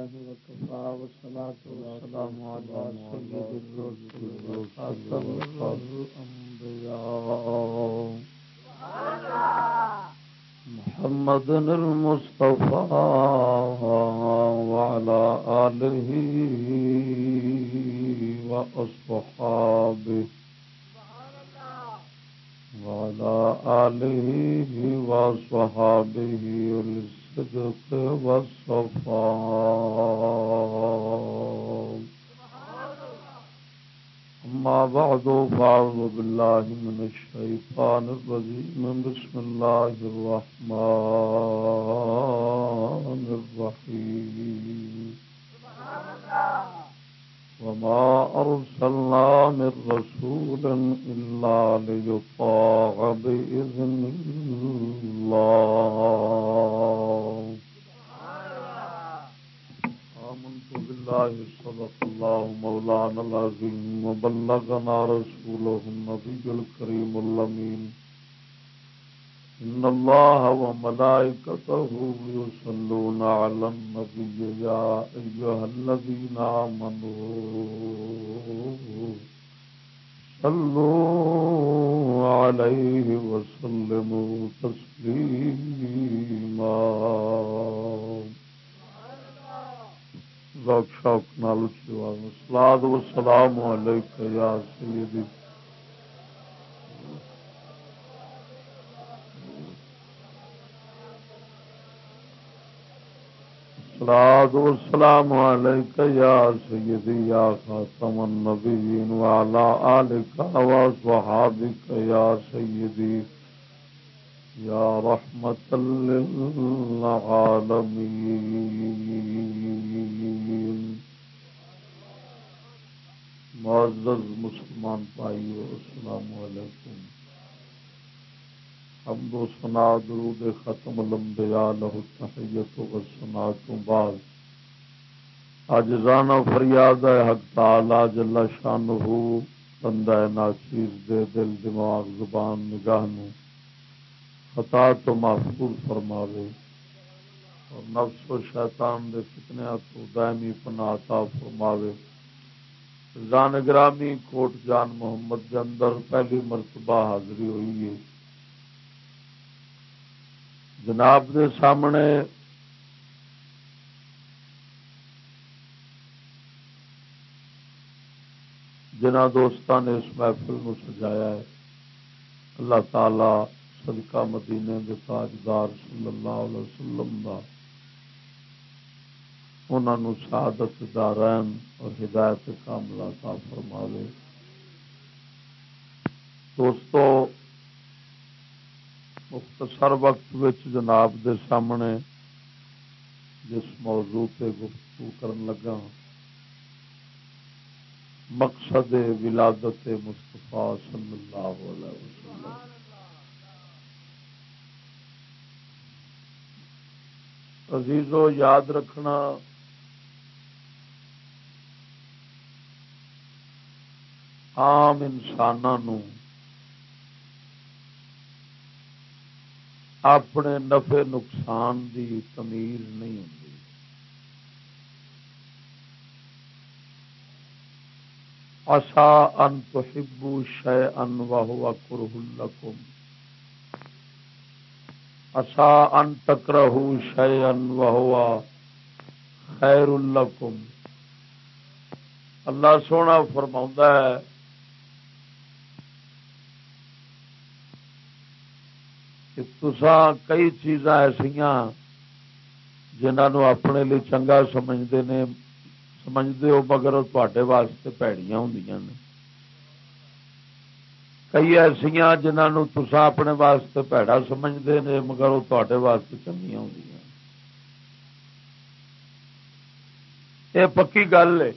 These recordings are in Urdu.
الله وكفى والصلاة والسلام على سيد الرسل وخاتم الأنبياء محمد المصطفى وعلى آله وأصحابه وعلى آله وصحابه الصدق والصفاء. أما بعد، فأعوذ بالله من الشيطان الرجيم. بسم الله الرحمن الرحيم. سبحان الله وما أرسلنا من رسول إلا ليطاع بإذن الله. آمنت بالله، صدق الله مولانا العظيم، وبلغنا رسوله النبي الكريم اللمين إن الله وملائكته يصلون على النبي يا أيها الذين آمنوا صلوا عليه وسلموا تسليما ذوق شوق نال الصلاة والسلام عليك يا سيدي الصلاة والسلام عليك يا سيدي، يا خاتم النبيين، وعلى آلك وصحابك يا سيدي. يا رحمة للعالمين. معزز مسلمان پائیو السلام علیکم. حمد و سنا درود ختم الانبیاء له تحیت و سنا تو بعد۔ اجزان و فریاد حق تعالی جل شانہ، بندہ ناچیز دے دل، دماغ، زبان، نگاہ نو۔ خطا تو محفوظ فرماوے۔ اور نفس و شیطان دے فتنے تو دائمی پناہ عطا فرماوے۔ زان گرامی کوٹ جان محمد کے اندر پہلی مرتبہ حاضری ہوئی ہے۔ جناب دے سامنے جنہ دوستان نے اس محفل کو سجایا ہے۔ اللہ تعالی صدقہ مدینے کے تاجدار صلی اللہ علیہ وسلم کا انہوں شہادت دارین اور ہدایت کاملہ کا فرما دوستو مختصر وقت وچ جناب دے سامنے جس موضوع پہ گفتگو کرن لگا، مقصد ولادت مستفا صلی اللہ علیہ وسلم۔ عزیزو، یاد رکھنا، عام انسانوں اپنے نفع نقصان دی تمیز نہیں ہوں اصا ان تحبو شے ان واہ کرم اصا ان تکرہ شے ان واہ خیر الکم اللہ سونا فرما ہے تسا کئی چیزاں ایسا جنہوں اپنے لیے چنگا سمجھتے ہیں سمجھتے ہو مگر تے واسطے پیڑیاں ہوں نے۔ کئی ایسا جنہوں تسا اپنے واسطے پیڑا سمجھتے ہیں مگر وہ تے واسطے چنگیا ہوں یہ پکی گل ہے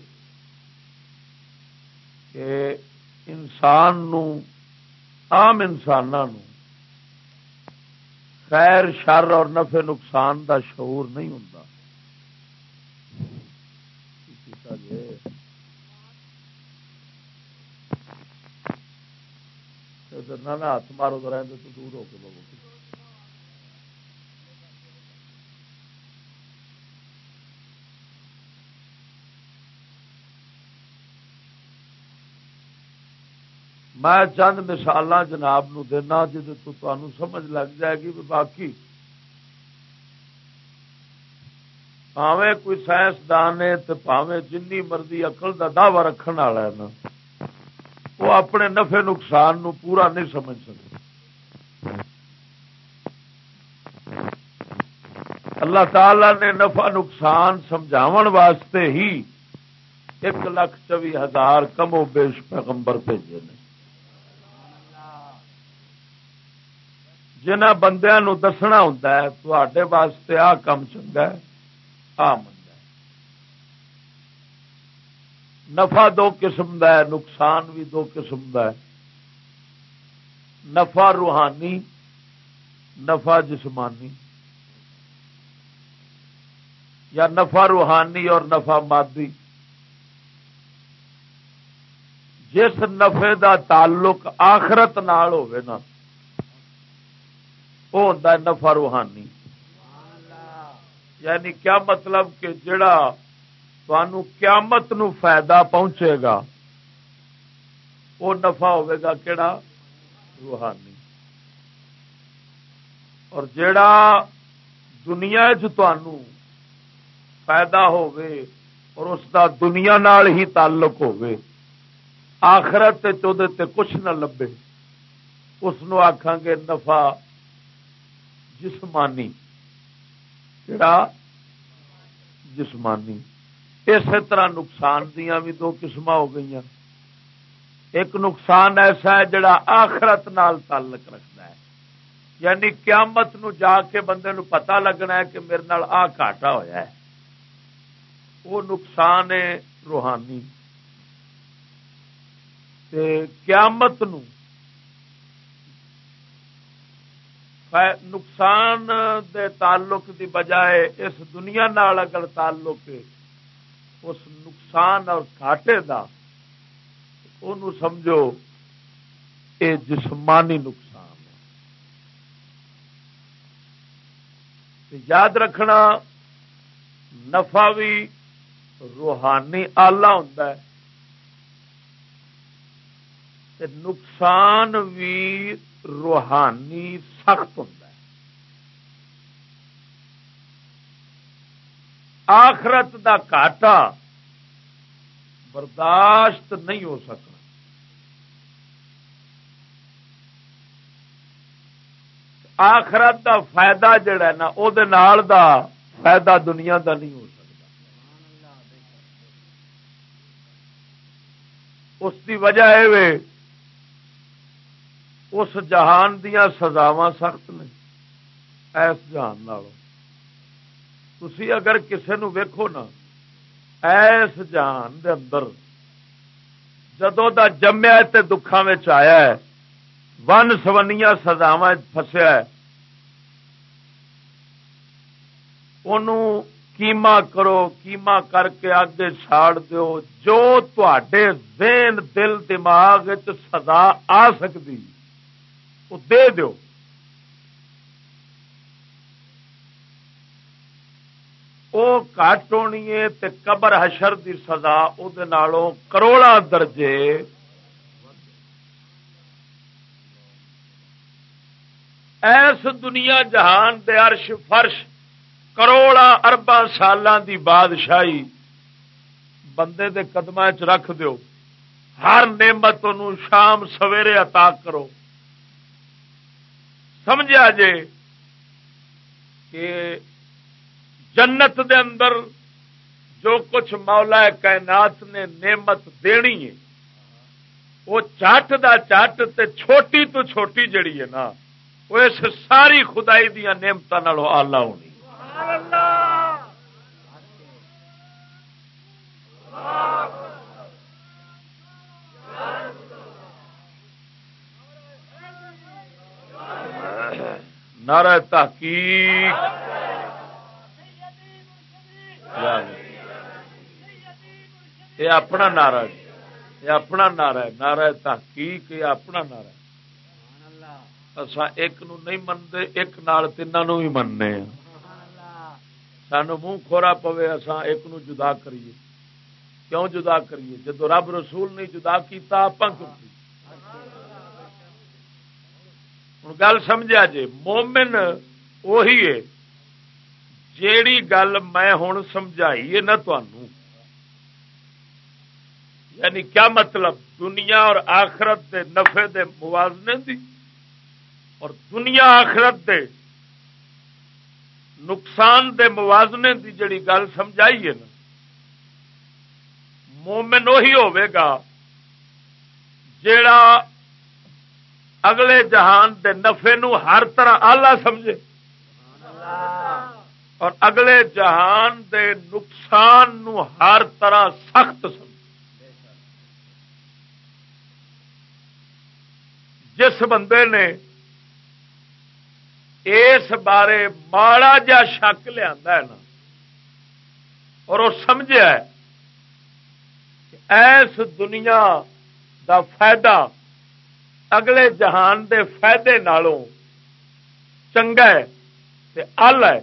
کہ انسان نو، عام انسانوں خیر، شر اور نفع نقصان دا شعور نہیں ہوں ہاتھ مارو تو رہتے تو دور ہو کے بابو میں چند مثال جناب نو دینا جی سمجھ لگ جائے گی باقی۔ پاوے کوئی سائنسدان ہے تو پاوے جن مرضی اقل کا دعوی رکھنے والا ہے نا، وہ اپنے نفے نقصان نو پورا نہیں سمجھ سکتے اللہ تعالی نے نفع نقصان سمجھاو واسطے ہی ایک لاکھ چوی ہزار کمو بیش پیغمبر بھیجے نے۔ جنہ بندیا دسنا ہوں تے واسطے آ کام چنگا ہے، آ منگا نفع دو قسم کا ہے، نقصان بھی دو قسم کا ہے۔ نفع روحانی، نفع جسمانی۔ یا نفع روحانی اور نفع مادی۔ جس نفے دا تعلق آخرت نال نا وہ ہوتا ہے نفع روحانی۔ یعنی کیا مطلب کہ جڑا تنوع قیامت نو فائدہ پہنچے گا، وہ نفع ہوا کہڑا روحانی۔ اور جڑا دنیا فائدہ اور اس دا دنیا نال ہی تعلق آخرت تے کچھ نہ لبے، اس آخان گے نفع جسمانی۔ کہڑا جسمانی۔ اسی طرح نقصان دیا بھی دو قسم ہو گئی ایک نقصان ایسا ہے جڑا آخرت نال تعلق رکھتا ہے۔ یعنی قیامت نو جا کے بندے نو پتا لگنا ہے کہ میرے نال آ گاٹا ہوا ہے۔ وہ نقصان ہے روحانی۔ قیامت نو نقصان دے تعلق دی بجائے اس دنیا نال اگر تعلق اس نقصان اور گھاٹے دا سمجھو یہ جسمانی نقصان ہے۔ یاد رکھنا، نفع بھی روحانی آلہ ہوں نقصان بھی روحانی سخت ہوں۔ آخرت دا کاٹا برداشت نہیں ہو سکنا۔ آخرت دا فائدہ جڑا ہے نا وہ دا فائدہ دنیا دا نہیں ہو سکتا۔ اس دی وجہ یہ اس جہان دیا سزاوا سخت نے، ایس جہان تھی اگر کسی نو ویکو نا، ایس جہان دے اندر جدو دا جمیا تے دکھان آیا ہے، ون سونیا سزاوا فسیا کیما کرو، کیما کر کے آگے چھاڑ دیو، جو تے ذہن، دل، دماغ سزا آ سکتی وہ دے دیو۔ وہ کٹ ہونی ہے قبر حشر دی سزا وہ کروڑا درجے۔ ایس دنیا جہان دے عرش فرش کروڑا اربا سال دی بادشاہی۔ بندے دے قدم چ رکھ دیو۔ ہر نعمت شام سویرے عطا کرو۔ سمجھا جے کہ جنت دے اندر جو کچھ مولا کائنات نے نعمت دینی ہے، وہ چٹ دا چٹ تے چھوٹی تو چھوٹی جڑی ہے نا، وہ اس ساری خدائی دیا نعمتوں آلہ ہونی۔ نعرہ تحقیق۔ یہ اپنا نعرہ ہے۔ یہ اپنا نعرہ ہے۔ نعرہ تحقیق، یہ اپنا نعرہ ہے۔ اصا ایک نو نہیں منتے ایک نال تین بھی مننے ہیں سانو منہ کھورا پوے اصا ایک نو جدا کریے۔ کیوں جدا کریے؟ جدو رب رسول نہیں جدا کیتا آپ کیوں ہوں گل سمجھا جی مومن اہی ہے جیڑی گل میں ہوں سمجھائی ہے نا تنوع یعنی کیا مطلب دنیا اور آخرت دے نفے دے موازنے دی اور دنیا آخرت دے نقصان دے موازنے دی جڑی گل سمجھائی ہے نا مومن وہی ہوا جیڑا اگلے جہان دے نفے نو ہر طرح آلہ سمجھے۔ اور اگلے جہان دے نقصان نو ہر طرح سخت سمجھے۔ جس بندے نے اس بارے ماڑا جا شک لیا نا، اور وہ سمجھا ایس دنیا دا فائدہ اگلے جہان دے فائدے نالوں چنگا ہے ال ہے۔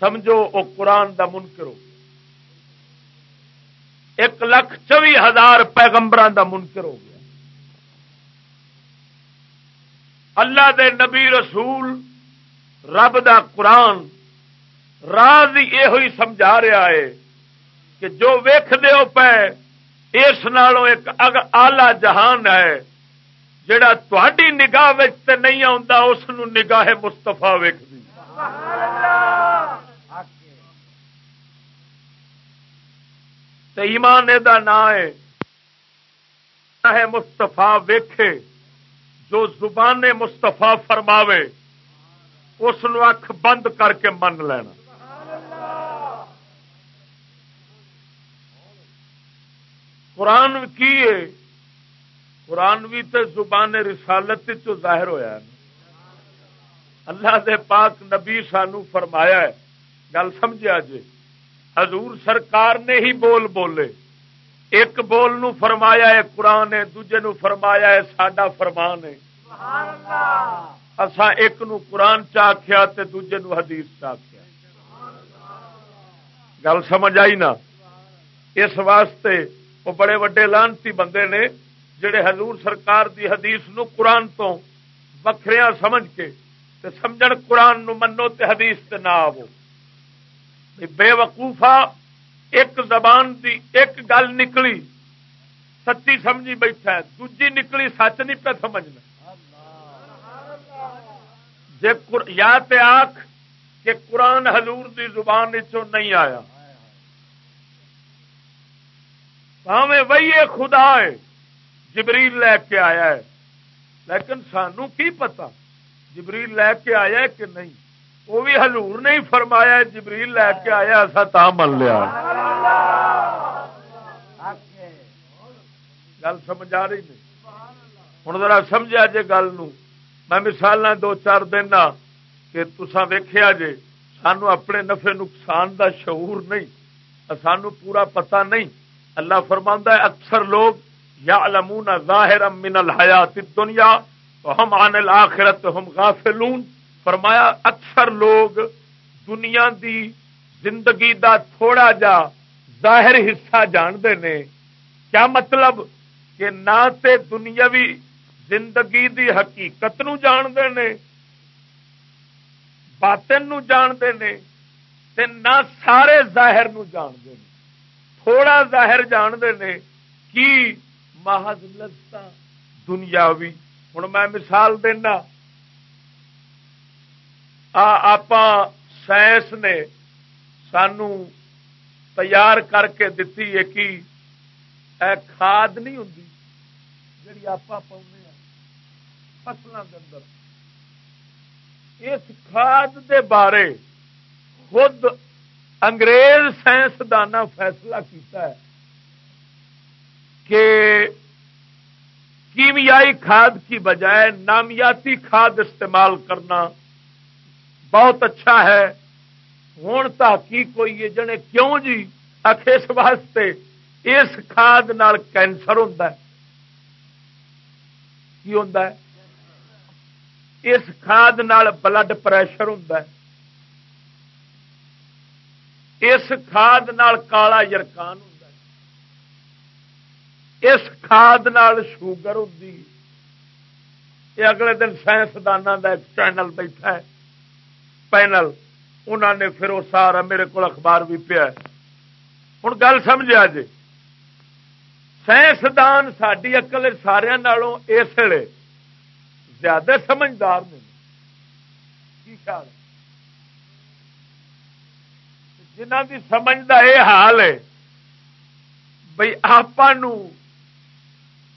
سمجھو وہ قرآن دا منکر ہو ایک لاکھ چوی ہزار پیغمبر دا منکر ہو گیا۔ اللہ دے نبی رسول رب دا قرآن راز یہ سمجھا رہا ہے کہ جو ویخ دو پے، اس نالوں ایک آلہ جہان ہے۔ جڑا تھی نگاہ نہیں آتا اس نگاہ مستفا ویک ایمان دا نام ہے مستفا ویکھے، جو زبان مستفا فرماوے اس اکھ بند کر کے من لینا۔ قرآن کی ہے قرآن بھی تو زبان رسالت ظاہر ہوا اللہ دے پاک نبی سانو فرمایا ہے۔ گل سمجھا جی۔ حضور سرکار نے ہی بول بولے۔ ایک بول نو فرمایا ہے قرآن ہے دوجے نو فرمایا ہے ساڈا فرمان ہے۔ اسا ایک نو قرآن چاخیا دوجے نو حدیث چاخیا گل سمجھ آئی نا؟ اس واسطے وہ بڑے وڈے لانتی بندے نے جڑے حضور سرکار دی حدیث نو قرآن تو وکھریا سمجھ کے تے سمجھ قرآن نو منو تے حدیث تے نہ آو بے وقوفا ایک زبان دی ایک گل نکلی، سچی سمجھی بیٹھا ہے، دوجی نکلی، سچ نہیں پہ سمجھنا۔ جے یا تے آخ کہ قرآن حضور دی زبان چو نہیں آیا۔ ہمیں وہی خدا ہے۔ جبریل لے کے آیا ہے۔ لیکن سانو کی پتا جبریل لے کے آیا ہے کہ نہیں؟ وہ بھی حضور نہیں فرمایا جبریل لے کے آیا ایسا تا من لیا۔ گل سمجھ آ رہی نہیں؟ ہوں ذرا سمجھا جے گل میں مثال دو چار دینا کہ تسا ویخیا جے، سانو اپنے نفے نقصان دا شعور نہیں، سانو پورا پتا نہیں۔ اللہ فرما ہے، اکثر لوگ یا لمون ظاہر من الحیات دنیا تو ہم آن الآخرت ہم غافلون۔ فرمایا، اکثر لوگ دنیا دی زندگی دا تھوڑا جا ظاہر حصہ جانتے نے کیا مطلب کہ نہ تے دنیاوی زندگی دی حقیقت نو جانتے نے باطن نو جانتے نے تے نہ سارے ظاہر نو جانتے ہیں۔ تھوڑا ظاہر جانتے نے کی محض لذتا دنیاوی۔ ہوں میں مثال دینا۔ آپ سائنس نے سانو تیار کر کے دتی ہے کہ کھاد نہیں ہوں جی آپ پاؤں ہاں فصلوں کے اندر۔ اس کھاد دے بارے خود انگریز سائنسدان فیصلہ کیتا ہے۔ کہ کیمیائی کھاد کی بجائے نامیاتی کھاد استعمال کرنا بہت اچھا ہے۔ ہوں تحقیق ہوئی ہے جنے کیوں جی؟ اس واسطے اس کھاد نال کینسر ہوتا ہے۔ کی ہوتا ہے؟ اس کھاد نال بلڈ پریشر ہوں اس کھاد نال کالا یرکان ہوں اس کھاد نال شوگر ہوں یہ اگلے دن سائنسدانوں کا ایک چینل بیٹھا ہے۔ پینل انہوں نے پھر وہ سارا میرے کو اخبار بھی پیا ہوں گل سمجھا جی سائنسدان ساری اقل سارا اس لیے زیادہ سمجھدار نے کی خیال جنہ کی سمجھ کا یہ حال ہے بھائی آپ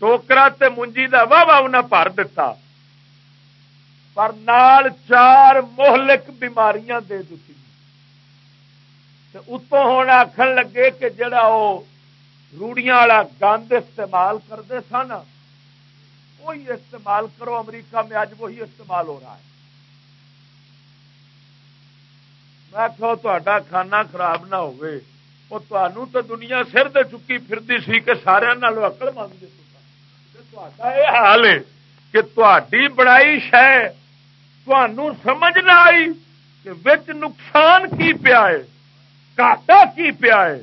ٹوکرا تے منجی کا واہ واہ انہیں بھر دتا پر نال چار مہلک بیماریاں دے دیتی اتوں ہوں آخر لگے کہ جڑا وہ روڑیاں والا گند استعمال کرتے سن وہی استعمال کرو امریکہ میں اج وہی استعمال ہو رہا ہے میں کہ تا کھانا خراب نہ ہوئے وہ تو دنیا سر دے چکی پھرتی سی کہ سارا اکڑ منگتے یہ حال ہے کہ تھی بڑائی شہ سمجھ نہ آئی کہ وچ نقصان کی پیا ہے کاٹا کی پیا ہے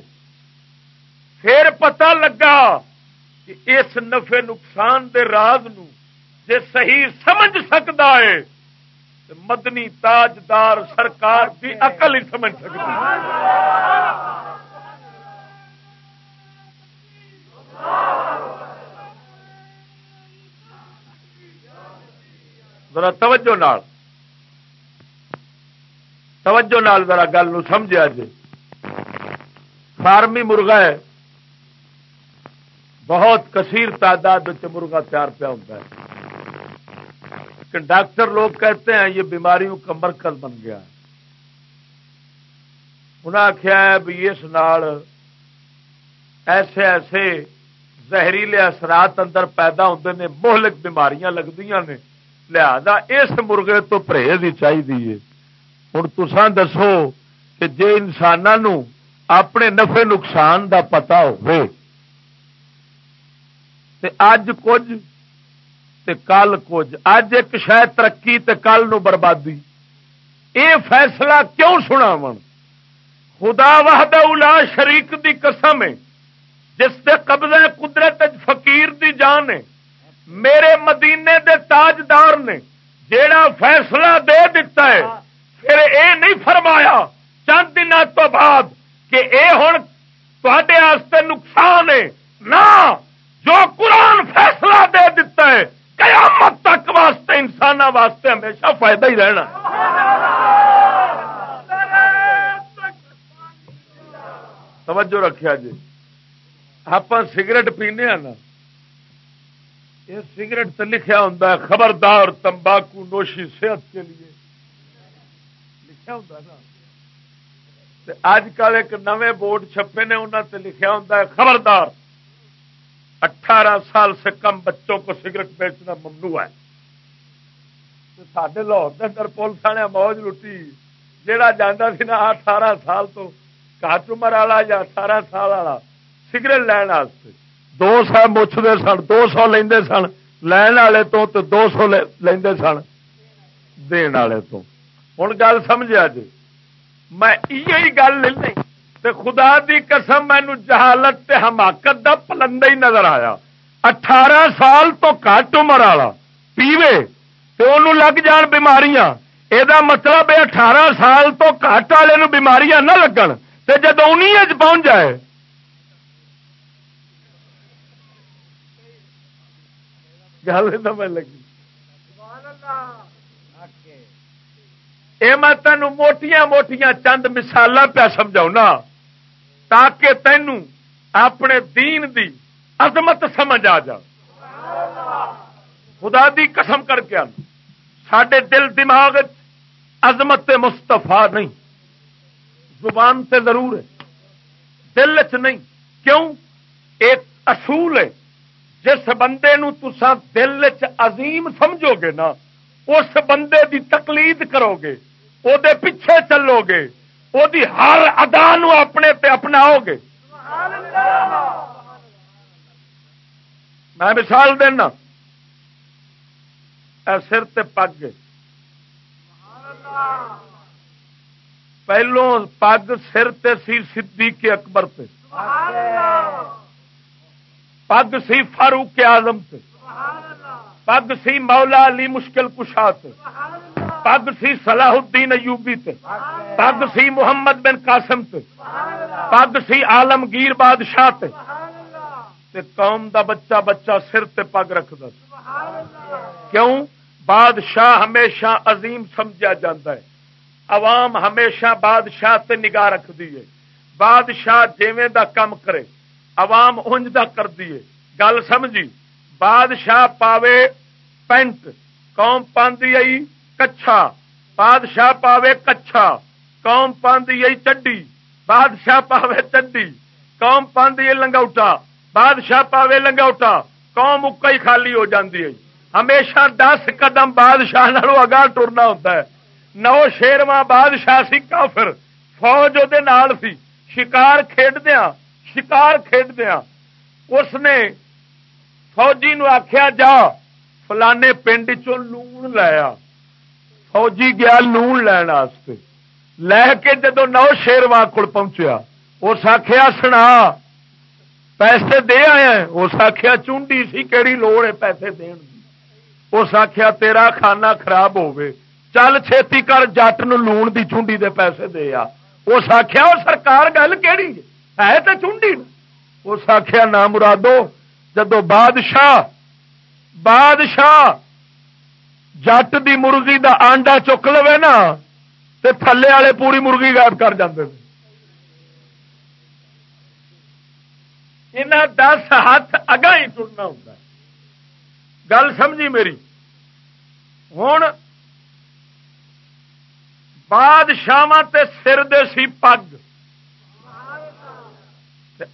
پھر پتہ لگا کہ اس نفے نقصان دے راز نو جے صحیح سمجھ سکتا ہے مدنی تاجدار سرکار کی عقل ہی سمجھ سکتی ذرا توجہ نال۔ توجہ نال ذرا گل سمجھا جی فارمی مرغا ہے۔ بہت کثیر تعداد مرغا تیار پیا ہوتا ہے۔ کہ ڈاکٹر لوگ کہتے ہیں یہ بیماریوں کا مرکز بن گیا۔ انہیں آخیا ہے بھی اس نال ایسے ایسے زہریلے اثرات اندر پیدا ہوتے ہیں مہلک بیماریاں لگتی نے۔ لہذا اس مرغے تو پرہیز ہی چاہیے ہوں تسان دسو کہ جی انسانوں اپنے نفے نقصان دا پتا ہو اج کچھ تے کل کچھ اج ایک شاید ترقی تے کل نو بربادی اے فیصلہ کیوں سنا من خدا وحد الا شریک دی قسم ہے جس سے قبضہ قدرت فقیر دی جان ہے میرے مدینے دے تاجدار نے جیڑا فیصلہ دے دیتا ہے پھر اے نہیں فرمایا چند دن تو بعد کہ اے ہوں تے نقصان ہے۔ نہ جو قرآن فیصلہ دے دیتا ہے قیامت تک واسطے انسان واسطے ہمیشہ فائدہ ہی رہنا۔ توجہ رکھیا جی آپ سگریٹ پینے نا۔ یہ سگریٹ تو لکھا ہوں خبردار تمباکو نوشی صحت کے لیے۔ لکھا ہوں نا؟ اج کل ایک نویں بورڈ چھپے نے انہوں نے لکھا ہوں خبردار۔ اٹھارہ سال سے کم بچوں کو سگریٹ بیچنا ممنوع ہے۔ سڈے لاہور کے اندر پولیس نے موج لٹی۔ جہا جانا سی نا اٹھارہ سال تو کٹ عمر والا یا اٹھارہ سال والا سگریٹ لین دو سو مچھتے سن، دو سو لے سن، لین والے تو دو سو لے سن دن والے تو۔ ہوں گل سمجھا جی؟ میں یہ گل نہیں، تے خدا دی قسم مینو جہالت تے حماقت دا پلندہ ہی نظر آیا۔ اٹھارہ سال تو کٹ عمر والا پیوے تو انہوں لگ جان بیماریاں۔ یہ مطلب ہے اٹھارہ سال تو کٹ والے بیماریاں نہ لگن۔ تے جب انہیں پہنچ جائے گل میں لگی۔ یہ میں تینوں موٹیاں موٹیاں چند مثال پیا سمجھا تاکہ تینوں اپنے دین دی عظمت سمجھ آ جا۔ خدا دی قسم کر کے سڈے دل دماغ عظمت مستفا نہیں۔ زبان سے ضرور ہے۔ دل چ نہیں۔ کیوں؟ ایک اصول ہے۔ جس بندے نو تسا دل چ عظیم سمجھو گے نا، اس بندے دی تقلید کرو گے وہ پیچھے چلو گے وہ ہر ادا اپنے تے اپناؤ گے میں مثال دینا سر تے پگ۔ پہلو پگ سر تے سی صدیق اکبر تے۔ پگ سی فاروق آزم تے، پگ سی مولا علی مشکل کشات پگ سی صلاح الدین ایوبی تے، پگ سی محمد بن قاسم تے، پگ سی عالمگیر بادشاہ تے تے قوم دا بچہ بچہ سر تے پگ رکھتا کیوں؟ بادشاہ ہمیشہ عظیم سمجھا جاتا ہے۔ عوام ہمیشہ بادشاہ تے نگاہ رکھ دیے بادشاہ جیویں دا کم کرے۔ عوام انج دا کر دیے گل سمجھی۔ بادشاہ پاوے پینٹ، قوم پاندی آئی کچھا۔ بادشاہ پاوے کچھا، قوم پاندی آئی چڈی۔ بادشاہ پاوے چڈی، قوم پاندی لنگوٹا بادشاہ پاوے لنگوٹا قوم اکا ہی خالی ہو جاندی ہے ہمیشہ دس قدم بادشاہ نالوں اگاہ ٹرنا ہوتا ہے۔ نو شیرواں بادشاہ سی کافر، فوج نال سی۔ شکار کھیڈدیا شکار کھیڈدیا اس نے فوجی نو آخیا جا، فلانے پنڈ لون لایا فوجی گیا لون لین لے کے جدو نو شیرواں کو پہنچیا، اس آخیا سنا، پیسے دے آیا اس آخیا چونڈی سی کہڑی لوڑ ہے پیسے دن اس آخیا تیرا کھانا خراب ہوے چل چھتی کر جٹ نون دی چونڈی دے پیسے دے آ۔ اس آخیا وہ سرکار گل کہڑی ہے؟ تو چونڈی اس آخیا نہ مرادو، جدو بادشاہ بادشاہ جٹ دی مرغی دا آنڈا چک لو نا، تے تھلے والے پوری مرغی غائب کر جاندے انہیں دس ہاتھ اگا ہی ٹرنا ہوتا گل سمجھی میری؟ ہوں بادشاہ سر دے سی پگ۔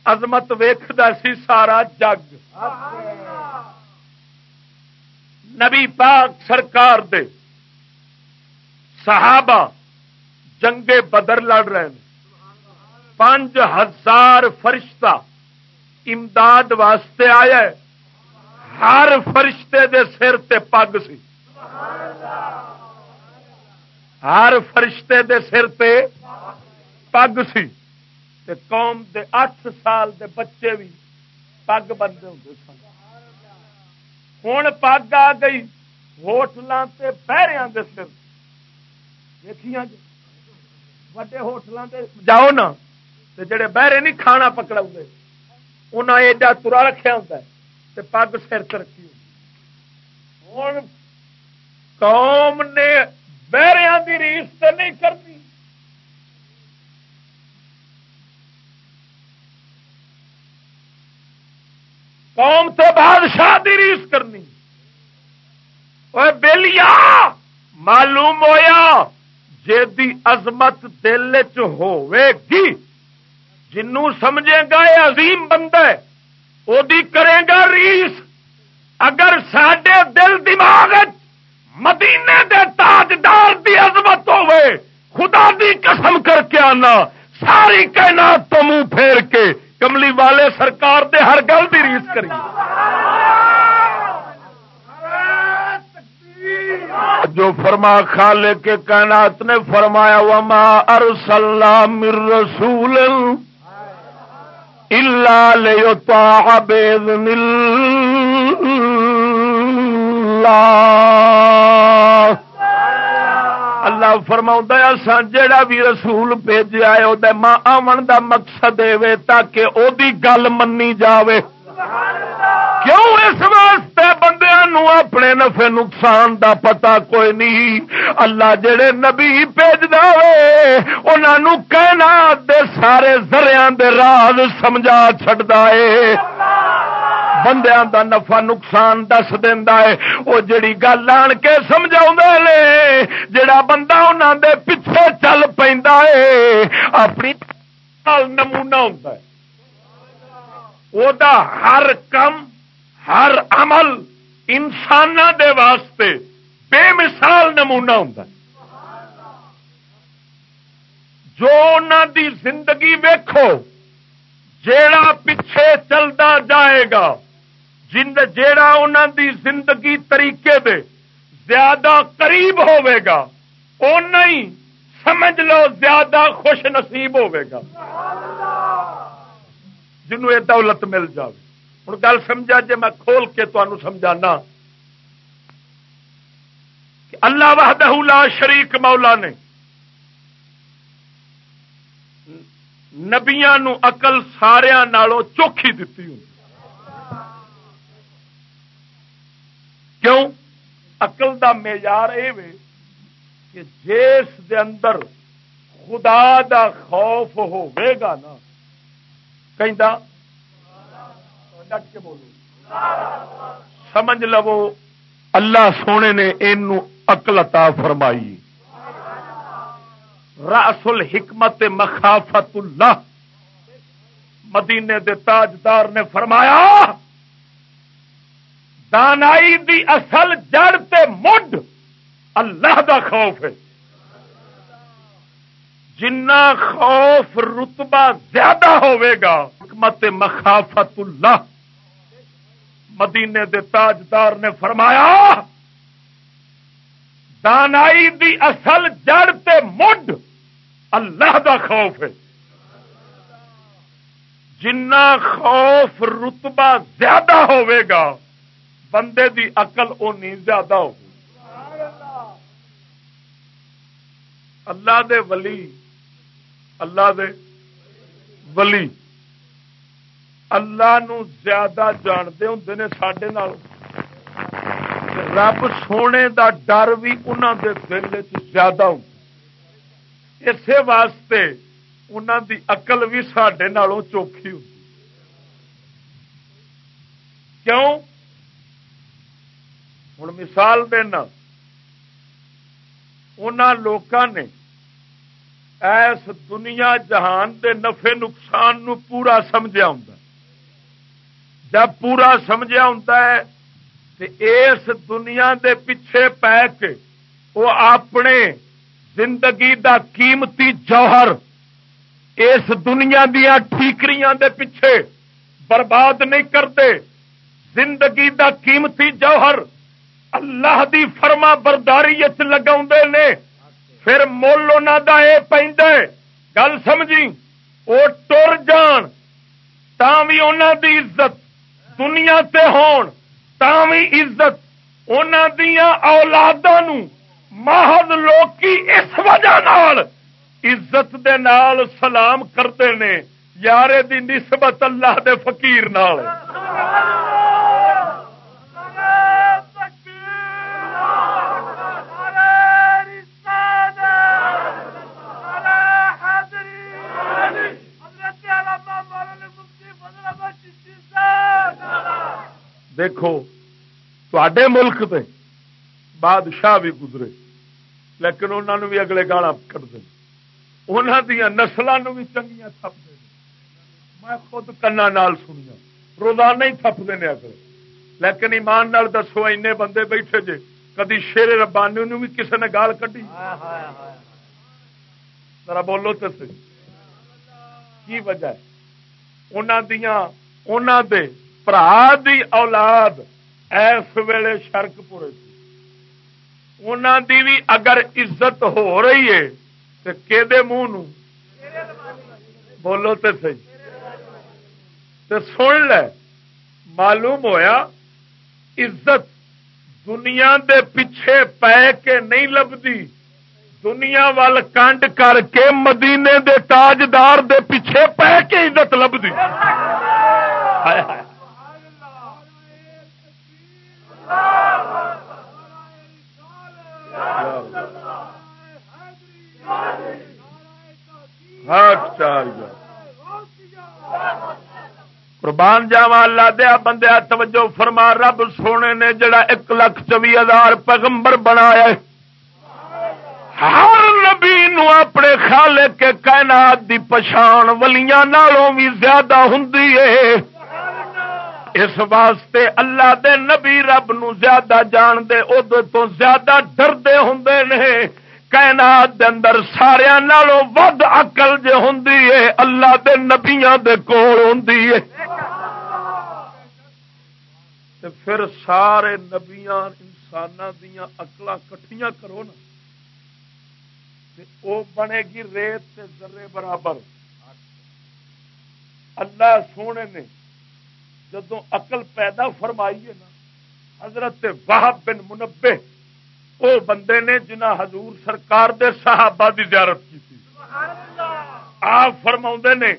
عظمت ویختا سی سارا جگ۔ نبی پاک سرکار دے صحابہ جنگے بدر لڑ رہے ہیں۔ پانچ ہزار فرشتہ امداد واسطے آیا ہے۔ ہر فرشتے دے سر تے پگ سی۔ ہر فرشتے دے سر تے پگ سی۔ تے قوم دے اٹھ سال دے بچے بھی پگ بنتے ہوں سن۔ ہوں پگ آ گئی ہوٹلوں سے بہریا دے سر۔ دیکھیے جی وڈے ہوٹلوں سے جاؤ نا جڑے بہرے نہیں کھانا پکڑا انہیں ایڈا ترا رکھا ہوتا ہے پگ سر رکھی ہوں قوم نے بہریا کی ریس تو نہیں کرتی قوم تو بادشاہ دی ریس کرنی۔ بلیا معلوم ہویا جی عظمت دل چ گی۔ جنوں سمجھے گا یہ عظیم بندہ ہے وہ کرے گا ریس۔ اگر سڈے دل دماغ مدینے دے تاجدار دی عظمت ہوے خدا دی قسم کر کے آنا، ساری کائنات تو منہ پھیر کے کملی والے سرکار دے ہر گل کی ریس کری۔ جو فرما خالے کے کائنات نے فرمایا، وما ارسلنا من رسول اللہ اللہ فرما جڑا بھی رسول بھیجا ہے ماں آمن دا مقصد دے تاکہ او دی گل منی جاوے۔ کیوں اس واسطے بندے اپنے نفے نقصان دا پتا کوئی نہیں؟ اللہ جڑے نبی بھیج دے انہوں کہنا دے سارے زریاں دے راز سمجھا چڈا ہے بندیاں دا نفع نقصان دس دینا ہے۔ وہ جڑی گل آن کے سمجھا لے جڑا بندہ انہوں دے پیچھے چل پہ اپنی نمونہ ہوتا ہے۔ وہ ہر کم، ہر عمل انسان دے واسطے بے مثال نمونہ ہوں جو انہوں دی زندگی ویکھو، جیڑا پیچھے چلتا جائے گا جند جیڑا انہوں دی زندگی طریقے دے زیادہ قریب ہوے گا او نہیں سمجھ لو زیادہ خوش نصیب ہوے گا۔ جنوں یہ دولت مل جائے ہوں گل سمجھا جی میں کھول کے تمہیں سمجھانا۔ اللہ وحدہ لا شریک مولا نے نبیا اقل سارا نالوں چوکھی دیتی ہوں۔ کیوں؟ اقل دا معیار یہ کہ جس دے اندر خدا دا خوف ہوئے گا نا کہ ڈٹ کے بولو سمجھ لو، اللہ سونے نے اقل عطا فرمائی۔ راس الحکمت مخافت اللہ۔ مدینے دے تاجدار نے فرمایا دانائی دی اصل جڑ تے مڈ، اللہ دا خوف ہے۔ جنا خوف رتبہ زیادہ گا، حکمت مخافت اللہ۔ مدینے دے تاجدار نے فرمایا، دانائی دی اصل جڑ تے مڈ، اللہ دا خوف ہے۔ جنا خوف رتبہ زیادہ گا بندے دی اقل اونی زیادہ ہو اللہ دے ولی، اللہ دے ولی۔ اللہ نو زیادہ جانتے ہوں نے سڈے رب سونے دا ڈر بھی انہوں دے دل زیادہ ہوں۔ اسی واسطے انہوں دی اقل بھی سڈے چوکھی ہوں۔ کیوں؟ ہوں مثال دینا ان لوگوں نے ایس دنیا جہان دے نفے نقصان نو پورا سمجھا ہوں جب پورا سمجھا ہوں اس دنیا دے پیچھے پی کے وہ اپنے زندگی دا قیمتی جوہر اس دنیا دیا ٹھیکریاں دے پیچھے برباد نہیں کرتے زندگی دا قیمتی جوہر اللہ دی فرما برداری لگا نے، پھر مل دا یہ پہ گل سمجھی؟ وہ ٹر جان تا بھی انہوں دی عزت دنیا تے ہون تا بھی عزت انہوں دیا اولادوں محض لوکی اس وجہ نال عزت دے نال سلام کرتے ہیں یارے دی نسبت اللہ دے فقیر نال۔ دیکھو تے ملک دے بادشاہ بھی گزرے، لیکن انہوں نے بھی اگلے گالا کرتے انہوں دیا نسلوں بھی چنگیا تھپتے میں خود کنا سنیا روزانہ ہی تھپتے ہیں اگلے۔ لیکن ایمان نال دسو این بندے بیٹھے جے، کدی شیر ربانی بھی کسی نے گال کھی ذرا بولو تو سی کی وجہ انہوں دیا انہوں دے برا دی اولاد ایس ویلے شرک پورے انہوں دی بھی اگر عزت ہو رہی ہے تو کہ منہ بولو تو سی تو سن لے معلوم ہویا عزت دنیا دے پیچھے پے کے نہیں لبدی دنیا وال کنڈ کر کے مدینے دے تاجدار دے پیچھے پے کے عزت لبھی لبدی قربان جاوا اللہ دیا بندے توجہ فرما، رب سونے نے جڑا ایک لاکھ چوی ہزار پیغمبر بنایا ہر نبی نو اپنے خالے کے کائنات دی پچھان ولیاں نالوں بھی زیادہ ہوں اس واسطے اللہ دے نبی رب نو زیادہ جان دے او ادو تو زیادہ ڈردے ہوں نے۔ کائنات دے اندر سارا نالوں ود اقل جے ہوں اللہ دے نبیاں دے کول ہوں پھر سارے نبیاں انسان دیا اقل کٹیاں کرو نا۔ وہ بنے گی ریت ذرے برابر۔ اللہ سونے نے جدو اقل پیدا فرمائی ہے نا، حضرت واہب بن منبے وہ بندے نے جنہ حضور سرکار دے صحابہ دی زیارت کی تھی۔ آپ فرما نے،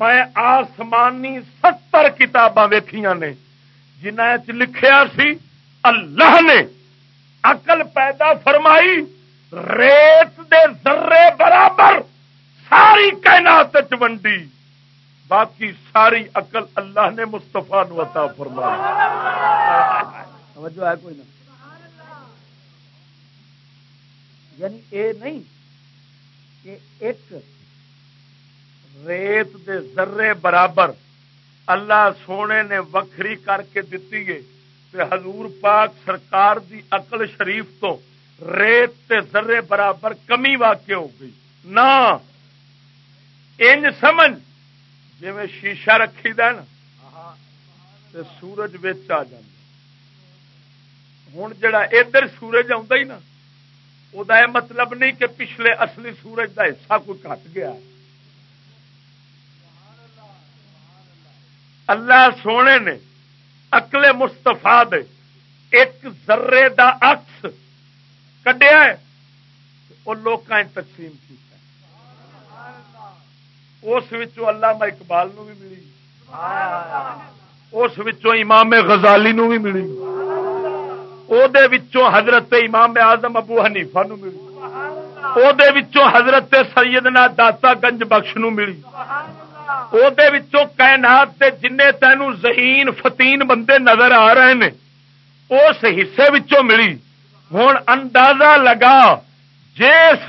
میں آسمانی ستر کتاباں ویخیا نے جنہ لکھیا سی، اللہ نے عقل پیدا فرمائی، ریت دے ذرے برابر ساری کائنات ونڈی۔ باقی ساری عقل اللہ نے مستفا نتا فرمائی۔ ہے کوئی نہ۔ یعنی اے نہیں، کہ ایک ریت دے ذرے برابر اللہ سونے نے وکری کر کے دیتی ہے۔ تے حضور پاک سرکار دی عقل شریف تو ریت تے ذرے برابر کمی واقع ہو گئی۔ نہ، انج سمجھ جی شیشہ رکھی دا نا، تے سورج بچ آ جا ہوں جڑا ادھر سورج آ نا وہ مطلب نہیں کہ پچھلے اصلی سورج دا حصہ کوئی کٹ گیا اللہ سونے نے اکلے مستفا دے ایک ذرے دا اکس کڈیا وہ لوگ تقسیم کیا اس اللہ اقبال نو بھی ملی اس امام غزالی نو بھی ملی وہ حضرت امام اعظم ابو حنیفا نو ملی وہ حضرت سیدنا داتا گنج بخش نو ملی وہ کائنات جن تینوں ذہین فتین بندے نظر آ رہے ہیں اس حصے وچوں ملی ہوں اندازہ لگا جس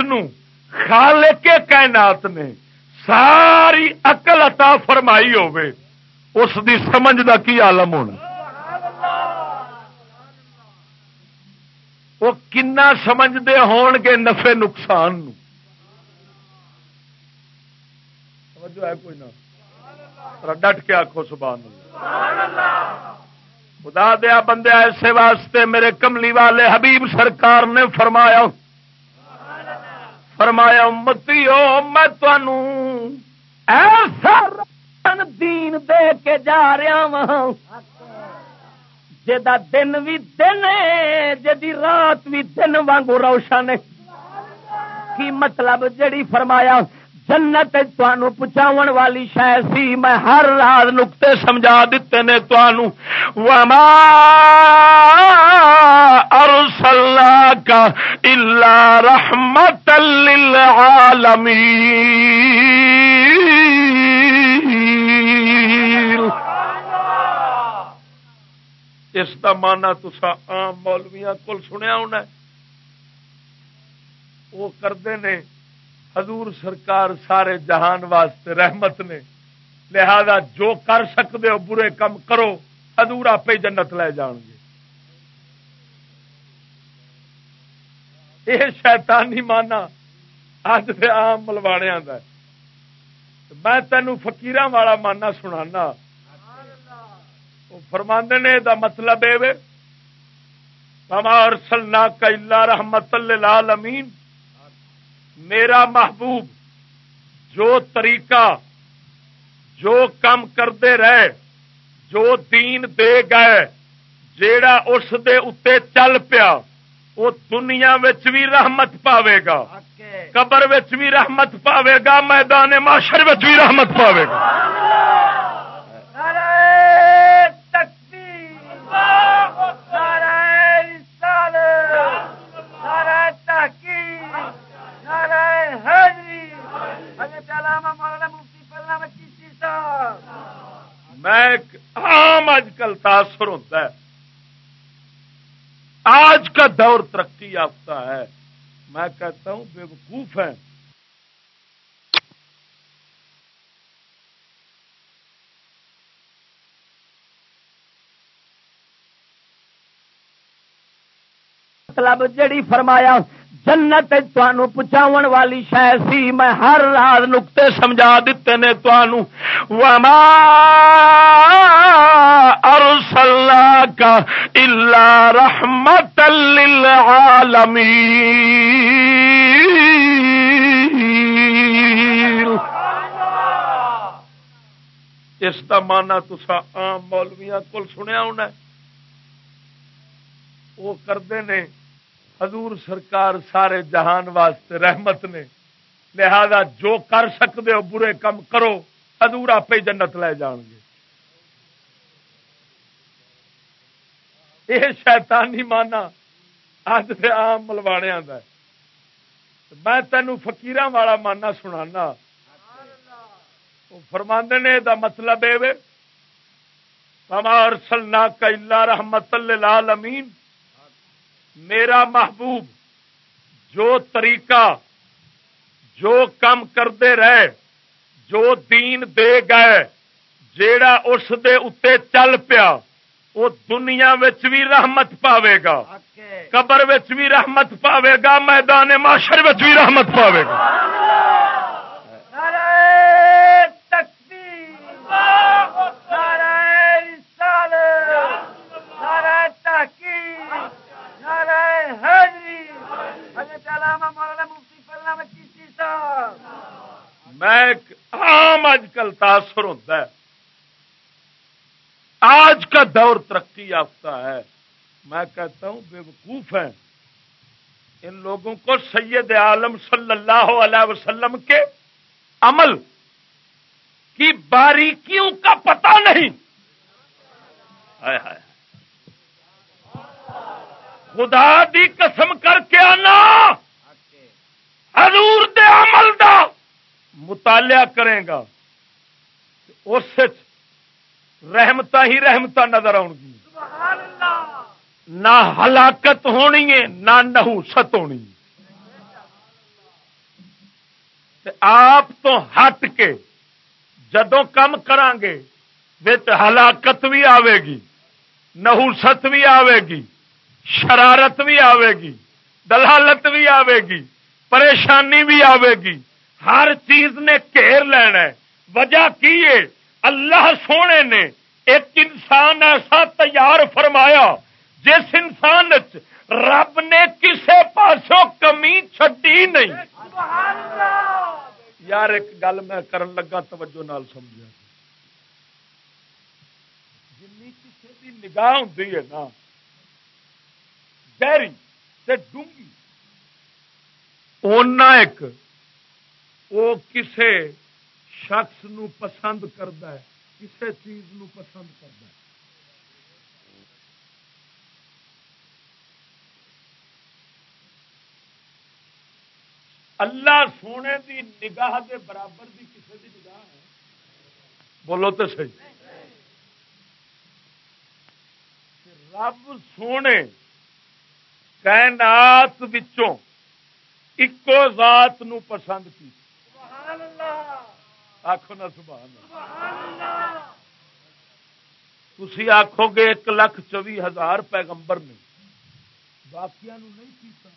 خالے کے کائنات نے ساری اقل عطا فرمائی ہوے اس دی سمجھ دا کی عالم ہونا وہ کنا سمجھتے ہون گے نفے نقصان ہے کوئی نہ۔ ڈٹ کے آخو سبحان خدا دیا بندے، ایسے واسطے میرے کملی والے حبیب سرکار نے فرمایا فرمایا متی میں تنوع ایسا دین دے کے جا رہا ہوں جا دن بھی دن جی رات بھی دن وانگو روشن کی مطلب جڑی فرمایا، جنت پہنچاؤ والی شہ سی میں ہر رات نقطے سمجھا دیتے نے وما ارسلنا کا الا رحمت للعالمین اس کا مانا تسا آم مولویا کول سنیا ہونا وہ کرتے نے حضور سرکار سارے جہان واسطے رحمت نے، لہذا جو کر سکتے ہو، برے کم کرو، حضور آپ ہی جنت لے جان گے۔ یہ شیطانی مانا اج سے آم ملواڑیا میں تینوں فکیر والا مانا سنانا۔ فرماندے نے دا مطلب یہ سلنا کا اللہ رحمت اللہ امین میرا محبوب جو طریقہ جو کم کرتے رہے جو دین دے گئے جیڑا اس دے اتے چل پیا وہ دنیا بھی رحمت پاوے گا۔ قبر بھی رحمت پاوے گا میدان معاشر بھی رحمت پاوے گا۔ کل تاثر ہوتا ہے۔ آج کا دور ترقی یافتہ ہے۔ میں کہتا ہوں بے وقوف ہے مطلب جڑی فرمایا جنت پہنچاؤ والی شہ سی، میں ہر رات نقطے سمجھا دیتے نے وما ارسلنا کا الا رحمت للعالمین اس کا مانا تسا آم مولویا کول سنیا ہونا وہ کرتے ہیں حضور سرکار سارے جہان واسطے رحمت نے، لہذا جو کر سکتے ہو برے کم کرو، حضور آپ ہی جنت لے جان گے۔ یہ شیطانی مانا اج سے آم ملوانے میں تینوں فکیر والا مانا سنا فرماندے نے، دا مطلب یہ سلنا کا رحمت لال امین میرا محبوب جو طریقہ جو کم کرتے رہے جو دین دے گئے جیڑا اس دے اتے چل پیا وہ دنیا بھی رحمت پاوے گا۔ قبر بھی رحمت پاوے گا میدان معاشر بھی رحمت پاوے گا۔ میں عام اج کل تاثر ہوتا ہے۔ آج کا دور ترقی یافتہ ہے۔ میں کہتا ہوں بے وقوف ہیں۔ ان لوگوں کو سید عالم صلی اللہ علیہ وسلم کے عمل کی باریکیوں کا پتہ نہیں۔ خدا دی قسم کر کے آنا۔ حضور دے عمل دا مطالعہ کرے گا، اس رحمتا ہی رحمتا نظر آؤ گی۔ نہ ہلاکت ہونی ہے، نہ نہوست ہونی۔ آپ تو ہٹ کے جدو کم گے ہلاکت بھی آئے گی نہوست بھی آئے گی، شرارت بھی آئے گی، دلالت بھی آئے گی۔ پریشانی بھی آئے گی۔ ہر چیز نے گھیر لینا وجہ کی ہے؟ اللہ سونے نے ایک انسان ایسا تیار فرمایا جس انسان رب نے کسے پاسوں کمی چڈی نہیں۔ یار ایک گل میں کرن لگا توجہ نال سمجھا۔ جن کسی کی نگاہ ہوں نا، گہری ڈونگی۔ اونا ایک وہ کسے شخص نو پسند کرتا ہے کسی چیز نو پسند کرتا ہے۔ اللہ سونے دی نگاہ دے برابر دی کسی دی نگاہ ہے؟ بولو تو صحیح۔ رب سونے کائنات وچوں اکو ذات نو پسند کی آخو نا سبحان تھی آخو گے ایک لاکھ چوبی ہزار پیغمبر نے باقیا نہیں کیتا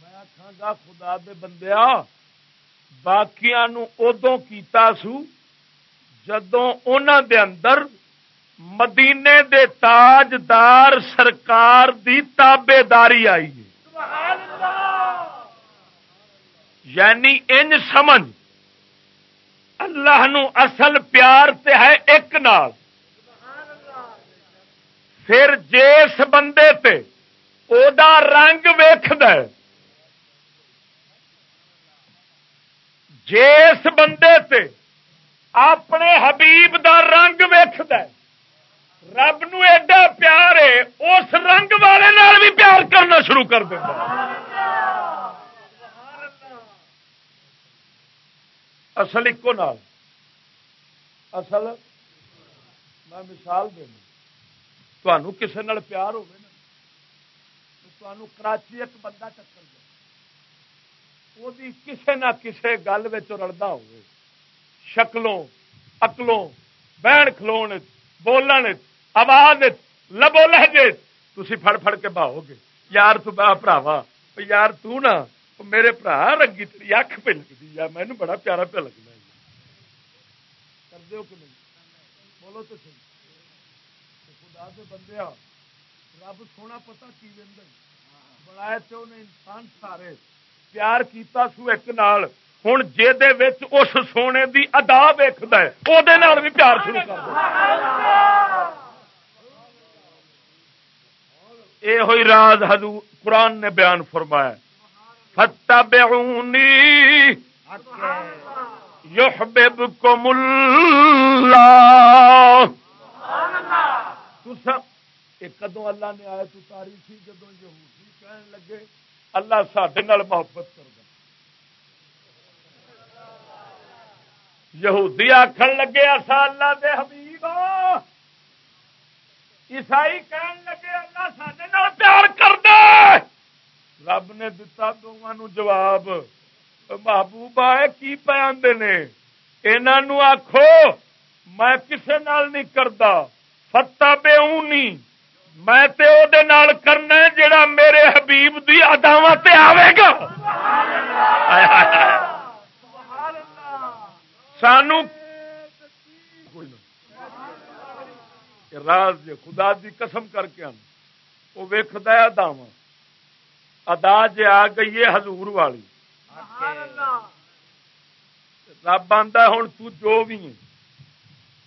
میں آخا گا خدا دے بندیا باقیا ادو کیتا سو جدو ان دے اندر مدینے دے تاجدار سرکار دی تابے داری آئی یعنی انج سمجھ اللہ نو اصل پیار تے ہے ایک نال۔ پھر جس بندے تے او دا رنگ ویخد جس بندے تے اپنے حبیب دا رنگ ویخد رب نو ایڈا پیار ہے، اس رنگ والے نال بھی پیار کرنا شروع کر دینا اصل ایک نال۔ اصل میں مثال دینا کسی پیار کراچی ایک بندہ ٹکر دے۔ وہ کسی نہ کسی گل رلتا ہو شکلوں اکلوں بہن کھلو بولن آواز لبو لہجے تھی فڑ فڑ کے بہو گے۔ یار تو تراوا یار تو نہ۔ میرے برا رنگی تیری اکھ پہ لگتی ہے مینو بڑا پیارا پہ لگتا ہے کر دو کہ نہیں بولو تو صحیح خدا دے بندے رب سونا پتا کی بنایا تو انہیں انسان سارے پیار کیتا سو ایک نال ہوں جی اس سونے دی ادا ویکد ہے وہ بھی پیار شروع کر یہ ہوئی راز ہدو قرآن نے بیان فرمایا فتح بےونی يحببكم الله کدو اللہ نے آیا تو تاریخی جدو یہودی کہن لگے؟ اللہ سڈے محبت کر یہودی آخر لگے اصا اللہ دے حبیب ہاں۔ عیسائی کہن لگے، اللہ سڈے پیار کر دے رب نے دتا دونوں جواب۔ محبوبہ کی پہ آدھے نے انہوں آخو میں کسے نال نہیں کرتا فتح بے اونی۔ میں تے او دے نال کرنا جڑا میرے حبیب دی اداوت آئے گا۔ سانو راز خدا دی قسم کر کے آن وہ ویکد اداوا ادا جے آ گئی ہے حضور والی۔ رب آتا ہوں تو بھی ہے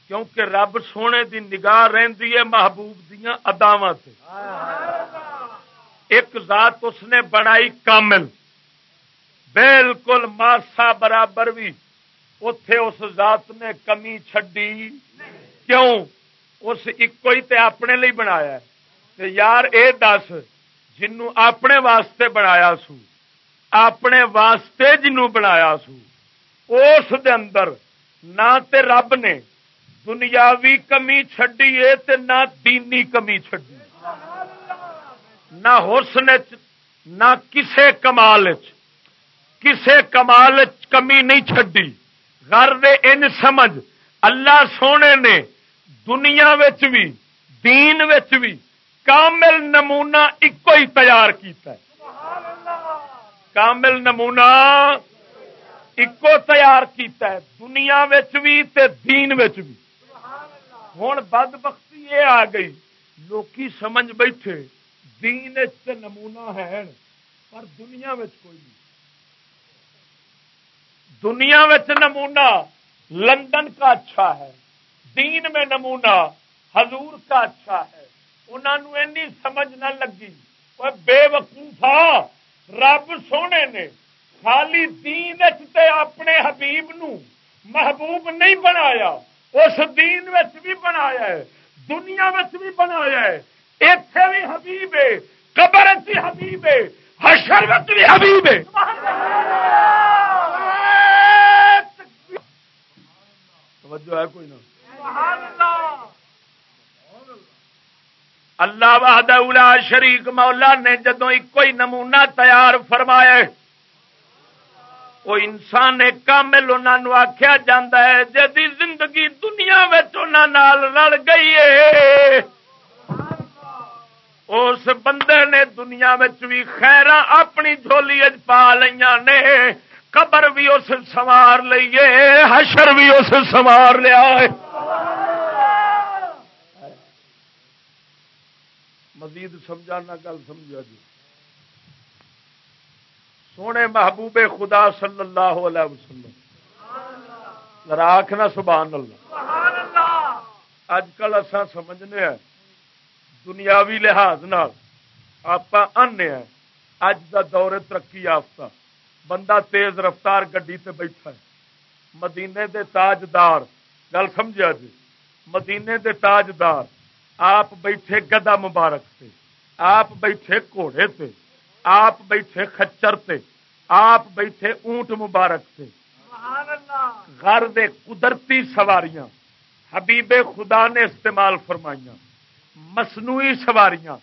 کیونکہ رب سونے دی نگاہ رہی ہے محبوب دیا اداوا سے ایک ذات اس نے بنائی کامل۔ بالکل ماسا برابر بھی۔ اتے اس ذات نے کمی چڈی کیوں؟ اس ایک ہی تے اپنے لیے بنایا یار، اے دس۔ جنوں اپنے واسطے بنایا سو، اپنے واسطے جنوں بنایا سو۔ اس دے اندر نہ تے رب نے دنیاوی کمی چڈی ہے نہ دینی کمی چڈی نہ حسن نہ کسے کمال کسے کمال کمی نہیں چڈی گھر ان سمجھ، اللہ سونے نے دنیا بھی، دین بھی کامل نمونہ ایک ہی تیار کیتا ہے۔ کامل نمونہ ایکو تیار کیتا ہے۔ دنیا بھی تے دین بھی ہوں بد بختی یہ آ گئی۔ لوکی سمجھ بیٹھے، دین نمونہ ہے پر دنیا کوئی نہیں۔ دنیا نمونہ لندن کا اچھا ہے، دین میں نمونہ حضور کا اچھا ہے۔ انہوں نے سمجھ نہ لگی۔ بے وقوفا رب سونے نے خالی دین اپنے حبیب نو محبوب نہیں بنایا اس دین بھی بنایا ہے دنیا بھی بنایا ہے۔ اتے بھی حبیب ہے قبر بھی حبیب ہے حشر بھی حبیب ہے۔ توجہ ہے کوئی نہ۔ اللہ۔ اللہ بہاد شریک مولا نے جدو ایک کوئی نمونہ تیار فرمایا وہ انسان کامل انہوں آخیا جا ہے جدی زندگی دنیا رل گئی ہے۔ اس بندے نے دنیا بھی خیر اپنی جھولی پا لیا نے، قبر بھی اس سوار لیے حشر بھی اس سوار لیا مزید سمجھانا گل سمجھا جی۔ سونے محبوب خدا صلی اللہ علیہ وسلم۔ راکھنا سبحان اللہ۔ اج کل اصا سمجھنے ہیں دنیاوی لحاظ آپ آنے ہیں اج دا دور ترقی یافتہ۔ بندہ تیز رفتار گڈی تے بیٹھا ہے۔ مدینے دے تاجدار گل سمجھا جی۔ مدینے دے تاجدار۔ آپ بیٹھے گدا مبارک سے آپ بیٹھے گھوڑے سے آپ بیٹھے خچر تے آپ بیٹھے اونٹ مبارک سے۔ گھر دے قدرتی سواریاں حبیب خدا نے استعمال فرمائیاں مصنوعی سواریاں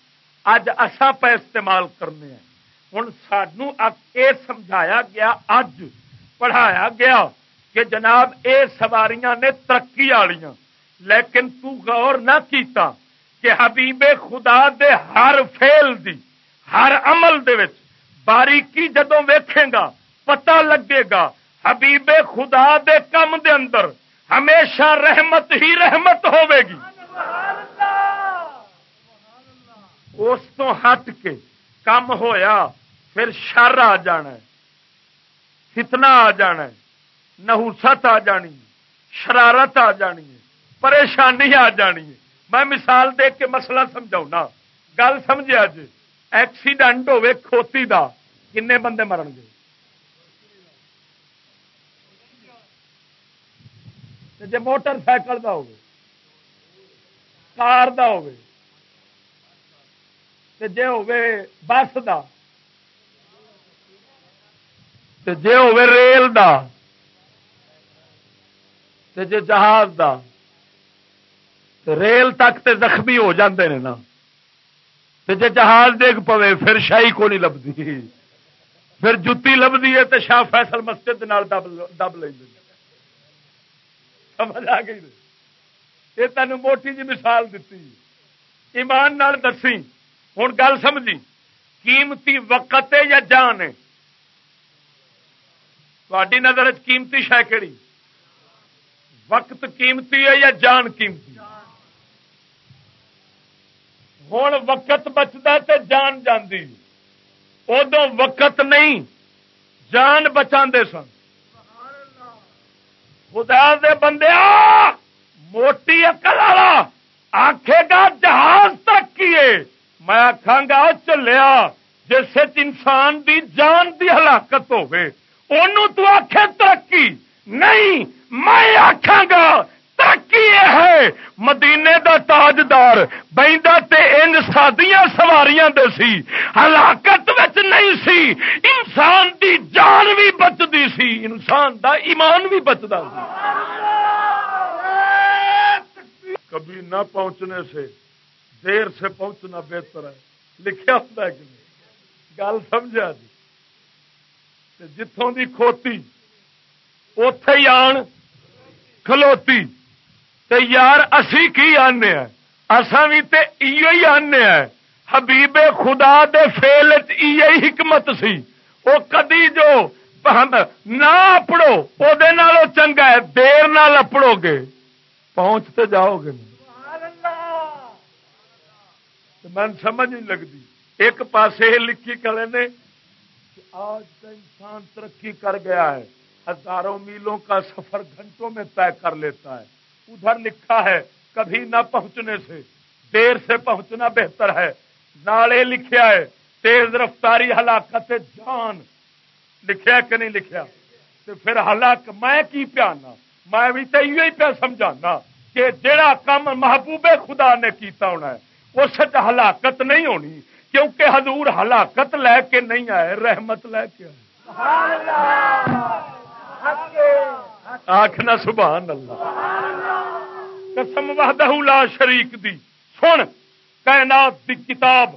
اج اصا پہ استعمال کرنے ہیں۔ ہوں سانو یہ سمجھایا گیا اج پڑھایا گیا کہ جناب اے سواریاں نے ترقی والیاں لیکن تو غور نہ کیتا۔ کہ حبیب خدا دے ہر فیل دی، ہر عمل دے وچ باریکی جدو ویکھے گا، پتہ لگے گا، حبیب خدا دے کم دے اندر ہمیشہ رحمت ہی رحمت ہوے گی۔ اس تو ہٹ کے کم ہویا، پھر شر آ جانا ہے فتنا آ جانا ہے نہوست آ جانی شرارت آ جانی ہے، پریشانی آ جانی ہے۔ میں مثال دیکھ کے مسئلہ سمجھاؤں گل سمجھا جی ایکسیڈنٹ ہوے کھوتی دا، کنے بندے مرن گے؟ جی موٹر سائیکل کا کار دا جے بس دا جے ریل دا جے جہاز دا۔ ریل تک تے زخمی ہو جاندے نے نا۔ جے جہاز دیکھ پوے، پھر شاہی کو نہیں لبھی۔ پھر جتی لبھی ہے تو شاہ فیصل مسجد دب لیں سمجھ آ گئی یہ تین موٹی جی مثال دیتی ایمان نال دسی۔ ہوں گل سمجھی۔ قیمتی وقت ہے یا جان ہے؟ تاری نظر قیمتی شہ کہڑی وقت قیمتی ہے یا جان قیمتی؟ ہوں وقت بچتا تو جان جاندی۔ ادو وقت نہیں، جان بچا سن۔ خدا دے بندے، موٹی اکل والا آخے گا جہاز ترقی میں آخا گا چلیا، جس انسان دی جان دی ہلاکت ہوے تو آخے ترقی۔ نہیں، میں آخا گا ترقی ہے۔ مدینے دا تاجدار بہندا تے ان سادیاں سواریاں دے سی۔ ہلاکت وچ نہیں سی۔ انسان دی جان بھی بچتی سی۔ انسان دا ایمان بھی بچتا سی۔ کبھی نہ پہنچنے سے دیر سے پہنچنا بہتر ہے۔ لکھا ہوتا ہے کہ گل سمجھا جی؟ جتوں دی کھوتی اتے ہی آن، کھلوتی۔ تے یار اسی کی آنے ہیں؟ اساں بھی تے ایو ہی آنے ہیں۔ حبیب خدا دے فیل ای حکمت سی۔ او کدی جو نہ اپڑو او دے نالو چنگا ہے، دیر نال اپڑو گے۔ پہنچتے جاؤ گے۔ من سمجھ نہیں لگتی۔ ایک پاسے لکھی کرے نے آج کا انسان ترقی کر گیا ہے۔ ہزاروں میلوں کا سفر گھنٹوں میں طے کر لیتا ہے۔ ادھر لکھا ہے، کبھی نہ پہنچنے سے۔ دیر سے پہنچنا بہتر ہے۔ نالے لکھیا ہے، تیز رفتاری ہلاکت جان۔ لکھیا کہ نہیں لکھیا؟ تو پھر ہلاک میں کی پیانا؟ میں بھی تو یہ پیا سمجھانا کہ جڑا کام محبوب خدا نے کیتا ہونا ہے، اس ہلاکت نہیں ہونی، کیونکہ حضور ہلاکت لے کے نہیں آئے، رحمت لے کے آئے۔ آخنا سبحان اللہ۔ قسم وحدہ لا شریک دی۔ سن، کائنات دی کتاب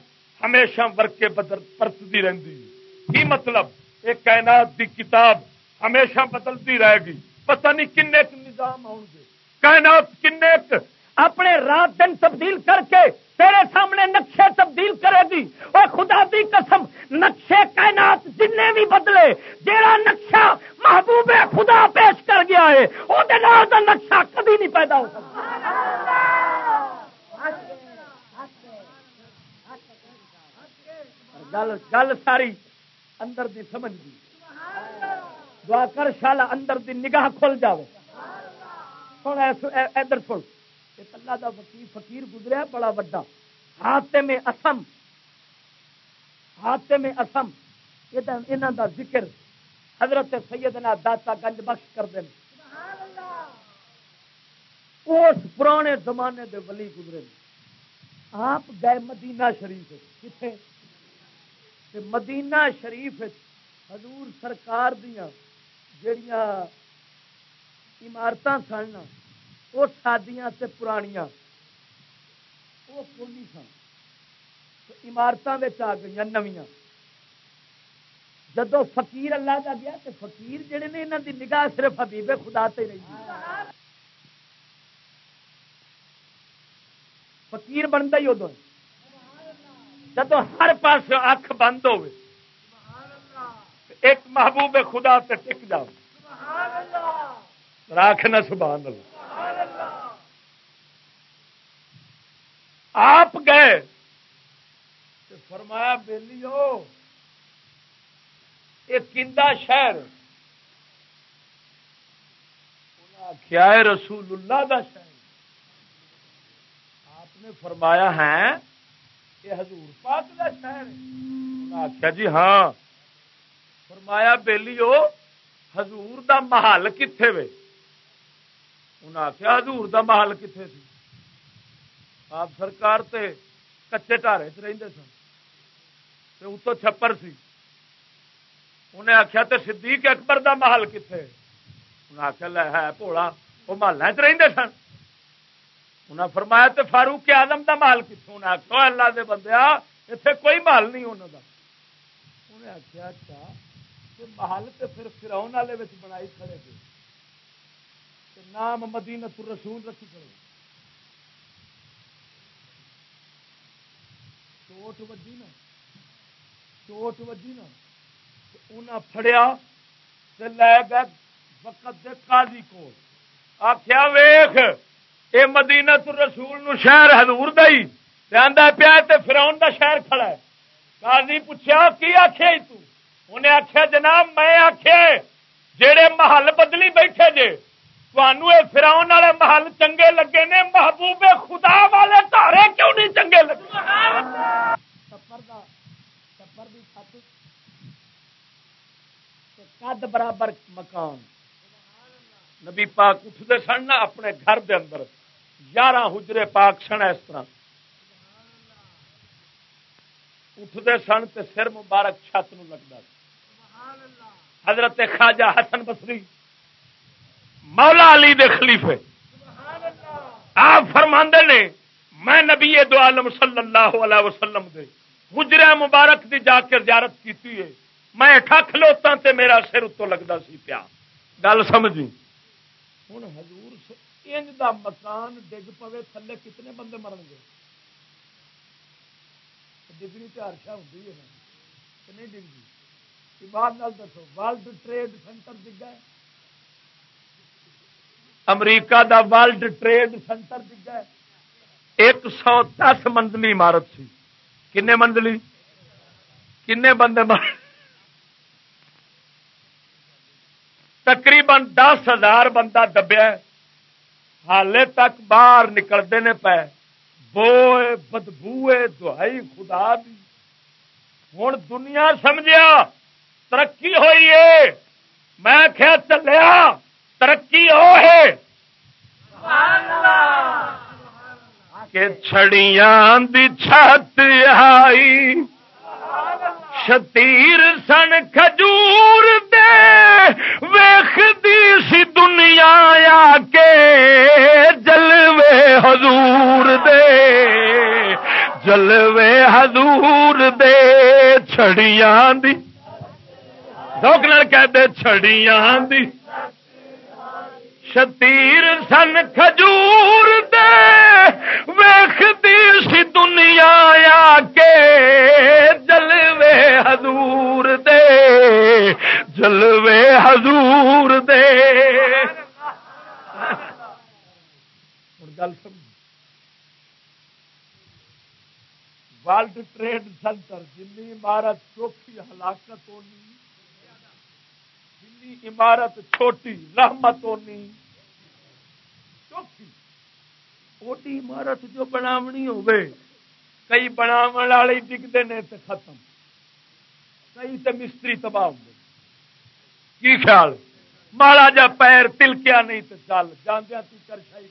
ہمیشہ ورکے بدل پرتتی رہتی کی مطلب؟ یہ کائنات دی کتاب ہمیشہ بدلتی رہے گی۔ پتہ نہیں کن نظام آؤ گے کائنات کن اپنے رات دن تبدیل کر کے تیرے سامنے نقشے تبدیل کرے گی۔ اور خدا دی قسم، نقشے کائنات جن بھی بدلے، جیڑا نقشہ محبوب خدا پیش کر گیا ہے وہ نقشہ کبھی نہیں پیدا ہو سکتا۔ گل گل ساری اندر دی سمجھ دی۔ دعا کر، شالا اندر دی نگاہ کھل جائے سن ادھر سن۔ اللہ دا وکیل فقیر گزریا بڑا وڈا۔ ہاتھے میں اسم۔ ہاتھے میں اسم۔ یہ دا ذکر حضرت سیدنا داتا گنج بخش کر دیں اس پرانے زمانے دے ولی گزرے آپ گئے مدینہ شریف کتنے مدینہ شریف حضور سرکار دیا جڑیاں عمارت سن وہ سادیاں سے پرانیاں۔ وہ کونی سن۔ عمارتوں آ گئی نویاں۔ جدو فقیر اللہ کا گیا تو فقیر جڑے نے یہاں کی نگاہ صرف حبیب خدا سے رہی۔ فقیر بنتا ہی ادو جدو ہر پاس اکھ بند ہو ایک محبوب خدا سے ٹک جاؤ۔ راک نہ سبحان اللہ۔ آپ گئے فرمایا بےلی ہو کندا شہر کیا ہے رسول اللہ دا شہر۔ آپ نے فرمایا ہے یہ حضور پاک کا شہر آخیا جی ہاں۔ فرمایا بےلی حضور دا محل کتنے وے؟ انہیں آخیا حضور دا محل کتنے سی؟ آپ سرکار تے کچے ٹارے چ رہتے سن۔ اتو چھپر سی۔ انہیں آخیا تے صدیق اکبر دا محل کتنے انہیں آخیا لے ہے پوڑا وہ محلہ چ رہتے سن۔ انہیں فرمایا تے فاروق آدم دا محل کتوں انہیں آخیا اللہ دے بندے اتنے کوئی محل نہیں انہوں دا۔ انہیں آخیا اچھا محل تے پھر فراؤن والے بنائی کھڑے گئے نام مدینہ رسول رکھی کھڑے چوٹ وجی نا چوٹ وجی نا انہیں فڑیا لے گئے وقت دے قاضی کو آخیا ویخ یہ مدینہ تو رسول نو شہر ہزور دئی پیا فراؤن دا شہر کھڑا ہے قاضی پوچھا کی آخیا انہیں آخیا جناب میں آخیا جہے محل بدلی بیٹھے جے فراؤن والے محل چنگے لگے نے محبوب خدا والے تارے کیوں نہیں چنگے لگے؟ قد برابر مکان۔ نبی پاک اٹھتے سن نا اپنے گھر دے اندر۔ یارہ حجرے پاک سن اس طرح۔ اٹھتے سن تے سر مبارک چھت نو لگتا حضرت خواجہ حسن بسری مولا علی دے خلیفے۔ آپ فرما نے، میں نبی دو عالم صلی اللہ علیہ وسلم دے۔ گجرا مبارک دی جا کے زیارت کی میں کھلوتا تے میرا سر اتو لگتا سی پیا۔ گل سمجھی؟ ہوں ہزور انج دا مکان ڈگ پوے تھلے کتنے بندے مرن گے؟ ڈگنی چار شا ہوں نہیں ڈگی بعد دسو، ورلڈ ٹریڈ سینٹر ڈگا ہے۔ امریکہ دا ورلڈ ٹریڈ سینٹر ڈگا ایک سو دس منزلی عمارت سی۔ کنے منزلی؟ کنے بندے مار تقریباً دس ہزار بندہ دبیا حالے تک باہر نکلتے نے پے۔ بوئے، بدبوئے، دہائی، خدا دی۔ ہوں دنیا سمجھا ترقی ہوئی ہے۔ میں کیا چلیا۔ ترقی ہو ہے۔ کہ چھڑیاں دی چھت آئی۔ شتیر سن کھجور دے۔ ویخ دی سی دنیا آ کے جلوے حضور دے۔ جلوے حضور دے چھڑیاں دی۔ دوکھ کہہ دے چھڑیاں دی۔ شتیر سن کھجور دے ویختی سی دنیا آ کے جلوے حضور دے، جلوے حضور دے۔ گل سمجھ۔ ورلڈ ٹریڈ سینٹر جن عمارت چوکھی ہلاکت ہونی جن عمارت چھوٹی، رحمت ہونی۔ چھوٹی عمارت جو بناونی ہوئے کئی بناو والے ڈگتے ہیں تو ختم۔ کئی تو مستری تباہ ہو کی خیال؟ ماڑا جا پیر تلکیا نہیں تو چل جاندیا ترشائی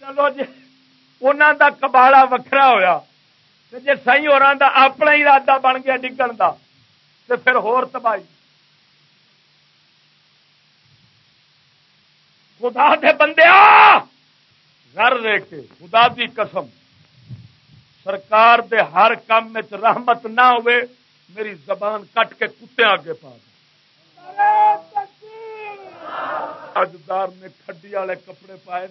چلو جی انہوں دا کباڑا وکھرا ہویا جی سی اور اپنا ہی ارادہ بن گیا ڈگن کا تو پھر ہور تباہی۔ خدا دے بندے گھر رہ کے، خدا دی قسم۔ سرکار دے ہر کام میں رحمت نہ ہوئے، میری زبان کٹ کے کتے آگے پا دے۔ اجدار نے کھڈی والے کپڑے پائے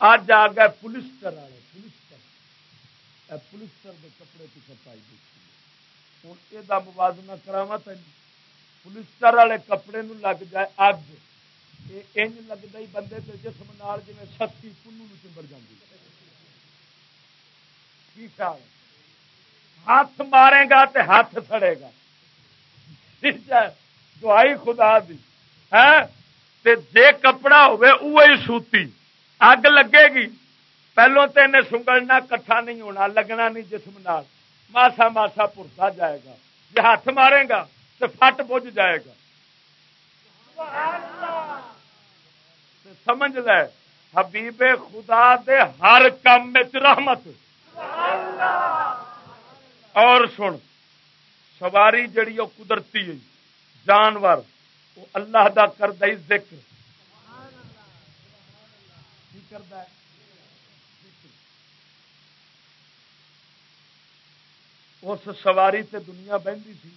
اج آ گئے پولیسٹر والے پولیسٹر پولیسٹر کے کپڑے پیچھے پائی دیکھی ہوں یہ موازنہ کراوا تین پولیسٹر والے کپڑے نو لگ جائے اگ انج لگتا ہی بندے کے جسم نال جی سستی کنو چمبڑ جاتی کی خیال ہاتھ مارے گا تے ہاتھ سڑے گا دعائی خدا دی ہے تے جے کپڑا ہوئے اوہی سوتی اگ لگے گی پہلو تو انہیں سنگلنا کٹھا نہیں ہونا لگنا نہیں جسم نال ماسا ماسا پورتا جائے گا جی ہاتھ مارے گا تو فٹ بج جائے گا۔ سمجھ لے، حبیب خدا دے ہر کام رحمت۔ اور سن، سواری جڑی وہ قدرتی ہے، جانور وہ اللہ دا کردہ ذکر۔ کرتا ہے اس سواری تے دنیا بہتی سی۔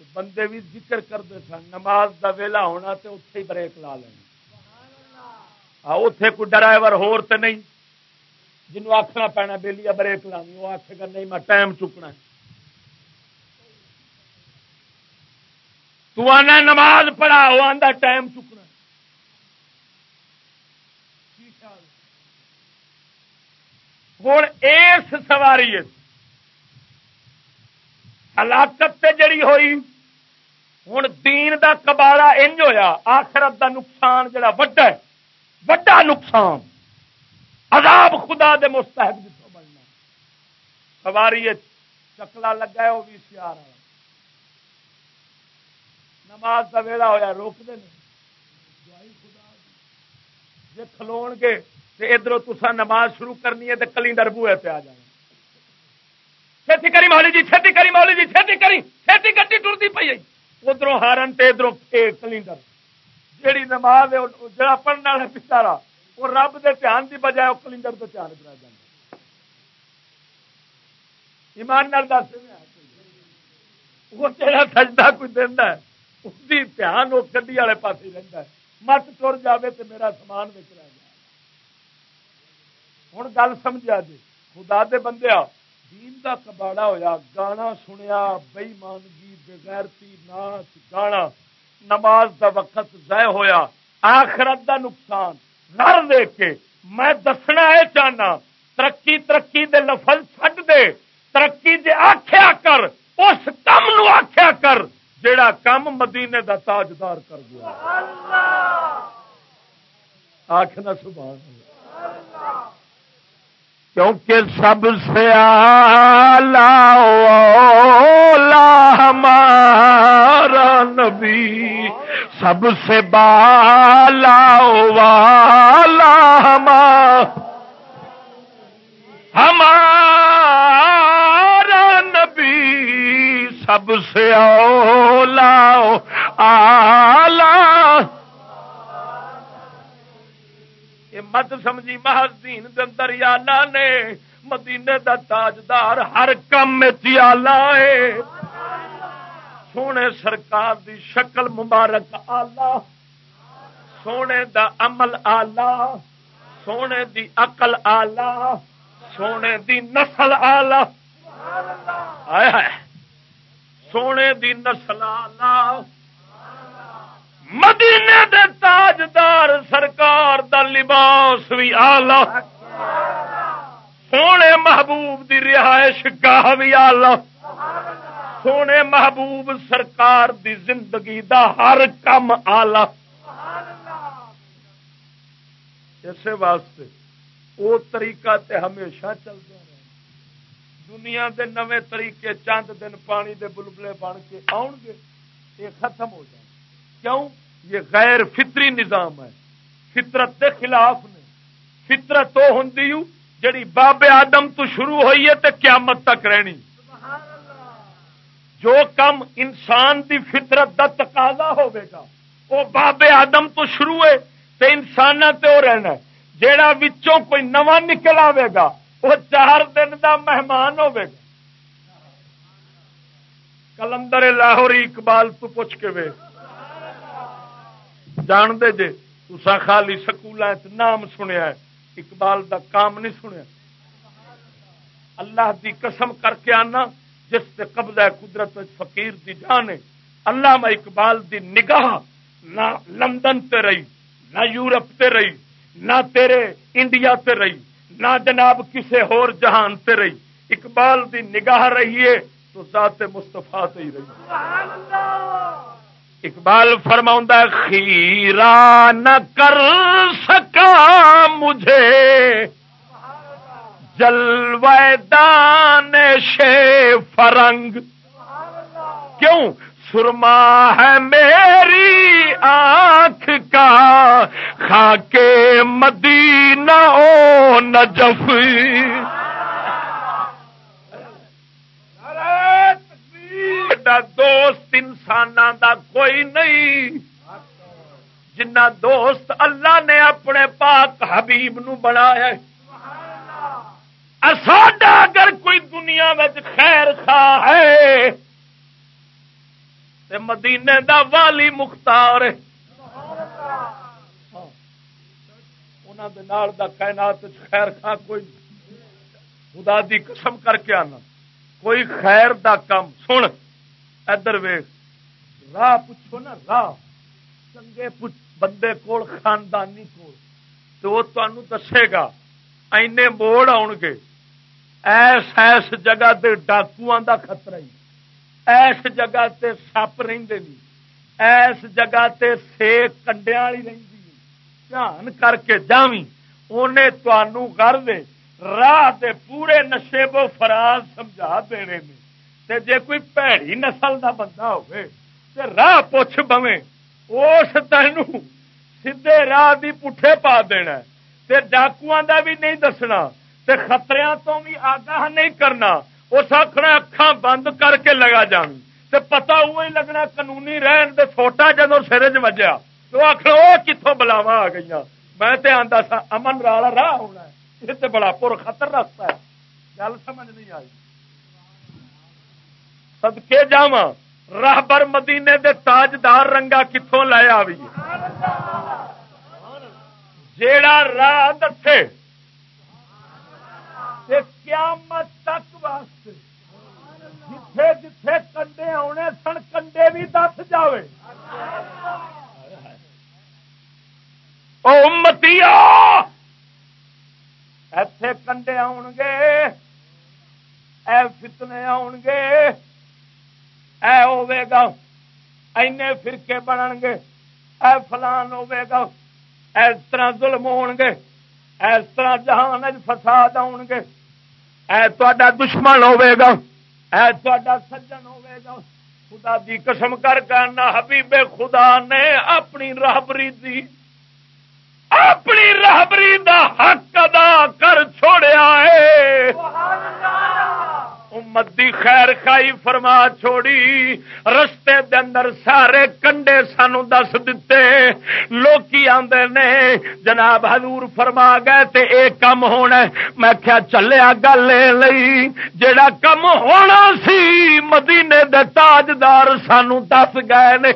بندے بھی ذکر کرتے سن نماز دا ویلا ہونا تے اتے ہی بریک لا لینی اتے کوئی ڈرائیور ہور تے نہیں۔ جنوں آخنا پینا بہلی بریک لانی وہ آخے گا نہیں میں ٹائم چکنا تو آنا نماز پڑھا وہ آدھا ٹائم چکنا ہوں اس سواری ہلاکت جڑی ہوئی ہوں دین دا کباڑا انج ہویا، آخرت دا نقصان جڑا وڈا ہے، وڈا نقصان۔ عذاب خدا دے مستحق جتوں بننا سواری چکلا لگا ہے وہ بھی سیار والا نماز کا ویلا ہوا روک دے جی کھلو گے ادھر تسا نماز شروع کرنی ہے تو کلینڈر بوئے پہ آ جانا۔ چھتی کری مولی جی چھتی کری مولی جی چھتی کری۔ چھتی گڈی ٹرتی پی آئی ادھر ہارن ادھر کلینڈر۔ جیڑی نماز ہے جڑا پڑھنے والا پچارا وہ رب دے دھیان کی بجائے وہ کلینڈر تو دھیان کرا جائے ایمان دس۔ وہ جڑا سجدہ کوئی دینا ہے، اس کی دھیان وہ گڈی والے پاس رہتا ہے۔ مت تر جائے تو میرا سامان وچ رہ جائے ہوں گل سمجھا جی خدا دے بندے آ دین دا کباڑا ہویا گانا سنیا مانگی بغیرتی ناچ گانا نماز دا وقت ضائع ہویا آخرت دا نقصان۔ گھر دیکھ کے میں دسنا ہے چاہنا ترقی ترقی دے لفظ چھڈ دے ترقی دے آخیا کر اس کم نو آخیا کر جیڑا کم مدینے دا تاجدار کر گیا۔ آخنا سبحان اللہ۔ کیونکہ سب سے آلہ ہمارا نبی، سب سے بالا والا ہمارا نبی، سب سے اولا آلہ مت سمجھی محض دین اندر آلہ نے، مدینے دا تاجدار ہر کم آلہ ہے۔ سونے سرکار دی شکل مبارک آلہ، سونے دا عمل آلہ، سونے دی عقل آلہ، سونے دی نسل آلہ۔ سونے دی نسل آلہ مدینے دے تاجدار سرکار دا لباس بھی آلہ سونے محبوب دی رہائش گاہ بھی آلہ سونے محبوب سرکار دی زندگی دا ہر کم آلہ اسی واسطے وہ طریقہ تے ہمیشہ چلتا رہے دنیا دے نویں طریقے چند دن پانی دے بلبلے بن کے آن گے، یہ ختم ہو جائے۔ کیوں؟ یہ غیر فطری نظام ہے۔ فطرت کے خلاف نے۔ فطرت تو ہوں جڑی باب آدم تو شروع ہوئی ہے تو قیامت تک رہنی۔ جو کم انسان دی فطرت کا تقاضا ہوگا وہ باب آدم تو شروع ہے تو انسان رہنا جیڑا وچوں کوئی نواں نکل آئے گا، وہ چار دن دا مہمان ہوگا کلندر لاہوری اقبال تو پوچھ کے وے جان دے جے تسا خالی سکول نام سنیا ہے اقبال دا کام نہیں سنیا اللہ دی قسم کر کے آنا جس سے قبضہ قدرت فقیر دی جان ہے اللہ میں اقبال دی نگاہ نہ لندن تے رہی نہ یورپ تے رہی نہ تیرے انڈیا تے رہی نہ جناب کسے ہور جہان تے رہی اقبال دی نگاہ رہی ہے تو ذات مستفا ہی رہی اقبال فرما خیرا نہ کر سکا مجھے۔ جلوے دان شے فرنگ۔ کیوں؟ سرما ہے میری آنکھ کا۔ خاکے مدینہ او نجف۔ دوست انسان دا کوئی نہیں۔ جنہ دوست اللہ نے اپنے پاک حبیب نو بنایا ساڈا اگر کوئی دنیا میں خیر خواہ ہے، تے مدینے دا والی مختار دا کائنات خیر خواہ کوئی۔ خدا دی قسم کر کے آنا۔ کوئی خیر دا کم سن۔ ادھر ویخ راہ پوچھو نا، راہ۔ چنگے بندے کول، خاندانی کول۔ تو وہ تمہوں دسے گا، اینے موڑ آن گے۔ ایس ایس جگہ تے ڈاکو دا خطرہ ہی۔ ایس جگہ تے سپ رہندے نہیں ایس جگہ تے سیک کنڈیا والی رہندی دھیان کر کے جاویں۔ انہیں تمہوں کر دے راہ دے پورے نشے بو فراز سمجھا دینے میں تے جے کوئی پیڑی نسل دا بندہ ہوئے تے راہ پوچھ بویں اس تین سیدے راہ دی پٹھے پا دینا تے ڈاکو دا بھی نہیں دسنا تے خطریاں تو بھی آگاہ نہیں کرنا اس آخنا اکھان بند کر کے لگا جان تے پتا وہی لگنا قانونی رہن دے چھوٹا جدو سر چ وجیا تو آخر وہ کتوں بلاوا آ گئی میں تے آندا سا امن والا راہ ہونا ہے یہ تے بڑا پور خطر رستہ ہے گل سمجھ نہیں آئی سدکے جا راہبر مدینے دے تاجدار رنگا کتوں لے آئی جیڑا راہ دسے قیامت تک واسطے جتھے جتھے کنڈے آنے سن کنڈے بھی دس جائے امتی اتے کنڈے آن گے اے فتنے آن گے اے ہوے گا، اینے فرقے بنن گے، اے فلان ہوے گا، اس طرح ظلم ہون گے، اس طرح جہان فساد آن گے۔ اے تا دشمن ہوے گا، اے تا سجن ہوے گا۔ خدا دی قسم کر کرنا حبیب خدا نے اپنی راہبری دی، اپنی راہبری دا حق ادا کر چھوڑیا ہے سبحان اللہ! امت دی خیر خائی فرما چھوڑی۔ رستے دے اندر سارے کنڈے سانو دس دیتے لوکی آندے نے، جناب حضور فرما گئے تے اے کم ہونا میں کیا چلیا گل لئی جڑا کم ہونا سی مدینے دے تاجدار سانو دس گئے نے۔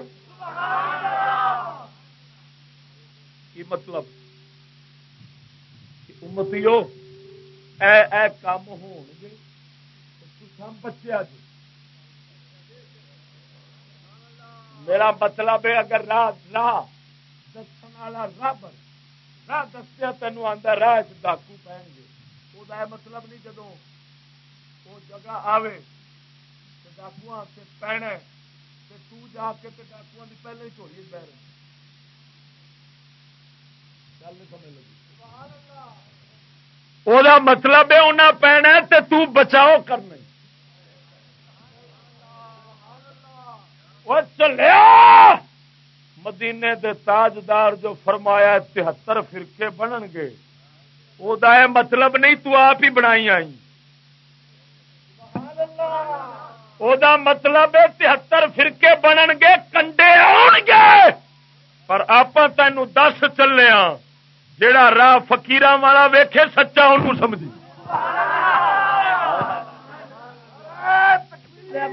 کی مطلب؟ امتیو؟ اے اے کم ہون گے۔ بچے میرا مطلب ہے اگر راہ راہ دسن والا رب راہ دسیا تینوں آتا راہ ڈاکو پہن گے۔ وہ مطلب نہیں جدو وہ جگہ آئے ڈاکو سے پہنے جا کے ڈاکو کی پہلے ہی چوری پہ رہے گل نہیں سمجھ لگی۔ وہ مطلب ہے انہیں پینا تو بچاؤ کرنا چلیا مدینے دے تاجدار جو فرمایا تہتر فرقے بنن گے وہ مطلب نہیں تو آپ ہی بنائی آئی وہ مطلب ہے تہتر فرقے بنن گے، کنڈے آن گے۔ پر آپ تین دس چلے ہاں، جڑا راہ فکیر والا ویکھے، سچا ان سمجھی۔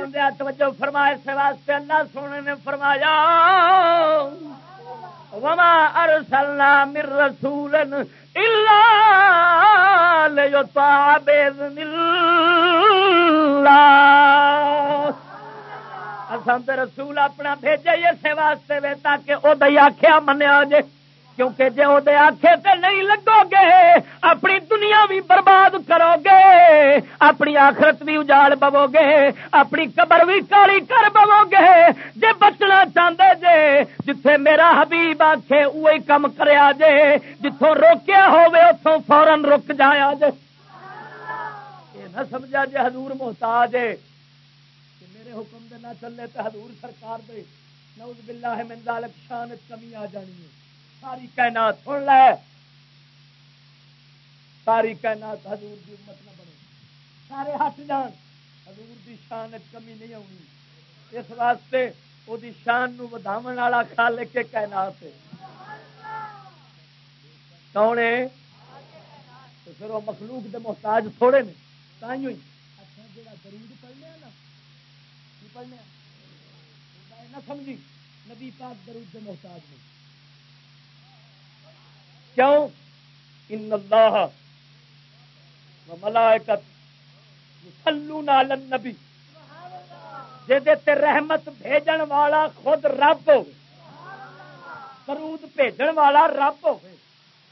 بندے توجہ فرمائے، اس واسطے اللہ سونے نے فرمایا، وما ارسلنا من رسول الا ليطاع باذن الله اساں تے رسول اپنا بھیجے اسے واسطے وے تاکہ او دیا آکھیا منیا جے۔ کیونکہ جی وہ آخے تے نہیں لگو گے اپنی دنیا بھی برباد کرو گے اپنی آخرت بھی اجاڑ پو گے اپنی قبر بھی کالی کر پو گے جی بچنا چاہتے جے، جتھے میرا حبیب آخے وہی کم کریا جے جتوں روکیا ہوے اتوں فورن رک جایا جے۔ یہ نہ سمجھا جی حضور محتاج ہے، کہ میرے حکم دے نہ چلے تو حضور سرکار دے۔ نوز باللہ من ذالک شان کمی آ جانی ہے۔ ساری کائنات سن لے۔ ساری کائنات حضور دی امت نہ بنے۔ سارے ہٹ جان۔ حضور دی شان کمی نہیں آنی اس واسطے وہ شان نو وداون والا خالق کے کائنات ہے۔ کون ہے؟ تو پھر وہ مخلوق دے محتاج تھوڑے نے۔ تھی اچھا جا درود پڑھنے نا کی پڑھنے نہ سمجھی۔ نبی پاک درود دے محتاج نہیں کیوں؟ ان اللہ ملائکت یصلون علی النبی۔ جے رحمت بھیجن والا خود رب ہو درود بھیجن والا رب ہو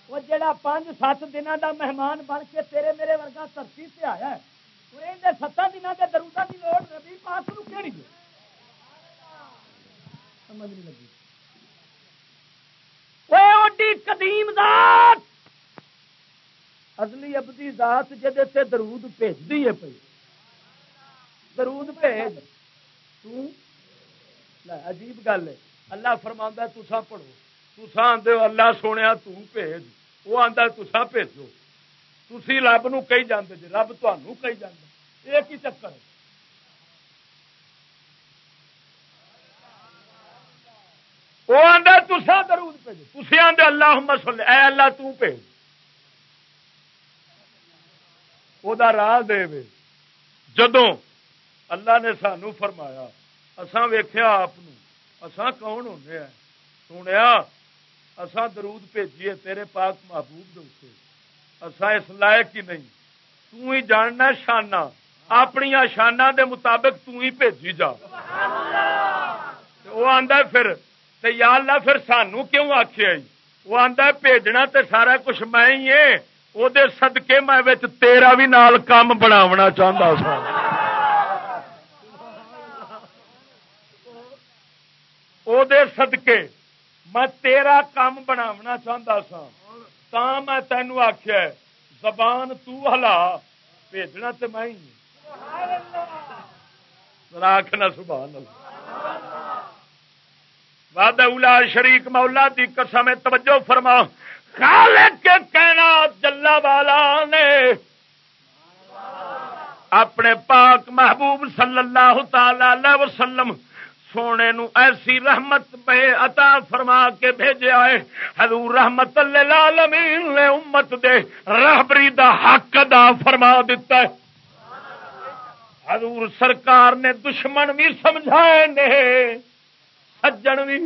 وہ جڑا پانچ سات دن دا مہمان بن کے تیرے میرے ورگا دھرتی سے آیا ہے، وہ ستاں دن کے درودا کی لوڑ ربی پاس نو کہڑی سمجھ نہیں لگی۔ قدیم ذات! ازلی ابدی ذات جہد درود بھیجتی ہے پی درود بھیج۔ عجیب گل ہے۔ اللہ فرما تسا پڑھو۔ تسا آدھے اللہ سونے تیج وہ آتا تسا بھیجو۔ تھی رب نو کہی جانے جی رب تمہوں کہی جانا یہ کی چکر ہے۔ وہ آدھا تسا درود بھیجو تھی آدھے اللہ مسل اے اللہ تیج وہ راہ دے جدو اللہ نے سانو فرمایا اسان ویخیا آپ اسان کون ہونے ہیں؟ سنیا اسان درود بھیجیے تیرے پاک محبوب دے اسان اس لائق ہی نہیں۔ تو ہی جاننا شانہ اپنی شانہ دے مطابق تو ہی بھیجی جا۔ وہ آدھا پھر یا اللہ پھر سانو کیوں آخیا وہ آتا بھیجنا تے سارا کچھ میں ہی ہے۔ وہ سدکے میں تیرا بھی نال کام بناونا چاہتا سا۔ وہ سدکے میں تیرا کام بناونا چاہتا سا۔ تا میں تینوں آخیا زبان تلا بھیجنا تو میں ہی آخنا سبحان اللہ۔ وعد اولا شریک مولا دی قسم توجہ فرما۔ خالق کے کہنا جلا والا نے اپنے پاک محبوب صلی اللہ تعالی وسلم سونے نو ایسی رحمت بے عطا فرما کے بھیجے آئے۔ حضور رحمت للعالمین نے امت دے رہبری دا حق ادا فرما دیتا ہے۔ حضور سرکار نے دشمن بھی سمجھائے نے۔ سجن بھی۔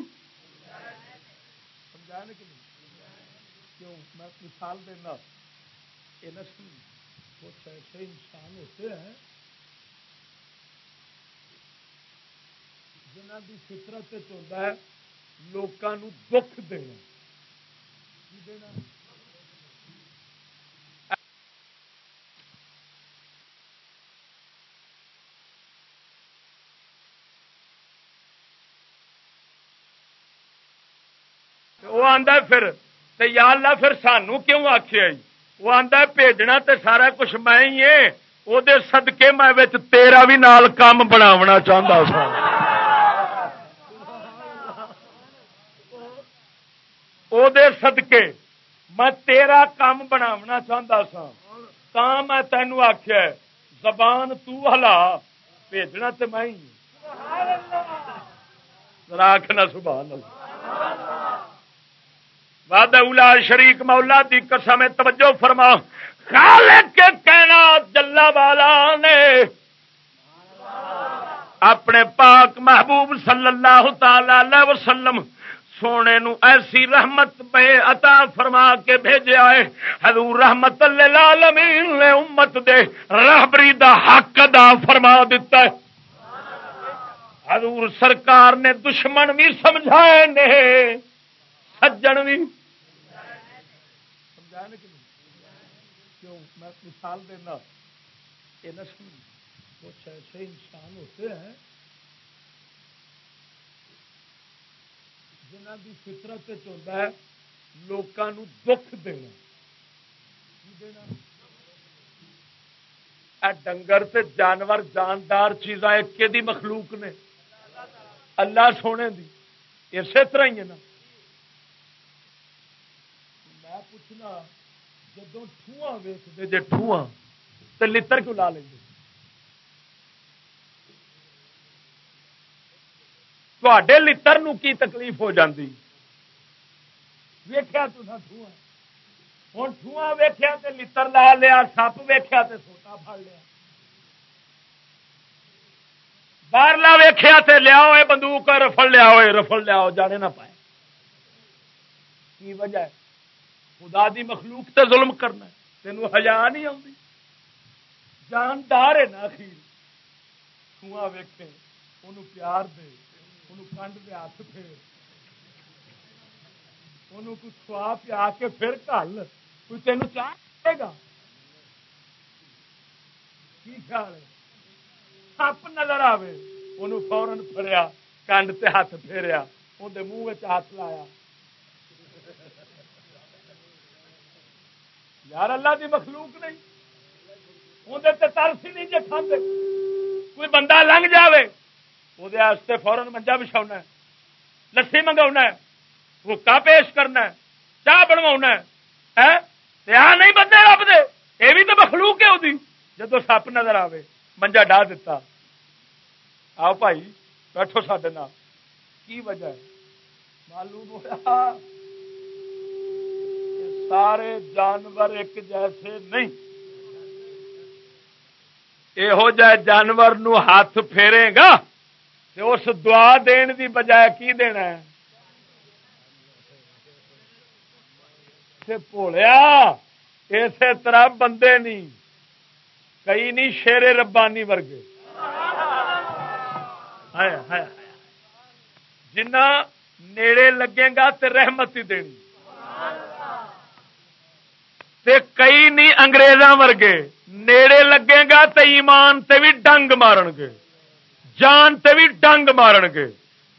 میں مثال دینا۔ یہ نسل کچھ ایسے انسان ہوتے ہیں۔ جنہ کی فطرت ہوتا ہے لوگوں دکھ دینا۔ دینا؟ وہ آتا پھر یا اللہ پھر سانو کیوں آخیا وہ آتا بھیجنا تے سارا کچھ میں ہی ہے وہ سدکے میں تیرا بھی نال کام بناونا چاہتا سا۔ وہ سدکے میں تیرا کام بناونا چاہتا سا۔ تا میں تینوں آخیا زبان تلا بھیجنا تو میں ہی راکھنا سبحان اللہ۔ وعد اولا شریک مولا دی قسم توجہ فرما۔ خالق کے کہنا جلا والا نے اپنے پاک محبوب صلی اللہ تعالی وسلم سونے نو ایسی رحمت بے عطا فرما کے بھیجے آئے۔ حضور رحمت للعالمین نے امت دے رہبری دا حق ادا فرما دیتا ہے۔ حضور سرکار نے دشمن بھی سمجھائے نے، سجن بھی جائے کہ نہیں کیوں میں مثال دینا یہ نہ سمجھ کچھ ایسے انسان ہوتے ہیں جنہ کی فطرت چاہتا ہے لوگوں دکھ دینا. ڈنگر تے جانور جاندار چیزاں ایک دی مخلوق نے. اللہ سونے دی. اسی طرح ہی ہے نا. میں پوچھنا جدو ٹھواں ویستے جی ٹھواں تو لڑ کیوں لا لیں تے لڑ کی تکلیف ہو جاتی ویخیا تو ٹھواں۔ ہوں ٹھواں ویخیا تو لڑ لا لیا، سپ ویخیا تو سوٹا پڑ لیا۔ باہرلا ویخیا تے لیا ہوئے، بندوق رفل لیا ہوئے رفل لیا ہو جانے نہ پائے۔ کی وجہ ہے؟ خدا دی مخلوق تے ظلم کرنا تینوں ہزا نہیں آتی جاندار ہے نا اخیر۔ کنواں ویکھے انہوں پیار دے انہوں کنڈ دے ہاتھ پھیر انہوں کچھ کھوا پیا کے پھر کل کوئی تینوں چاہ گا؟ کی خیال ہے؟ سپ نظر آئے انہوں فورن فریا کنڈ تے ہاتھ پھیریا اندر منہ ہاتھ لایا۔ یار اللہ دی مخلوق نہیں۔ اندر ترس ہی نہیں جی کھانے کوئی بندہ لنگ جائے وہ فورن منجا بچھا لسی منگا حکا پیش کرنا ہے، چاہ بنوا نہیں بندے رب دے۔ یہ بھی تو مخلوق ہے وہ جدو سپ نظر آئے منجا ڈا دیتا آؤ بھائی، بیٹھو سڈے کی وجہ ہے؟ معلوم ہوا سارے جانور ایک جیسے نہیں۔ یہو جہ جانور نو ہاتھ پھیرے گا تو اس دعا دین دی بجائے کی دینا ہے؟ بھولیا اسی طرح بندے نہیں، کئی نہیں شیر ربانی ورگے۔ جنا نیڑے لگے گا تو رحمت ہی دینی۔ تے کئی نہیں انگریزاں ورگے۔ نیڑے لگے گا تو ایمان تے بھی ڈنگ مارن گے۔ جان تے بھی ڈنگ مارن گے۔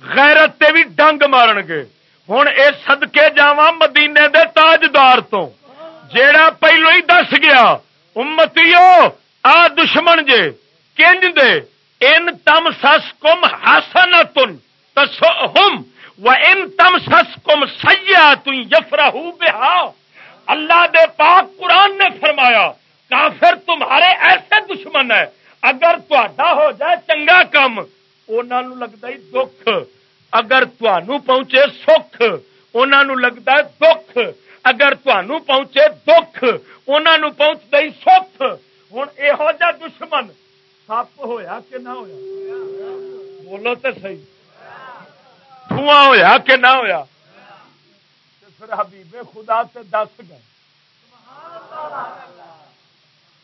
غیرت تے بھی ڈنگ مارن گے۔ ہوں یہ سدکے جا مدینے دے تاجدار تو۔ جیڑا پہلو ہی دس گیا، امتیو، آ دشمن جے، کنج دے۔ ان تم سس کم ہاسن تن تم و ان تم سس کم سیا تم یفرا بہا۔ اللہ دے پاک قرآن نے فرمایا، کافر تمہارے ایسے دشمن ہے اگر تا ہو جائے چنگا کام انہوں لگتا ہی دکھ۔ اگر پہنچے سکھ انہوں لگتا ہے دکھ۔ اگر پہنچے دکھ انہوں پہنچتا ہی سکھ۔ ہوں یہو جا دشمن، سپ ہویا کہ نہ ہویا؟ بولو تو سی دھواں ہویا کہ نہ ہویا؟ پھر حبیب خدا سے دس گئے۔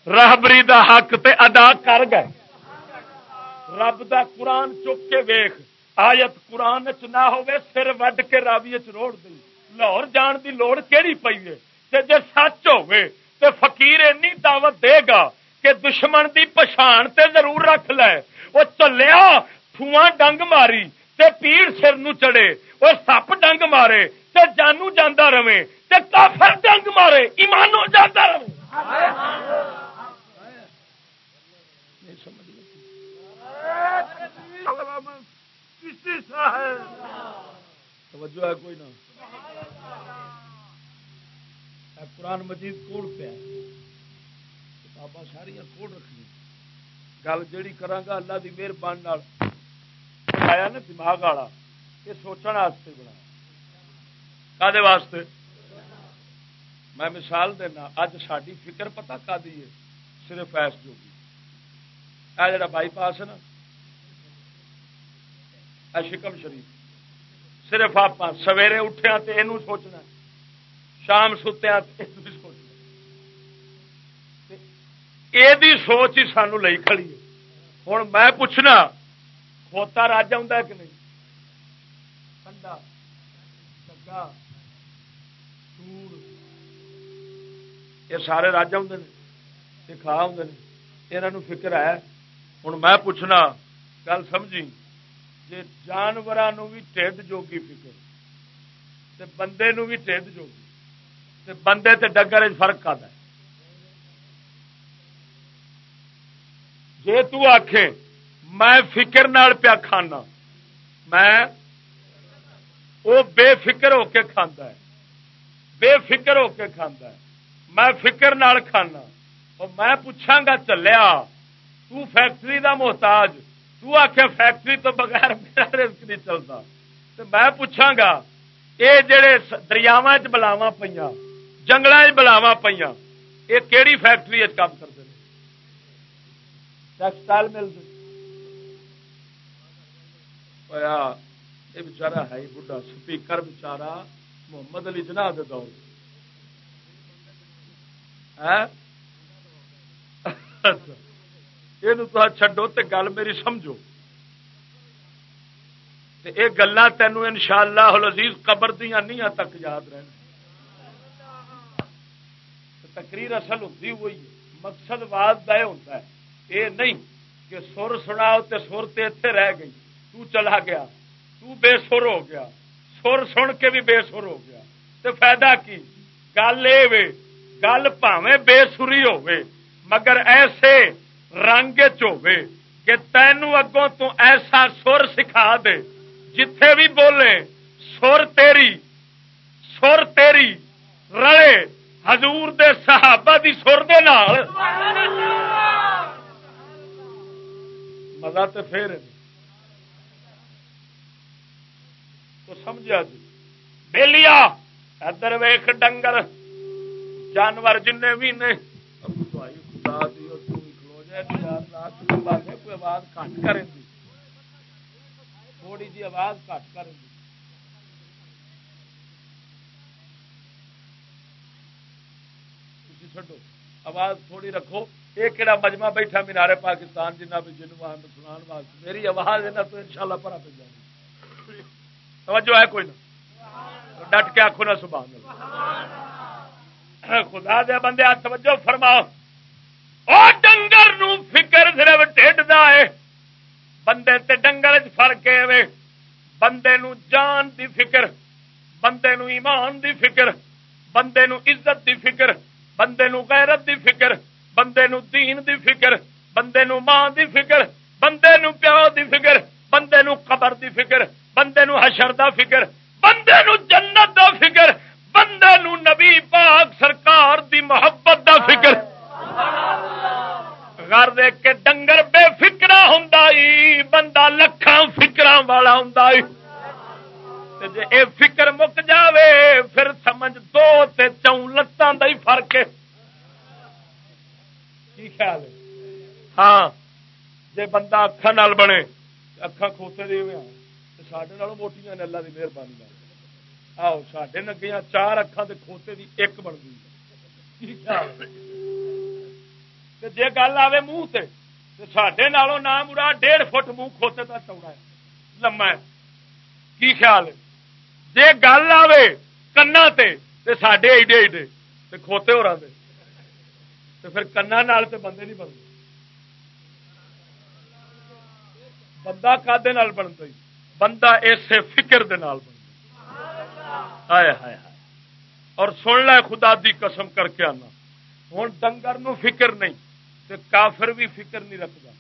رہبری دا حق تے ادا کر گئے۔ رب دا قرآن چک کے ویخ آیت قرآن چ نہ ہوئے سر وڈ کے راوی چ روڑ دی۔ لاہور جان دی لوڑ کیڑی پئی ہے؟ تے جے سچ ہوئے تے فقیر اینی دعوت دے گا کہ دشمن دی پچھان تے ضرور رکھ لے۔ وہ چلیا تھواں ڈنگ ماری تے پیڑ سر نو چڑے وہ سپ ڈنگ مارے تے جانو جانا رہے تے کافر ڈنگ مارے، ایمانو جانا رہے۔ توجہ ہے کوئی نہ۔ قرآن مجید کوڑ پیا کتاباں ساریا کوڑ رکھنی۔ گل جیڑی کرانگا اللہ دی مہربانی آیا نا دماغ والا، یہ سوچنے واسطے بنا واسطے؟ میں مثال دینا، اج ساری فکر پتا کا دی ہے؟ صرف ایس جو اے جڑا بائی پاس ہے نا شکم شریف۔ صرف آپ سویرے اٹھیا تو یہ سوچنا شام ستیا سوچنا یہ سوچ ہی سانو لئی کھڑی ہے۔ ہوں میں پوچھنا کھوتا رج آ کہ نہیں؟ ٹھنڈا چگا یہ سارے راج آدھے کھا آدھے یہاں فکر ہے۔ ہوں میں پوچھنا، گل سمجھی؟ جی جانوروں بھی ٹھڈ جوگی فکر، تے بندے نو بھی ٹھڈ جوگی، تے بندے تے ڈگر فرق کر جی تک میں فکر نال پیا کھانا، میں وہ بے فکر ہو کے کھانا ہے۔ بے فکر ہو کے کھانا ہے۔ میں فکر نال کھانا۔ اور میں پوچھا گا چلیا، تو فیکٹری دا محتاج، تو آخ فیکٹری تو بغیر میرا رزق نہیں چلتا۔ تو میں پوچھا گا یہ جڑے دریاوا چ بلاوا پہ جنگل بلاوا پہ یہ کہڑی فیکٹری کام کرتے ہیں؟ ٹیکسٹائل مل یہ بچارا ہے ہی بڑھا سپیکر بچارا محمد علی جناح دور۔ یہ چڈو تو گل میری سمجھو یہ گلا تینوں ان شاء اللہ لذیذ قبر دیا نیاں تک یاد رہن تقریر اصل ہوتی ہوئی مقصد واد کا یہ ہوتا ہے یہ نہیں کہ سر سناؤ تے سر تے اتے رہ گئی تو چلا گیا تو بے سر ہو گیا سر سن کے بھی بے سر ہو گیا تو فائدہ کی گل یہ گل پاوے بے سری ہوے مگر ایسے رنگ کہ تینوں اگوں تو ایسا سر سکھا دے جتھے بھی بولے سر تیری سر تیری رلے حضور دے صحابہ دی سر دے نال مزہ تو پھر تو سمجھا جی بے لیا ادھر ویخ ڈنگر جانور جن بھی نے۔ آواز کٹ کریں تھوڑی جی آواز کٹ کریں چڈو آواز تھوڑی رکھو۔ یہ کہڑا مجمع بیٹھا مینارے پاکستان جنہ بھی جنوب سنان واسطے۔ میری آواز ہے نا تو ان شاء اللہ پڑا پہ جائے۔ توجہ ہے کوئی نہ ڈٹ کے آخو نا سبحان اللہ۔ خدا دیا بندے توجہ فرماؤ ڈنگر نو فکر صرف ٹھڈ ہے بندے تے ڈنگر چ فرق ہے بندے نو جان دی فکر بندے نو ایمان دی فکر بندے نو عزت دی فکر بندے نو غیرت دی فکر بندے نو دین دی فکر بندے نو ماں دی فکر بندے نو پیو دی فکر بندے نو قبر دی فکر بندے نو حشر دا فکر بندے نو جنت دا فکر بندے نو نبی پاک سرکار دی محبت دا فکر. گھر دیکھ کے ڈنگر بے فکرا ہوں بندہ لکھان فکر والا ہوں جی اے فکر مک جاوے، پھر سمجھ دو تے چون لتان کا ہی فرق ہے۔ کی خیال ہے؟ ہاں جی بندہ اکھان بنے اکھان کھوتے دے ہاں، سڈے موٹیاں نے اللہ کی مہربانی آؤ سڈے نگیاں چار اکھان کے کھوتے دی ایک بن گئی۔ جی گل آئے منہ سے سڈے نالوں نہ مرا ڈیڑھ فٹ منہ کھوتے کا چوڑا ہے۔ لما ہے۔ کی خیال ہے؟ جی گل آئے کنا سڈے ایڈے ایڈے کھوتے ہو رہے تو پھر کنا تے بندے نہیں بنتے۔ بندہ کدے بنتا بندہ اسے فکر بنتا۔ ہائے ہائے ہائے۔ اور سن لے خدا دی قسم کر کے آنا۔ ہوں ڈنگر نو فکر نہیں، تے کافر بھی فکر نہیں رکھتا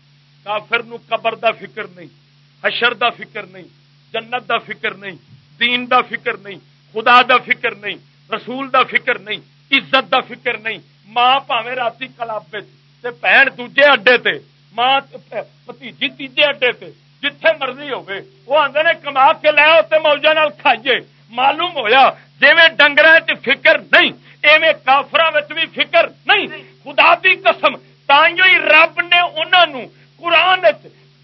کافر نو قبر دا فکر نہیں، حشر دا فکر نہیں، جنت دا فکر نہیں، دین دا فکر نہیں، خدا دا فکر نہیں، رسول دا فکر نہیں، عزت دا فکر نہیں۔ ماں پاوے رات کلاب بھن دوجے اڈے تے، ماں پتیجی تیجے اڈے تے، جتھے مرضی ہوگی وہ آدھے نے کما کے لیا تے موجہ نال کھائیے۔ معلوم ہویا جی ڈنگر فکر نہیں، ایویں کافر بھی فکر نہیں۔ خدا دی قسم تھی رب نے انہوں قرآن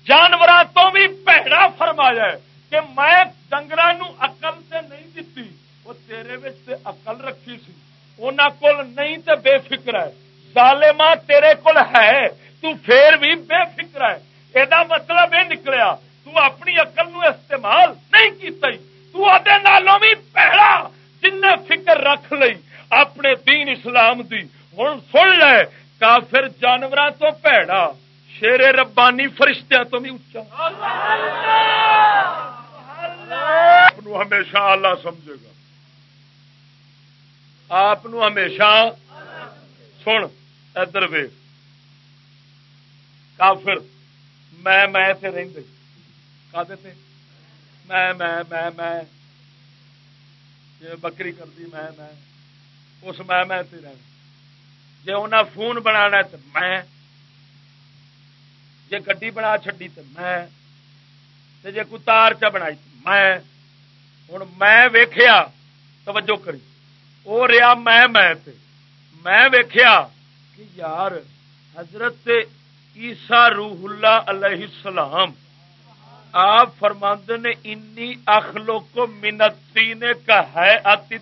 جانوروں تو بھی پیڑا فرمایا ہے کہ میں ڈنگر اقل سے نہیں دیتی وہ تیرے اقل رکھی سی۔ ان کول نہیں تے بے فکر ہے۔ ظالما تیرے کول ہے، تو پھر بھی بے فکر ہے۔ یہ مطلب یہ نکلیا، تو اپنی اقل نو استعمال نہیں کی نالوں بھی پہلا جن فکر رکھ لئی اپنے دین اسلام دی ہوں سن لے کافر جانور تو پیڑا شیر ربانی فرشتہ تو بھی اچا ہمیشہ اللہ سمجھے گا آپ ہمیشہ سن ادھر وے کافر میں میں تے رہندے تے میں میں میں۔ میں بکری کرتی میں میں۔ اس میں میں تے رہنا۔ جی انہیں فون بنا تو میں۔ جی گی بنا چڈی تو میں۔ جی کوئی تار چ بنائی میں۔ ہوں میں ویخیا توجہ کری۔ وہ رہا میں میں میں ویخیا کہ یار، حضرت عیسا روح اللہ علیہ السلام آپ فرماند نے انی اخلو کو منتی نے کا ہے اتی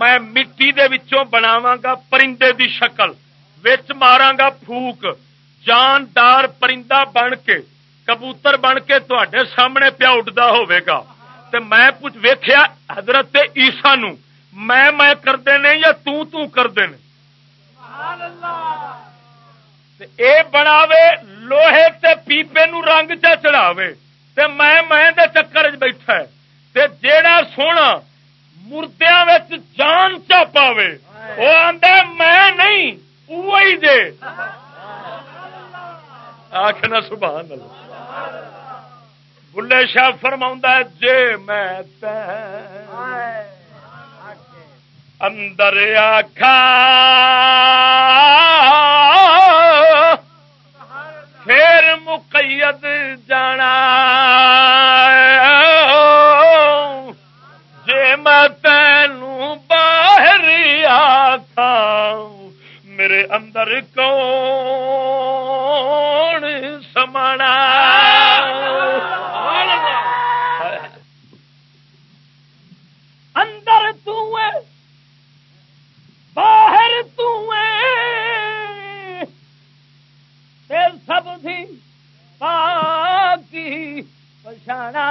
میں مٹی دے وچوں بناواں گا پرندے دی شکل وچ ماراں گا پھوک۔ جاندار پرندہ بن کے کبوتر بن کے تے سامنے پیا اڈتا ہوا تے میں کچھ ویخیا حضرت عیسا نو میں میں کرتے نے یا تو تو کرتے نے؟ اے بناوے لوہے تے پیپے نو رنگ چا چڑھاوے تے میں میں دے چکر بیٹھا ہے تے جیڑا سونا مردیا جان چا پاوے وہ آدھا میں نہیں وہی دے آخنا سبحان اللہ بلے شاہ فرما جے میں اندر آخا شریعت جانا جے میں تینوں باہر آخا میرے اندر کون سمانا پچھانا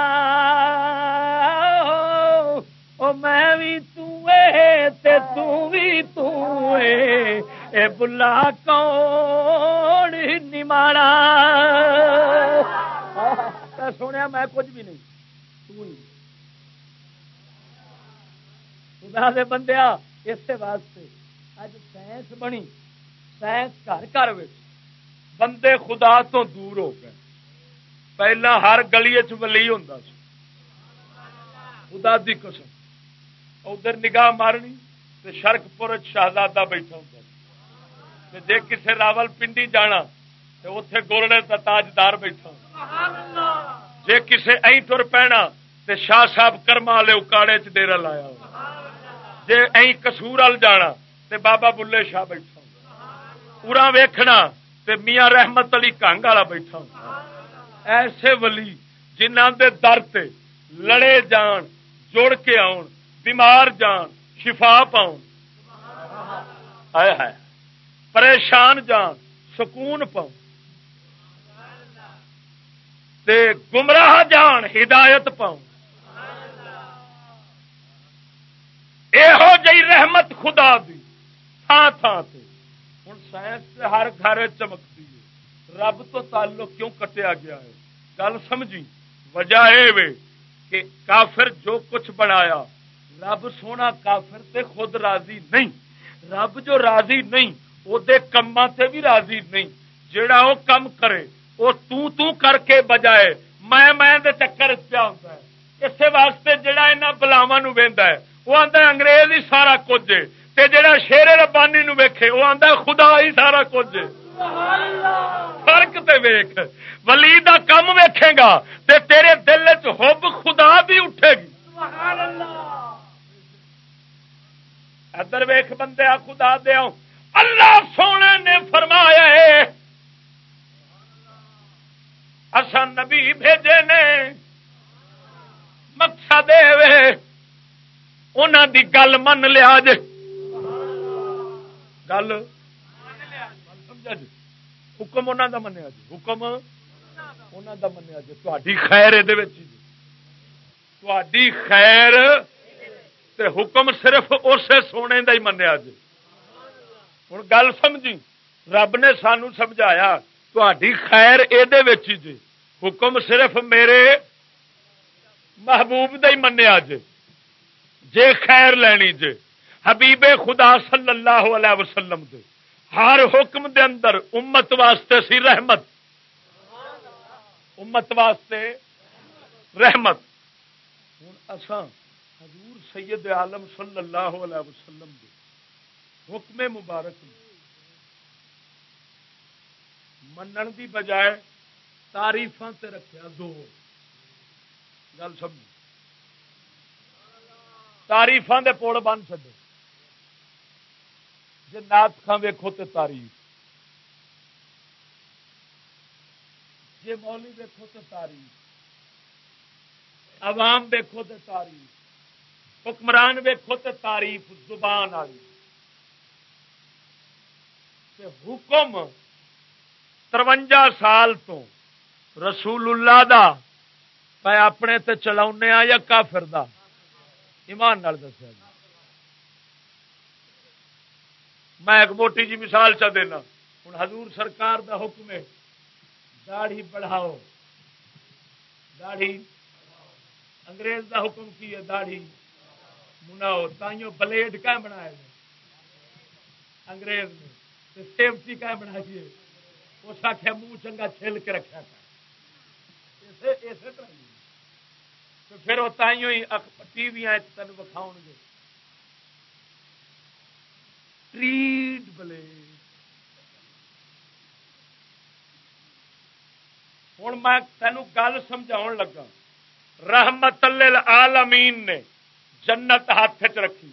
او میں بھی توے تے تو بھی تو اے بلا کون نمانا سنیا میں کچھ بھی نہیں۔ تو ہی خدا دے بندیا اس واسطے۔ اج سائنس بنی۔ سائنس گھر گھر بندے خدا تو دور ہو گئے۔ پہلا ہر گلی چلی ہوں خدا دی قسم۔ ادھر نگاہ مارنی تو شرک پور شہزادہ بیٹھا ہوں جی کسے راول پنڈی جانا تو اتے گولڑے کا تاجدار بیٹھا جی کسے ائی تر پینا تو شاہ صاحب کرما والے اکاڑے چ ڈیرا لایا جی ائی کسور وال جانا تو بابا بلے شاہ بیٹھا پورا ویکھنا تے میاں رحمت علی کنگ والا بیٹھا ایسے ولی جنہ دے در تے لڑے جان جوڑ کے آن، بیمار جان، شفا پاؤ پریشان جان، سکون پاؤ تے گمراہ جان، ہدایت پاؤ یہو جی رحمت خدا دی تھان تھان سے ہوں سائنس ہر گھر چمکتی ہے۔ رب تو تعلق کیوں کٹیا گیا ہے؟ گل سمجھی۔ وجہ یہ کہ کافر جو کچھ بنایا، رب سونا کافر تے خود راضی نہیں۔ رب جو راضی نہیں وہ کما سے بھی راضی نہیں۔ جڑا وہ کم کرے وہ تو تو کر کے بجائے، میں میں دے چکر پیا ہوتا ہے۔ اس واسطے جڑا یہاں بلاوا نو ہے وہ آتا انگریز ہی سارا کچھ تے جڑا شیر ربانی نو ویکھے وہ آتا خدا ہی سارا کچھ فرق تے ویخ ولی دا کم ویکھے گا تے تیرے دل چ ہوب خدا بھی اٹھے گی۔ ادھر ویخ بندے، آ خدا دیا اللہ سونے نے فرمایا اصا نبی بھیجے نے۔ مقصد انہوں دی گل من لیا جے۔ گل جی حکم انہوں دا منیا جی حکم انہوں دا منیا جی تھی خیر یہ خیر تے حکم صرف اسے سونے دا ہی منیا جی ہوں گل سمجھی رب نے سانو سمجھایا تھی خیر یہ جی حکم صرف میرے محبوب دا ہی منیا جے جے خیر لینی جے حبیب خدا صلی اللہ علیہ وسلم دے ہر حکم دے اندر امت واسطے سی رحمت۔ امت واسطے رحمت۔ ہوں اساں حضور سید عالم صلی اللہ علیہ وسلم دے حکم مبارک منن دی بجائے تاریفاں تے رکھیا دو گل سمجھ تاریفاں دے پوڑ بن چڈے جی نات خان ویکو تو تاریف جی مولی ویکو تو تاریف عوام ویکو تو تاریف حکمران ویکو تو تاریف زبان والی حکم ترونجا سال تو رسول اللہ دا پہ اپنے تے چلا یا کافر دا؟ ایمان نال دسیا جی میں ایک موٹی جی مثال چا دینا۔ ہوں حضور سرکار دا حکم ہے، داڑھی بڑھاؤ۔ داڑھی انگریز دا حکم کی ہے، داڑھی مناؤ۔ تائیوں بلیڈ کا بنایا انگریز نے۔ سیفٹی کا بنائیے؟ اس آخیا منہ چنگا چھل کے رکھا تھا۔ اسی طرح پھر وہ تائیوں ہی ٹی وی تین وکھاؤ گے۔ ٹریٹ بلے۔ ہوں میں تینوں گل سمجھا لگا۔ رحمت العالمین نے جنت ہاتھ چ رکھی۔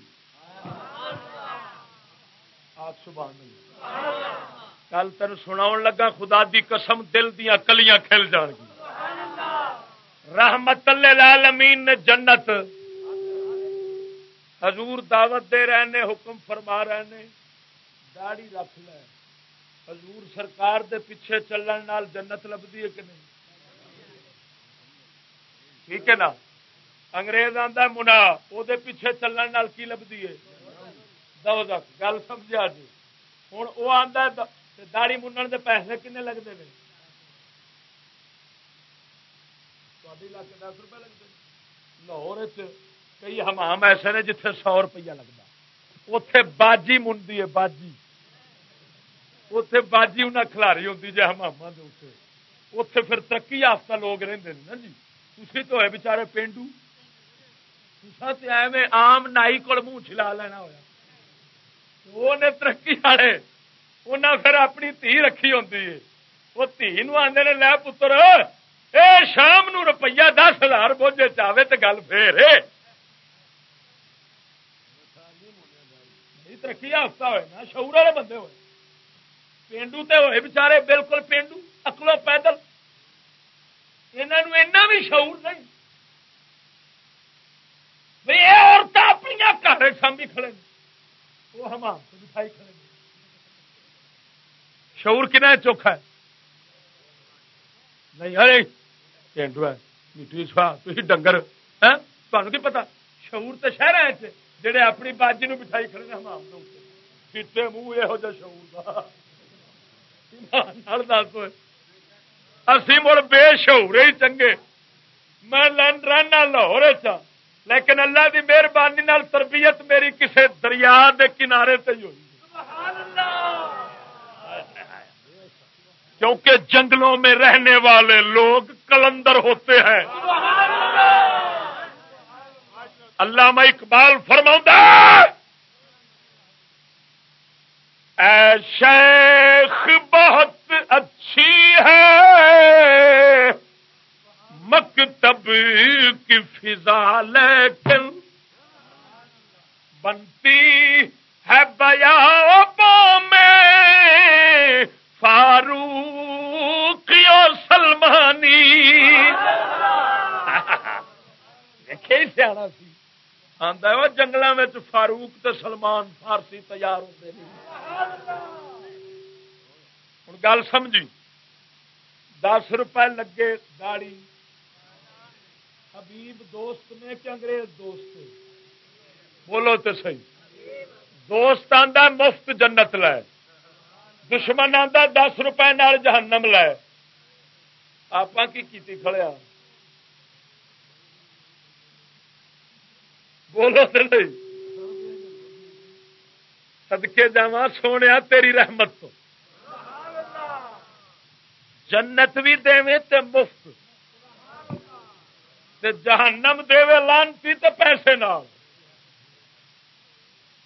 سبحان کل تین سنا لگا، خدا دی قسم دل دیا کلیاں کھل جان گی۔ رحمت العالمین نے جنت حضور دعوت دے رہے نے، حکم فرما رہے نے داڑی رکھ لے۔ حضور سرکار دے پیچھے چلن نال جنت لبھی ہے کہ نہیں؟ ٹھیک ہے نا؟ انگریز آتا منا وہ پیچھے چلن نال کی لبھی ہے؟ دو گل سمجھا جی۔ ہوں وہ آتا داڑی منن دے پیسے کنے لگتے ہیں لاکھ دس روپے لگتے لاہور کئی حمام ایسے نے جتنے سو روپیہ لگتا۔ اتے باجی منڈی ہے، باجی۔ اتے باجی انہیں کھلاری ہوتی جی ہمام اتے پھر ترقی یافتہ لوگ رہتے ہیں نا جی۔ تھی تو ہے بچارے پینڈو۔ ایویں آم نائی کو منہ چلا لینا ہوا ترقی والے انہیں پھر اپنی تھی رکھی ہوتی ہے۔ وہ تھی آدھے نے، لے پتر، اے شام نو روپیہ دس ہزار بوجھے چاہے تو گل پھر ترقی ہفتہ ہوئے نا، شعور والے بندے ہوئے۔ پینڈو تے ہوئے بچارے، بالکل پینڈو اکلو پیدل۔ یہاں بھی شعور نہیں۔ بھائی عورت اپنی گھر سامنے کھڑے وہ ہم بٹھائی کھڑے شعور کنا چوکھا ہے؟ نہیں، ارے، پینڈو ہے میٹھی سوا تھی ڈنگر تمہیں کی پتا شعور تو شہر ہے جہے اپنی باجی نو بٹھائی کھڑے ہمام پیٹے منہ یہو جہ شعور دس اسی مڑ بے شعور ہی چنگے میں لن رہنا لاہور چا لیکن اللہ دی مہربانی تربیت میری کسے دریا دے کنارے تے ہوئی کیونکہ جنگلوں میں رہنے والے لوگ کلندر ہوتے ہیں علامہ اقبال فرما اے شیخ بہت اچھی ہے، مکتب کی فضا لیکن بنتی ہے بیا میں، فاروق سلمانی۔ دیکھے سیاح سی۔ آتا وہ جنگل میں فاروق تے سلمان فارسی تیار ہوتے ہوں گل سمجھی، دس روپے لگے داڑی حبیب دوست نے کہ انگریز دوست بولو تو صحیح۔ دوست آتا مفت جنت لے۔ دشمن آتا دس روپے نال جہنم لے۔ آپ کی کھڑیا ہاں؟ بولو نہیں۔ سدکے جا سونے تیری رحمت تو۔ جنت بھی دے تے مفت۔ تے جہنم دے لانتی تے پیسے نال۔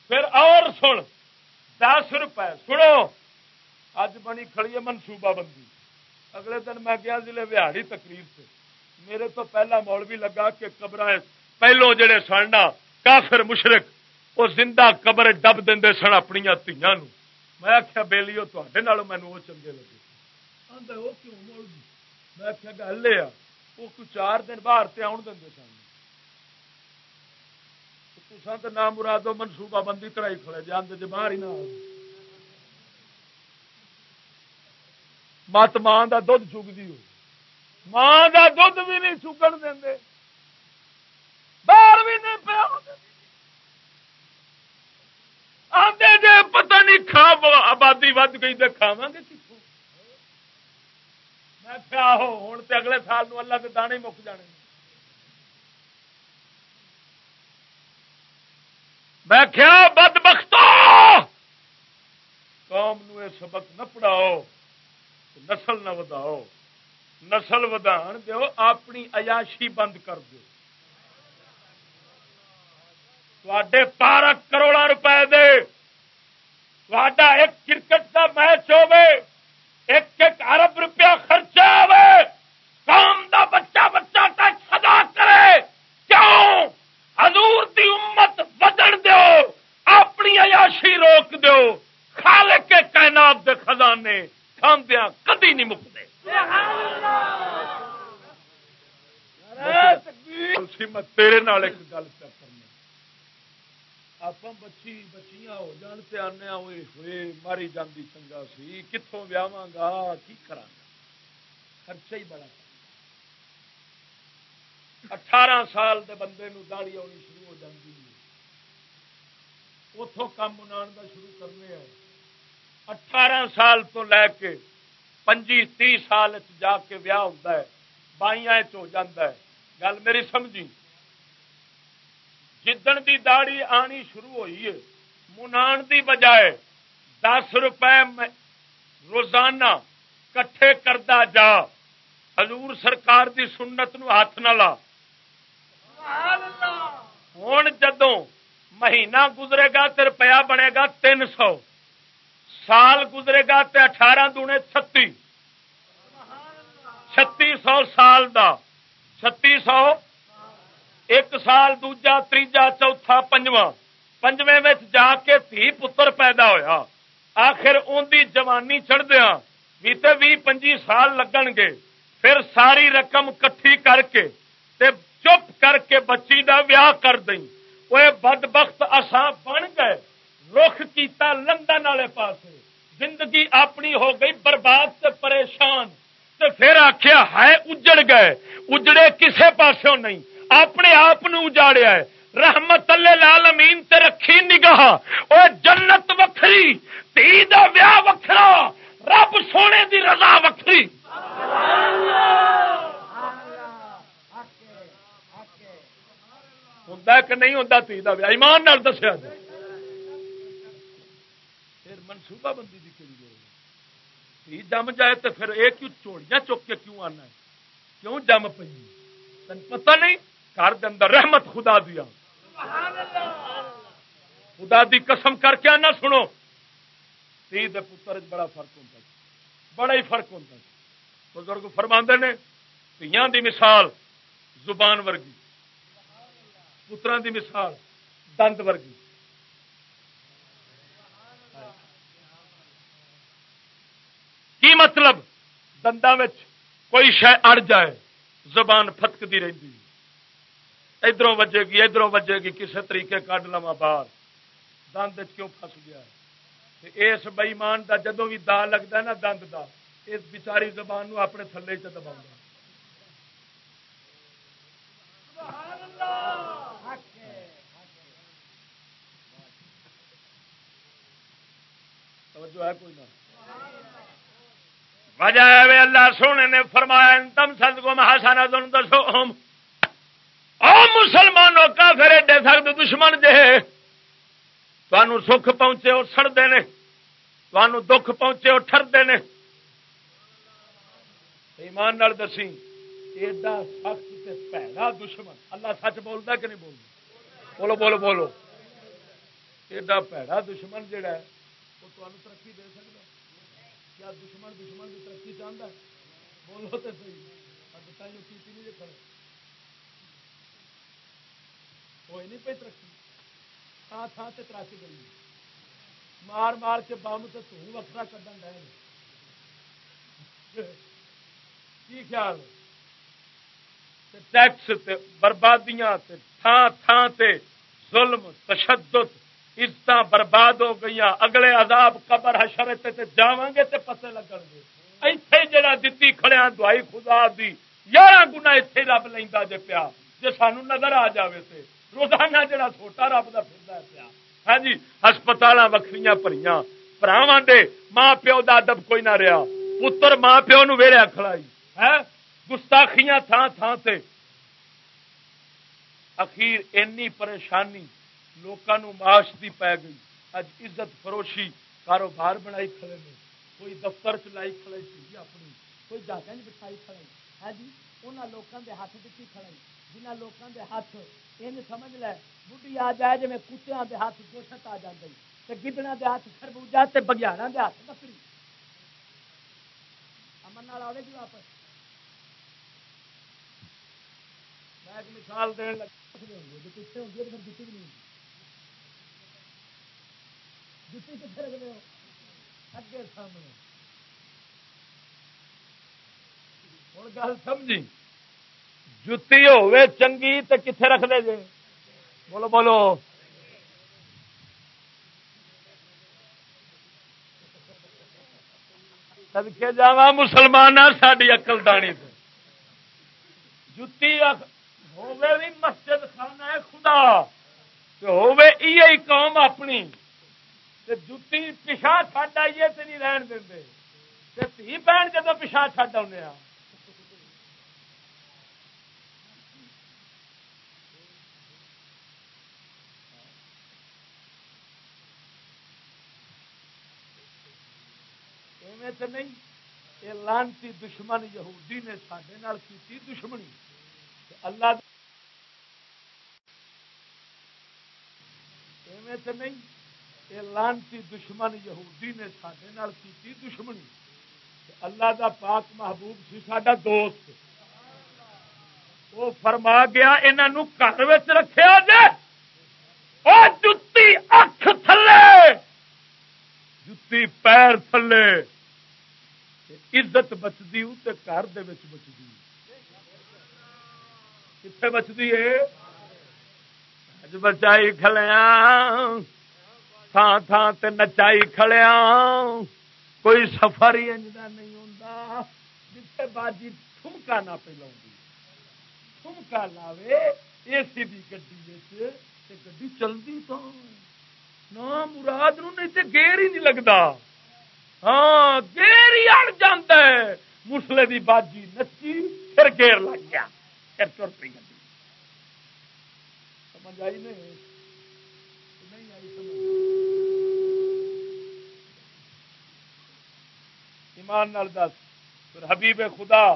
پھر اور سن، دس روپے۔ سنو، اج بنی کھڑی ہے منصوبہ بندی۔ اگلے دن میں گیا ضلع بہاڑی تقریر سے میرے تو پہلا مول بھی لگا کہ قبر پہلو جڑے سننا کافر مشرق وہ زندہ قبر ڈب دے سن اپنی تیاں میں آخیا بےلی وہ تے مینو وہ چنگے لگے۔ وہ کیوں میں آخیا گل یہ وہ چار دن باہر تے آن دیں سن؟ تسان تو نام مرادو منصوبہ بندی کرائی کھڑے جانتے جی باہر ہی نہ مت ماں کا دھد چگتی ہو ماں کا دھد بھی نہیں چکن دیں باہر بھی نہیں پیا آدھے جی پتہ نہیں کھا آبادی ود گئی تو کھاوا گے کتوں میں کیا ہوں تو اگلے سال نو اللہ کے دانے مک جانے میں کیا بد بختو قوم نو یہ سبق نہ پڑھاؤ نسل نہ وداؤ نسل ودان دیو اپنی عیاشی بند کر دو بارہ کروڑا روپے دے ایک کرکٹ کا میچ ہوے ایک ایک ارب روپیہ خرچہ ہوے قوم دا بچہ بچہ ٹیکس ادا کرے کیوں حضور دی امت بدن دو اپنی عیاشی روک دو خالق کے کائنات دے خزانے کھاندیا کدی نہیں مکتے تیرے نال ایک گل کرنا آپ بچی بچیاں ہو جان سے آنے ہوئے ہوئے ماری جاندی چنگا سی کتوں ویاواں گا کی کرا خرچہ ہی بڑا اٹھارہ سال دے بندے نو داڑی آنی شروع ہو جاتی اتوں کام منا شروع کرنے ہیں اٹھارہ سال تو لے کے پنجی تی سال جا کے ویاہ ہوتا ہے بائیاں ہو جاتا ہے گل میری سمجھی جدن دی داڑی آنی شروع ہوئی ہے منان دی بجائے دس روپے روزانہ کٹھے کردہ جا حضور سرکار دی سنت نو ہاتھ نہ لا ہوں جدوں مہینہ گزرے گا تو روپیہ بنے گا تین سو سال گزرے گا تے اٹھارہ دونے چھتی چھتی سو سال دا چھتی سو ایک سال، دوجا تیجا چوتھا، پنجواں، پنجویں جا کے تھی پتر پیدا ہویا۔ آخر ان دی جوانی چڑھدیا ہاں۔ بھی بھی پنجی سال لگن گے۔ پھر ساری رقم کٹھی کر کے تے چپ کر کے بچی دا ویاہ کر دیں۔ وہ بد بخت اساں بن گئے۔ رخ کیتا لندن والے پاس زندگی اپنی ہو گئی برباد سے پریشان۔ تو پھر آخیا ہے اجڑ گئے۔ اجڑے کسے پاسوں نہیں۔ اپنے آپ اجاڑیا ہے۔ رحمت اللہ لال امین تے رکھی نگاہ۔ وہ جنت وکری تی دا ویاہ وکھرا۔ رب سونے دی رضا وکری ہوں کہ نہیں ہوں تھی دا ویاہ؟ ایمان نال دسیا جائے۔ پھر منصوبہ بندی کی کیوں ضرورت جم جائے تو پھر یہ کیوں چوڑیاں چک کے کیوں آنا ہے؟ کیوں جم پی تین پتہ نہیں؟ گھر اندر رحمت خدا دیا۔ خدا دی قسم کر کے آنا سنو۔ تھی پتر بڑا فرق ہوتا بڑا ہی فرق ہوتا بزرگ فرما نے دیا دی مثال زبان ورگی۔ پترا دی مثال دند ورگی۔ کی مطلب؟ دنداں کوئی شہ اڑ جائے، زبان فتکتی رہتی ادھر وجے گی ادھر وجے گی کسی طریقے کڈ لوا باہر۔ دند کیوں فس گیا اس بئیمان کا جدو بھی دا لگتا ہے نا دند دا، اس بچاری زبان نو اپنے تھلے چ دبا توجہ ہے کوئی نہ۔ وجہ اللہ سونے نے فرمایا تم سد کو محاسانہ تم دسو او مسلمانوں کا پھر ایڈے سخت دشمن جے تمہوں سکھ پہنچے وہ سڑتے ہیں تمہوں دکھ پہنچے وہ ٹرتے ہیں ایمان نال دسی ایڈا سخت پیڑا دشمن۔ اللہ سچ بولتا کہ نہیں بولتا بولو بولو بولو۔ ایڈا پیڑا دشمن جہا ہے، وہ تمہیں ترقی دے سکتا کیا دشمن دشمن کی ترقی چاہتا ہے؟ بولو تو صحیح۔ ہاں، بتائیے کی نہیں کھڑے ہوئی نہیں پہ ترقی تھان تھان سے ترقی کری مار مار کے بم تو توں وکرا کھن ڈے۔ کی خیال؟ ٹیکس بربادیاں تھان تھان تے ظلم، تشدد عزت برباد ہو گئی اگلے عذاب قبر حشر جا گے تو پتے لگن گے۔ اتے جڑا دتی کھڑیا دوائی خدا دی یارہ گنا اتے رب لینا جے پیا جی سانو نظر آ جائے تو روزانہ جڑا چھوٹا رب کا پھر پیا۔ ہاں جی ہسپتال وکری پری پراواں دے ماں پیو دا ادب کوئی نہ رہا پتر ماں پیو نو ویڑیا کھڑائی ہے ہاں، گستاخیاں تھان تھان سے اخیر اینی پریشانی لوگوں معاش دی پی گئی۔ اج عزت فروشی کاروبار بنائی کھڑے نے۔ کوئی دفتر چلائی کھڑے سی اپنی۔ کوئی جاگا نہیں بٹھائی کھڑے۔ ہے ہاں جی انہوں لوگوں کے ہاتھ دیکھی کھڑے جنہ لوگوں کے ہاتھ یہ سمجھ لے بڑھی آ جائے جی کتیا کے ہاتھ گوشت آ جاتی گدڑا کے ہاتھ خربوجا بگیارا کے ہاتھ بکری امن آئے گی واپس میں ایک مثال دین لگ پیچھے ہوگی تو پھر بھی نہیں جتی کتنے رکھتے ہو اگے سامنے ہوں گل سمجھی جتی ہوے چنگی تو کتنے رکھ دے جے؟ بولو بولو۔ سدکے جا مسلمان ساری اقل دانی سے جتی ہوے بھی مسجد خانہ ہے خدا۔ ہوے یہ قوم اپنی۔ جتی پچھا چڈ آئیے تو نہیں رہن دیں تھی بہن جدو پچھا چڈ آنے ہاں۔ تو نہیں؟ یہ لانتی دشمن یہودی نے سڈے کی دشمنی۔ اللہ تو نہیں؟ یہ لانتی دشمن یہودی نے سڈے کی دشمنی۔ اللہ دا پاک محبوب سی سڈا دوست۔ وہ فرما گیا انہوں گھر رکھا جائے جتی اکھ تھلے۔ جتی پیر تھلے۔ عزت بچتی گھر بچتی کتنے بچتی ہے؟ اج بچائی کھلیا تھان تھان تے نچائی کھڑیا کوئی سفر ہی انجدا نہیں ہوتا جتنے باجی ٹھمکا نہ پہ لاؤ ٹھمکا لاوے، اے سی دی گڈی گڈی چلتی تو نہ مراد نو نہیں تے گیر ہی نہیں لگتا ہاں گیر ہی اڑ جاتا ہے مسلے دی باجی نچی، پھر گیر لگ گیا۔ پھر تر پی گی سمجھ آئی نہیں؟ ایمان نال دس۔ پھر حبیب خدا،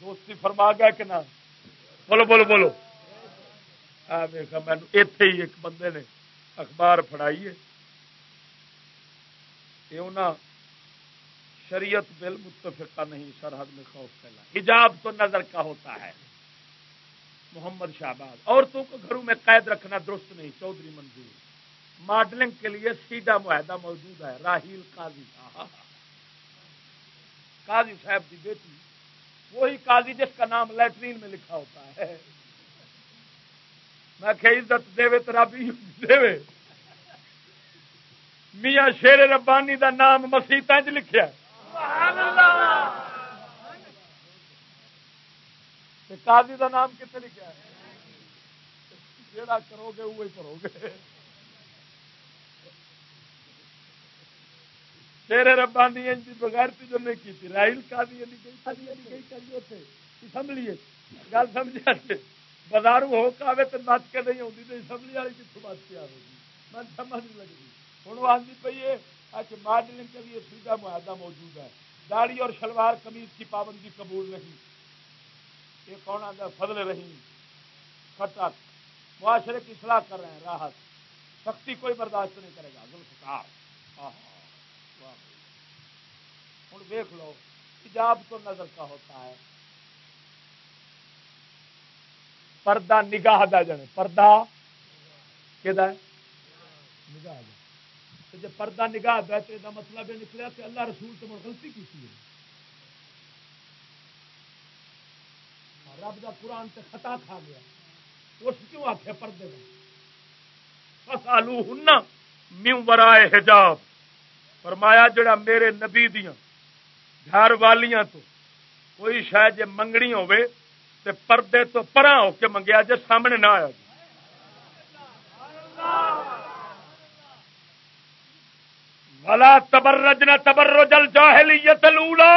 دوستی فرما گیا کہ نہ؟ بولو بولو بولو۔ دیکھا مینو اتے ہی ایک بندے نے اخبار فڑائی ہے۔ شریعت بل متفقہ نہیں، سرحد میں خوف پھیلا۔ حجاب تو نظر کا ہوتا ہے۔ محمد شہباز، عورتوں کو گھروں میں قید رکھنا درست نہیں، چودھری منظور۔ ماڈلنگ کے لیے سیدھا معاہدہ موجود ہے، راہیل قاضی صاحب ہاں۔ قاضی صاحب کی بیٹی، وہی قاضی جس کا نام لیٹرین میں لکھا ہوتا ہے۔ میں کہ عزت دے تو رب دے میاں شیر ربانی دا نام مسیح لکھا قاضی دا نام کتنے لکھا ہے؟ جڑا کرو گے وہی کرو گے۔ شیر ربانی بغیر جو نہیں کی رائل کا سمجھلیے، گل سمجھا بازار ہو کے آئے تو نچ کے نہیں آتی تو اسمبلی والی کتوں بچ کے آئے گی میں سمجھ نہیں لگتی ہوں آدھی پی ہے کہ ماڈلنگ کے لیے سیدھا معاہدہ موجود ہے۔ داڑھی اور شلوار قمیض کی پابندی قبول نہیں۔ یہ کون آتا فضل رہی کٹک معاشرے کی اصلاح کر رہے ہیں، راحت۔ سختی کوئی برداشت نہیں کرے گا۔ ذوالفقار ہوں دیکھ لو، حجاب تو نظر کا ہوتا ہے۔ پردہ نگاہ دا جانے پردہ کہ نگاہ دا۔ جب پردہ نگاہ دا تو یہ مطلب یہ نکلا کہ اللہ رسول تو غلطی کی تھی۔ رب دا قرآن تے خطا کھا گیا۔ اس کیوں آخیا پردے کا فسالو ہن میوں ورائے حجاب۔ فرمایا، جڑا میرے نبی دیاں، گھر والیاں تو کوئی شاید جی منگنی ہوے تے پردے تو پرا ہو کے منگیا جی سامنے نہ آیا۔ والا تبرج نہ تبرج الجاہلیت الاولا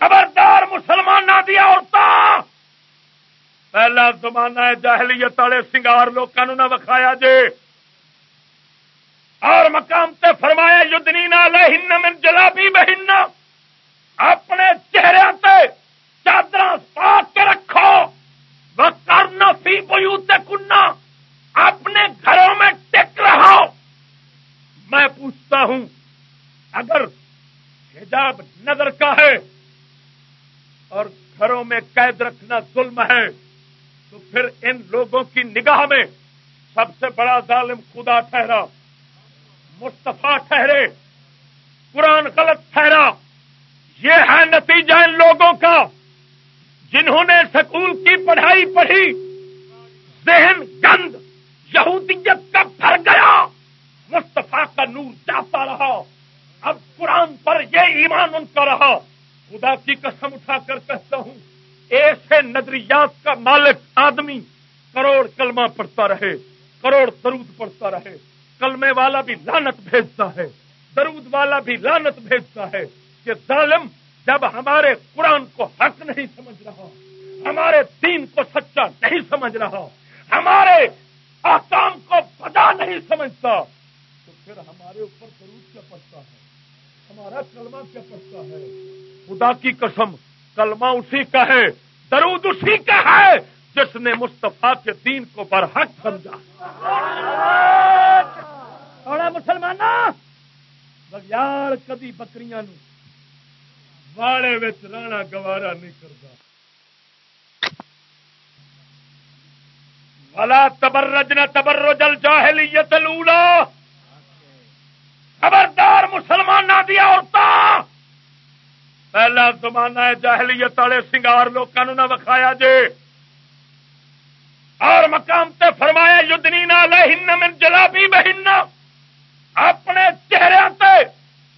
خبردار مسلمان دیا عورتاں. پہلا زمانہ ہے جاہلیت والے سنگار لوگوں نہ وکھایا جے. اور مقام تے فرمایا، یدنی نہ لہن من جلابی بہن. اپنے چہرے تے چادر پا کے رکھو. وہ کرنا فی بوتے اپنے گھروں میں ٹک رہو. میں پوچھتا ہوں، اگر حجاب نظر کا ہے اور گھروں میں قید رکھنا ظلم ہے، تو پھر ان لوگوں کی نگاہ میں سب سے بڑا ظالم خدا ٹھہرا مستفا ٹھہرے، قرآن غلط ٹھہرا۔ یہ ہے نتیجہ ان لوگوں کا جنہوں نے سکول کی پڑھائی پڑھی۔ ذہن گند یہودیت کا بھر گیا۔ کا نور جاتا رہا۔ اب قرآن پر یہ ایمان ان کا رہا۔ خدا کی قسم اٹھا کر کہتا ہوں، ایسے نظریات کا مالک آدمی کروڑ کلمہ پڑھتا رہے، کروڑ درود پڑھتا رہے۔ کلمے والا بھی لانت بھیجتا ہے، درود والا بھی لانت بھیجتا ہے کہ ظالم جب ہمارے قرآن کو حق نہیں سمجھ رہا، ہمارے دین کو سچا نہیں سمجھ رہا، ہمارے آسام کو پتا نہیں سمجھتا پھر ہمارے اوپر درود کیا پڑتا ہے؟ ہمارا کلمہ کیا پڑتا ہے؟ خدا کی قسم کلمہ اسی کا ہے درود اسی کا ہے جس نے مستفا کے دین کو برحق سمجھا۔ مسلمان بگیار کدی بکریاں واڑے رانا گوارا نہیں کرتا والا تبرج نہ تبرج الجاہلیت الاولا خبردار مسلمان دیا عورتاں! پہلا زمانہ ہے جاہلیت والے سنگار لوگوں نہ وکھایا جے۔ اور مقام تے فرمایا، یدنی نہ لہن من جلابی بہن۔ اپنے چہرے تے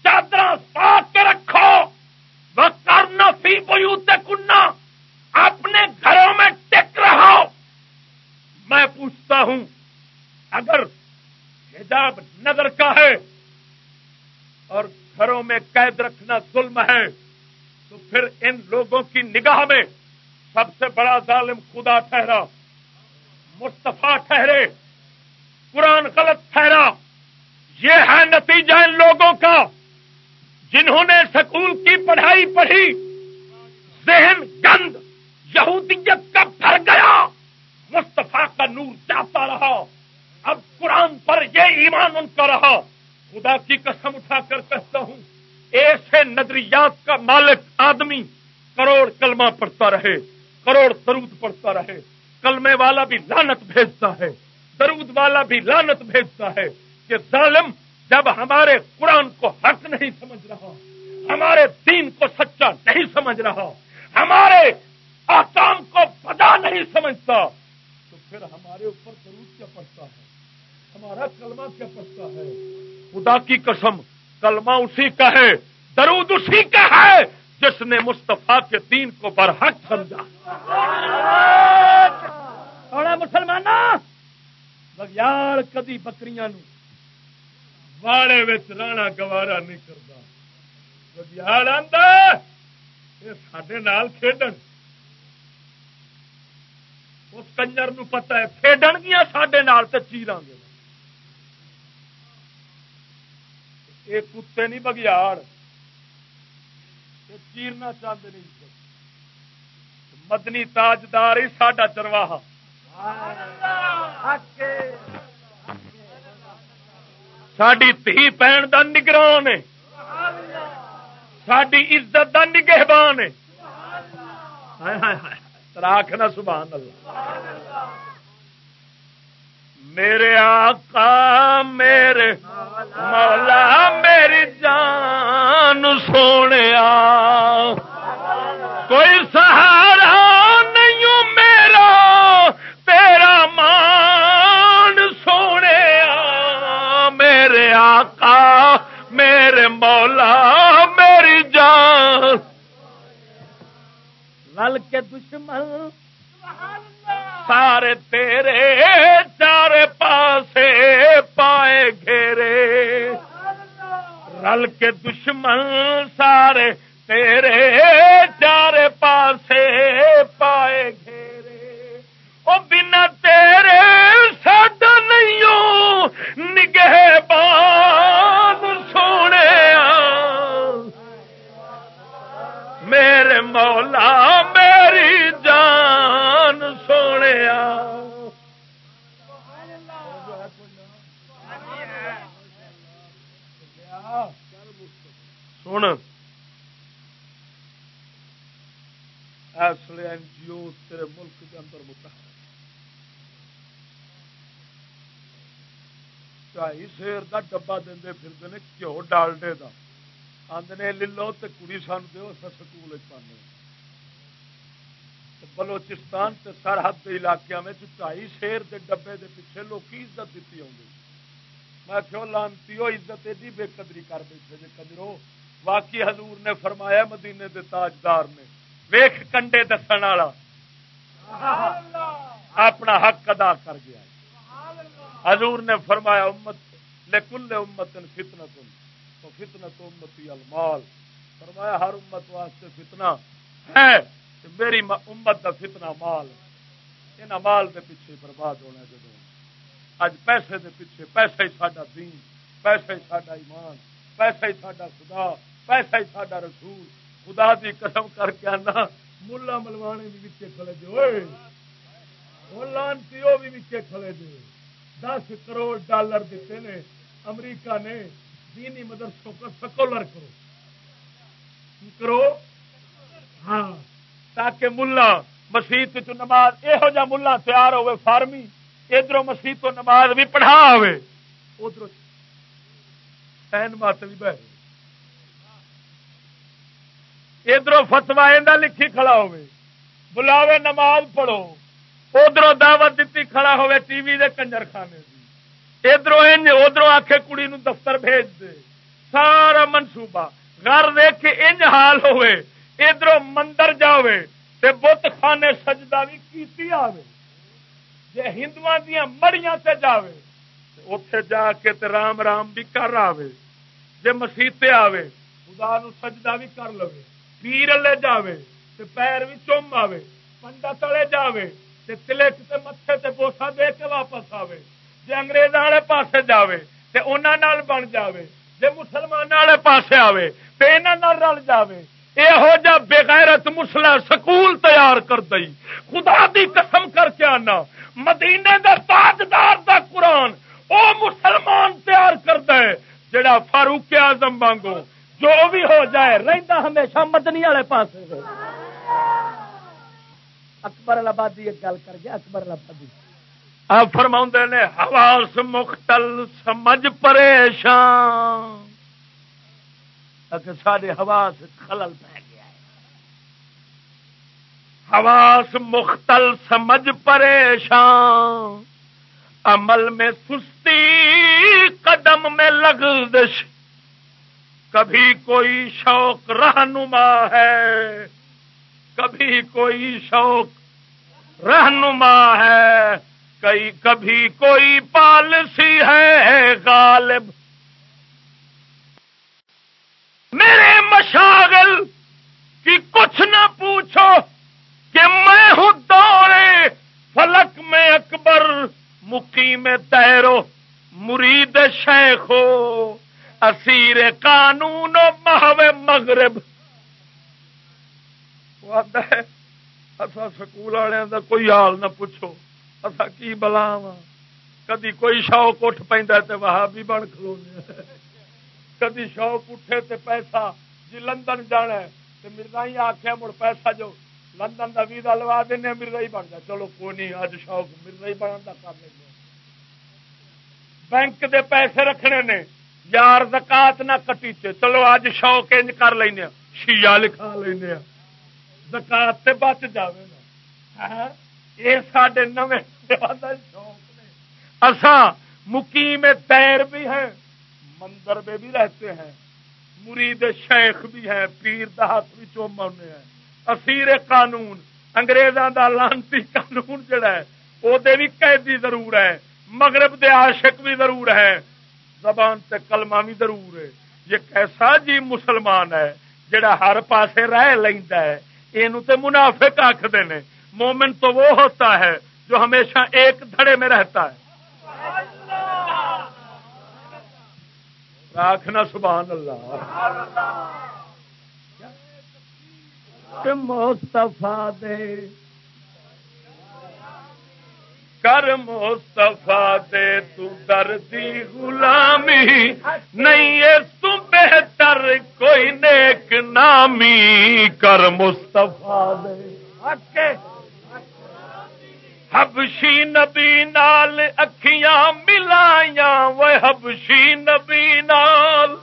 چادر پا کے رکھو۔ وہ کرنا فی بوتے کننا اپنے گھروں میں ٹک رہو۔ میں پوچھتا ہوں، اگر حجاب نظر کا ہے اور گھروں میں قید رکھنا ظلم ہے، تو پھر ان لوگوں کی نگاہ میں سب سے بڑا ظالم خدا ٹھہرا مستفا ٹھہرے، قرآن غلط ٹھہرا۔ یہ ہے نتیجہ ان لوگوں کا جنہوں نے سکول کی پڑھائی پڑھی۔ ذہن گند، یہودیت کا بھر گیا۔ مستفا کا نور جاتا رہا۔ اب قرآن پر یہ ایمان ان کا رہا۔ خدا کی قسم اٹھا کر کہتا ہوں، ایسے نظریات کا مالک آدمی کروڑ کلمہ پڑھتا رہے، کروڑ درود پڑھتا رہے، کلمے والا بھی لانت بھیجتا ہے، درود والا بھی لانت بھیجتا ہے کہ ظالم جب ہمارے قرآن کو حق نہیں سمجھ رہا، ہمارے دین کو سچا نہیں سمجھ رہا، ہمارے آسام کو پتا نہیں سمجھتا، تو پھر ہمارے اوپر درود کیا پڑتا ہے؟ ہمارا کلمہ کیا پڑتا ہے؟ خدا کی قسم کلمہ اسی کا ہے درود اسی کا ہے جس نے مستفا کے دین کو برحق سمجھا۔ مسلمان بگیار کدی بکریاں واڑے رانا گوارا نہیں کرتا بگیاڑ آتا یہ سڈے کھیڈن۔ اس کنجر نو پتا ہے کھیڈن گیا سڈے چیران گے۔ یہ کتے نہیں بگیاڑ چیرنا چاہتے نہیں۔ مدنی تاجدار ہی ساڈا چرواہا۔ ساری تھی پہن کا نگران ساری عزت کا نگہبان راک نہ سبحان اللہ۔ میرے آقا، میرے مولا، میری جان سونے کوئی سہارا نہیں میرا، تیرا مان سونے میرے آقا، میرے مولا، میری جان۔ لل کے دشمن، سارے تیرے پاسے پائے گھیرے۔ رل کے دشمن سارے تیرے چار پاسے پائے گھیرے۔ وہ بنا تیرے سڈ نہیں نگہ بان سونے میرے مولا میری جان سونے سن ایسے این جی او تیرے ملک کے اندر متحد چاہی شیر کا ڈبا دے پھر گھیو ڈالڈے کا آدھے لو تو کڑی سان دو سکول پانے بلوچستان تے سرحد علاقے میں چائی شیر دے ڈبے دے پیچھے لوگ عزت دیتی آؤں میں کیوں لانتی ہو عزت ایڈی بے قدری کر بیٹھے جی قدرو۔ واقعی حضور نے فرمایا مدینے دے تاجدار نے۔ ویخ کنڈے دسن والا۔ اپنا حق ادا کر گیا۔ حضور نے فرمایا امت لے کل امت فتنا تم تو فتنا تو امتی المال۔ فرمایا، ہر امت واسطے فتنا ہے میری امت کا فتنا مال یہ مال دے پیچھے برباد ہونا جب اج پیسے دے پیچھے، پیسہ ہی ساڈا دین، پیسہ ہی ساڈا ایمان، پیسہ ہی ساڈا خدا، پیسہ ہی ساڈا رسول۔ خدا دی قسم کر کے آنا، ملا ملوانے بھی وچے کھلے دے لانتی وہ بھی وچے کھلے دے۔ دس کروڑ ڈالر دیتے نے۔ امریکہ نے دینی مدرسوں کا سکولر کرو۔ کرو؟ ہاں تاکہ ملا مسیت چ نماز یہو جا ملا تیار ہوئے فارمی ادھر مسیح تو نماز بھی پڑھا ہوئے۔ ادھر مات بھی بہ ادھر فتوا لکھی کھڑا ہوئے۔ بلاوے نماز پڑھو۔ ادھر دعوت دیتی کھڑا ہوئے ٹی وی دے کنجر خانے دی۔ ادھر ادھر آخ کڑی نو دفتر بھیج دے۔ سارا منصوبہ۔ گھر دیکھ کے انج حال ہوئے۔ ادھر مندر جاوے تے بت خانے سجدہ بھی کیتی آوے۔ جے ہندو دیا مڑیاں تے جاوے اتے جا کے تے رام رام بھی کر آوے۔ جے مسیتے آوے، خدا نو سجدہ بھی کر لو پیر لے جاوے تے پیر بھی چوم آوے۔ پنڈا تلے جاوے تے تلک تے متے تے بوسا دے کے واپس آوے۔ جے انگریز والے پاسے جاوے تے انہاں نال بن جاوے، جے مسلمان والے پاسے آوے تے انہاں رل جاوے۔ یہو جا بغیرت مسلا سکول تیار کر دئی۔ خدا دی قسم کر کے آنا، مدینے دا تاجدار دا قرآن او مسلمان تیار کر دے، جڑا فاروق اعظم مانگو جو بھی ہو جائے رہتا ہمیشہ مدنی والے پاس اکبر آبادی ایک گل کر گیا، اکبر آبادی آپ فرما نے، حواس مختل سمجھ پریشان۔ سارے حواس خلل پہ گیا ہے حواس مختل سمجھ پریشان۔ عمل میں سستی، قدم میں لگدش کبھی کوئی شوق رہنما ہے۔ کبھی کوئی شوق رہنما ہے۔ کئی کبھی کوئی پالسی ہے غالب۔ میرے مشاغل کی کچھ نہ پوچھو کہ میں ہوں دوڑے فلک میں اکبر، مقیم تیرو مرید شیخ ہو اسیر قانون و محو مغرب۔ اصا سکول والوں کا کوئی حال نہ پوچھو۔ اصا کی بلا وا کدی کوئی شوق اٹھ پہ وہاں بھی بن کلو کدی شوق اٹھے تے پیسہ جی لندن جانا ہے مرزا ہی آخیا مڑ پیسہ جو لندن کا ویزا لوا دینا مرزا ہی بن جائے چلو کوئی نہیں اج شوق مرزا ہی بننے کا کر لیں بینک دے پیسے رکھنے نے، یار زکات نہ کٹی چے چلو اج شوق انج کر لینا شیا لکھا لینا زکات سے بچ جائے نا۔ ہاں؟ یہ سڈے نویں شوق نے۔ اسان مقیم تیر بھی ہیں، مندر میں بھی رہتے ہیں، مرید شیخ بھی ہے پیر دہات بھی چومنے ہیں۔ اسیر قانون، انگریزاں دا لانتی قانون جڑا ہے وہ بھی قیدی ضرور ہے، مغرب دے عاشق بھی ضرور ہے۔ زبان تے کلمہ بھی ضرور ہے۔ یہ کیسا جی مسلمان ہے، جڑا ہر پاسے رہ لینا ہے یہ تے منافق آخر نے۔ مومن تو وہ ہوتا ہے جو ہمیشہ ایک دھڑے میں رہتا ہے۔ راکھنا سبحان اللہ۔ مستفا دے۔ کر مستفا دے تو دردی غلامی نہیں ہے تو بہتر کوئی نیک نامی۔ کر مستفا دے۔ حبشی نبی نال اکھیاں ملائیاں وہ حبشی نبی نال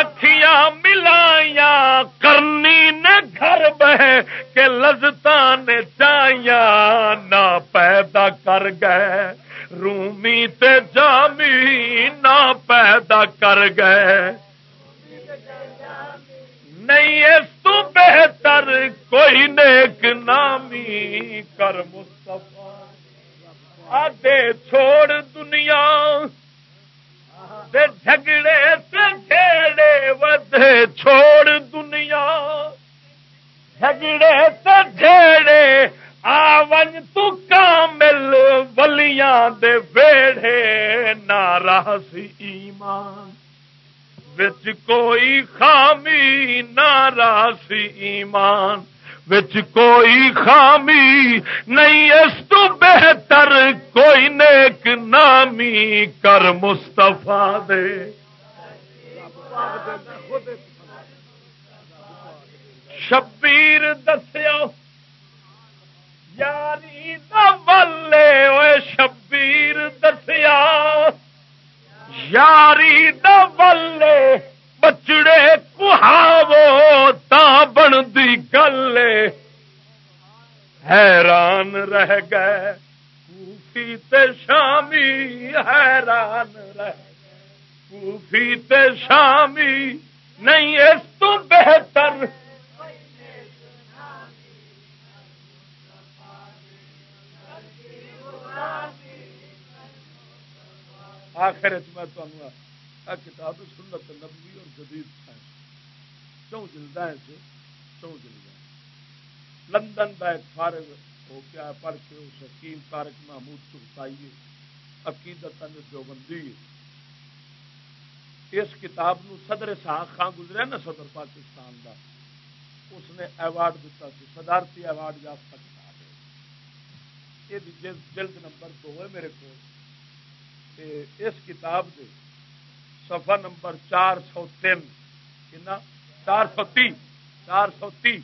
اکھیاں ملائیا کرنی نے گھر بہ کے لذتا نے چاہیا نہ پیدا کر گئے، رومی تے جامی، نہ پیدا کر گئے۔ نہیں اس بہتر کوئی نیک نامی کر مصطفیٰ۔ آدھے چھوڑ دنیا جھگڑے جھیڑے ودے چھوڑ دنیا۔ جھگڑے جھیڑے آون تو کامل ولیاں دے ویڑے نہ سی ایمان۔ بچ کوئی خامی نہ سی ایمان، وچ کوئی خامی نہیں، اس تو بہتر کوئی نیک نامی کر مستفا دے۔ شبیر دسیا، یاری دلے شبیر دسیا۔ یاری دلے بچڑے کہاو تا بن دی گل حیران رہ گئے، کوفی تے شامی حیران رہ کوفی تے شامی، نہیں اس تو بہتر۔ آخر میں کتاب سنت نبوی اور جدید سائنس چون جلد سے جی، چون جلد لندن کا ایک فارغ ہو گیا پڑھ کے اس حکیم تارک محمود چگتائیے عقیدت جو اس کتاب نو صدر ساخ خان گزرا نا صدر پاکستان دا۔ اس نے ایوارڈ دیتا سی، صدارتی ایوارڈ یافتہ کتاب ہے۔ یہ جلد نمبر دو ہے میرے کو۔ اس کتاب دے سفا نمبر چار سو تین چار سو تی چار سو تی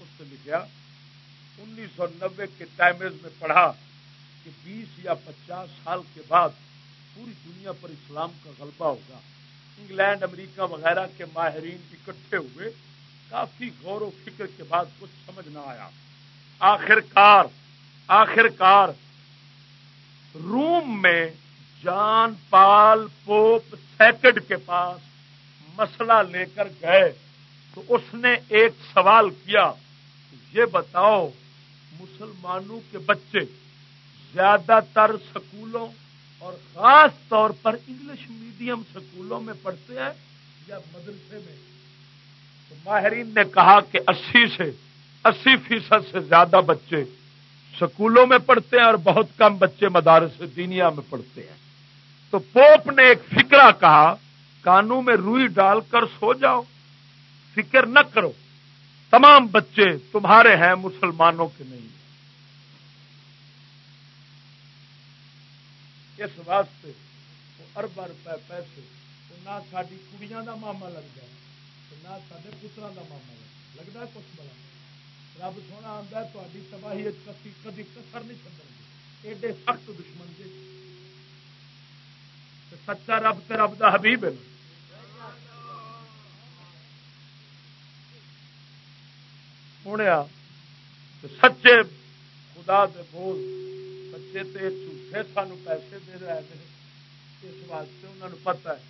اس نے لکھا انیس سو نبے کے ٹائمز میں پڑھا کہ بیس یا پچاس سال کے بعد پوری دنیا پر اسلام کا غلبہ ہوگا۔ انگلینڈ، امریکہ وغیرہ کے ماہرین اکٹھے ہوئے، کافی غور و فکر کے بعد کچھ سمجھ نہ آیا۔ آخر کار آخر کار روم میں جان، پال، پوپ سیکڈ کے پاس مسئلہ لے کر گئے تو اس نے ایک سوال کیا، یہ بتاؤ، مسلمانوں کے بچے زیادہ تر سکولوں اور خاص طور پر انگلش میڈیم سکولوں میں پڑھتے ہیں یا مدرسے میں؟ تو ماہرین نے کہا کہ اسی سے، اسی فیصد سے زیادہ بچے سکولوں میں پڑھتے ہیں اور بہت کم بچے مدارس دینیا میں پڑھتے ہیں۔ تو پوپ نے ایک فکرا کہا، کانوں میں روئی ڈال کر سو جاؤ۔ فکر نہ کرو۔ تمام بچے تمہارے ہیں، مسلمانوں کے نہیں۔ اس واسطے وہ اربا روپے پیسے نہ ساری کڑیاں دا ماما لگ جائے نہ سارے پترا دا ماما لگ لگتا ہے کچھ بڑا۔ رب سونا آتا ہے تاری تباہی کسی کدی کسر نہیں چل ایڈے سخت دشمن جی سچا رب تے رب دا حبیب ہے۔ سنیا سچے خدا دے بول، سچے تے جھوٹے سانو پیسے دے رہے ہیں۔ اس واسطے انہوں نے پتا ہے،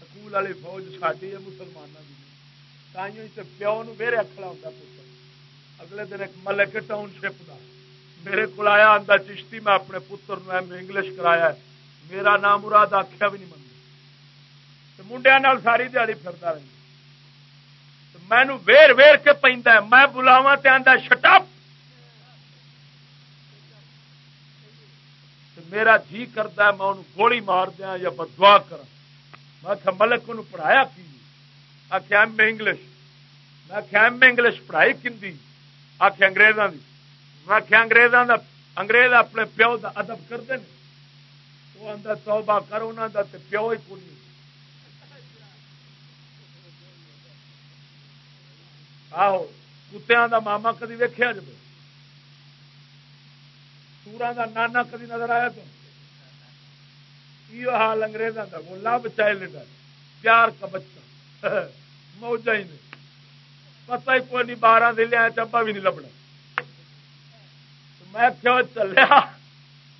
سکول والی فوج ساری ہے مسلمانوں کی تائیوں سے پیو نو میرے اکھڑا ہوتا پتر اگلے دن ایک ملک ٹاؤن شپ کا میرے کو آیا آتا چشتی میں اپنے پتر نو انگلش کرایا ہے۔ میرا نام مراد آخیا بھی نہیں منگا منڈیا ساری دیہی پھرتا رہی۔ مینو ویر ویر کے پہ میں بلاوا آدھا شٹپ میرا جی کرتا ہے، میں انہوں گولی مار دیا یا بدوا کرا میں ملک ان پڑھایا کی؟ آخیا ایم انگلش۔ میں آخیا ایم انگلش پڑھائی کھی آخیا انگریزوں کی میں آخیا انگریزوں کا انگریز اپنے پیو کا ادب کرتے ہیں وہ اندر توبہ کر انہوں کا تو پیو ہی پوری آہو کتیا کا ماما کدی ویکیا جب سورا کا نانا کدی نظر آیا تو؟ یہ حال انگریزوں کا وہ لب چائلڈ ہے پیار کا بچہ۔ موجہ ہی نہیں۔ پتا ہی کوئی نہیں، بارہ دن لیا چمپا بھی نہیں لبنا۔ میں کیوں چلیا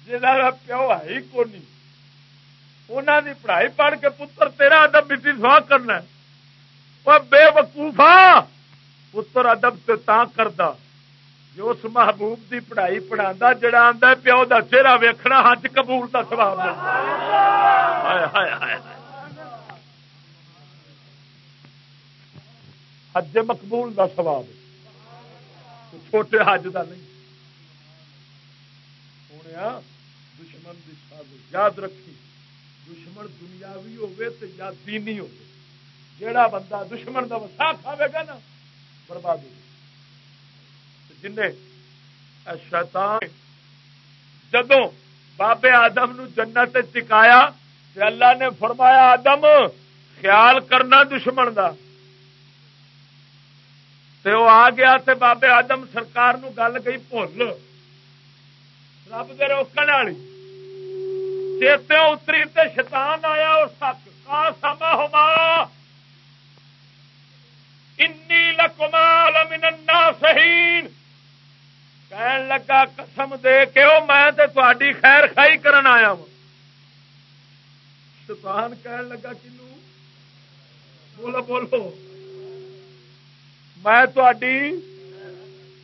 جا پیو ہے ہی کونی۔ انہوں نے پڑھائی پڑھ کے پتر تیرا ادب مٹی سوا کرنا وہ بے وقوفا پتر ادب سے تا کرتا جو اس محبوب دی پڑھائی پڑھا جڑا آتا پیو کا چہرہ ویکھنا، حج قبول کا سواب حج مقبول کا سواب چھوٹے حج کا نہیں۔ سونے دشمن کی سازش، یاد رکھی۔ دشمن دنیاوی ہوگی تو یا دینی ہوگی جیڑا بندہ دشمن کا وسا کھاوے گا نا، برباد ہو جن شیطان جدو بابے آدم نو جنت چکایا، تے اللہ نے فرمایا، آدم، خیال کرنا دشمن دا۔ تے وہ آ گیا تے بابے آدم سرکار نو گل گئی، بھول۔ رب دے روکن والی۔ چیتے اتری تے شیطان آیا اس تک کا سما ہوما۔ انی لکمال من الناسین کہن لگا قسم دے کے او میں تے تہاڈی خیر خائی کرن آیا ہوں۔ شیطان کہن لگا کنو بولو بولو۔ میں تہاڈی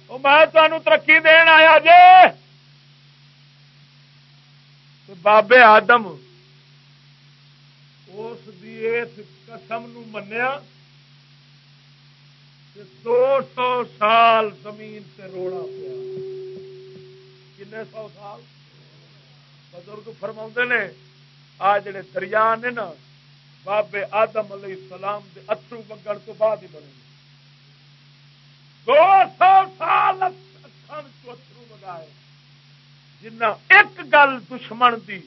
او میں تانوں ترقی دین آیا جے۔ بابے آدم اس دی اس قسم نو منیا دو سو سال زمین سے روڑا پیا کنے سو سال بزرگ فرما نے آ جڑے دریا نے نا بابے آدم علیہ السلام دے اترو بگڑ تو بعد ہی بنے دو سو سال اترو بگائے جنا ایک گل دشمن دی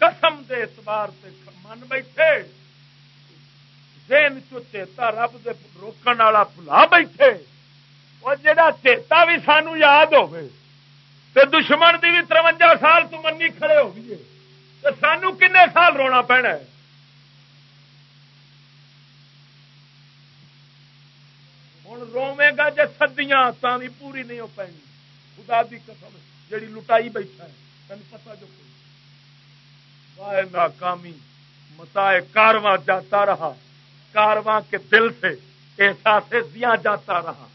قسم دے اعتبار سے من بیٹھے دین چیتا رب دے روکن والا بلا بیٹھے، وہ جڑا چیتا بھی سانو یاد ہوئے تے دشمن دی بھی ترونجا سال تو منی کھڑے ہو گئی تو سانو کنے سال رونا پینا ہے؟ ہوں روے گا جی سدیاں بھی پوری نہیں ہو پی خدا دی قسم جڑی لٹائی بیٹھا ہے تین پتا جو کوئی ناکامی متا کارواں جاتا رہا، کارواں کے دل سے، احساس دیا جاتا رہا۔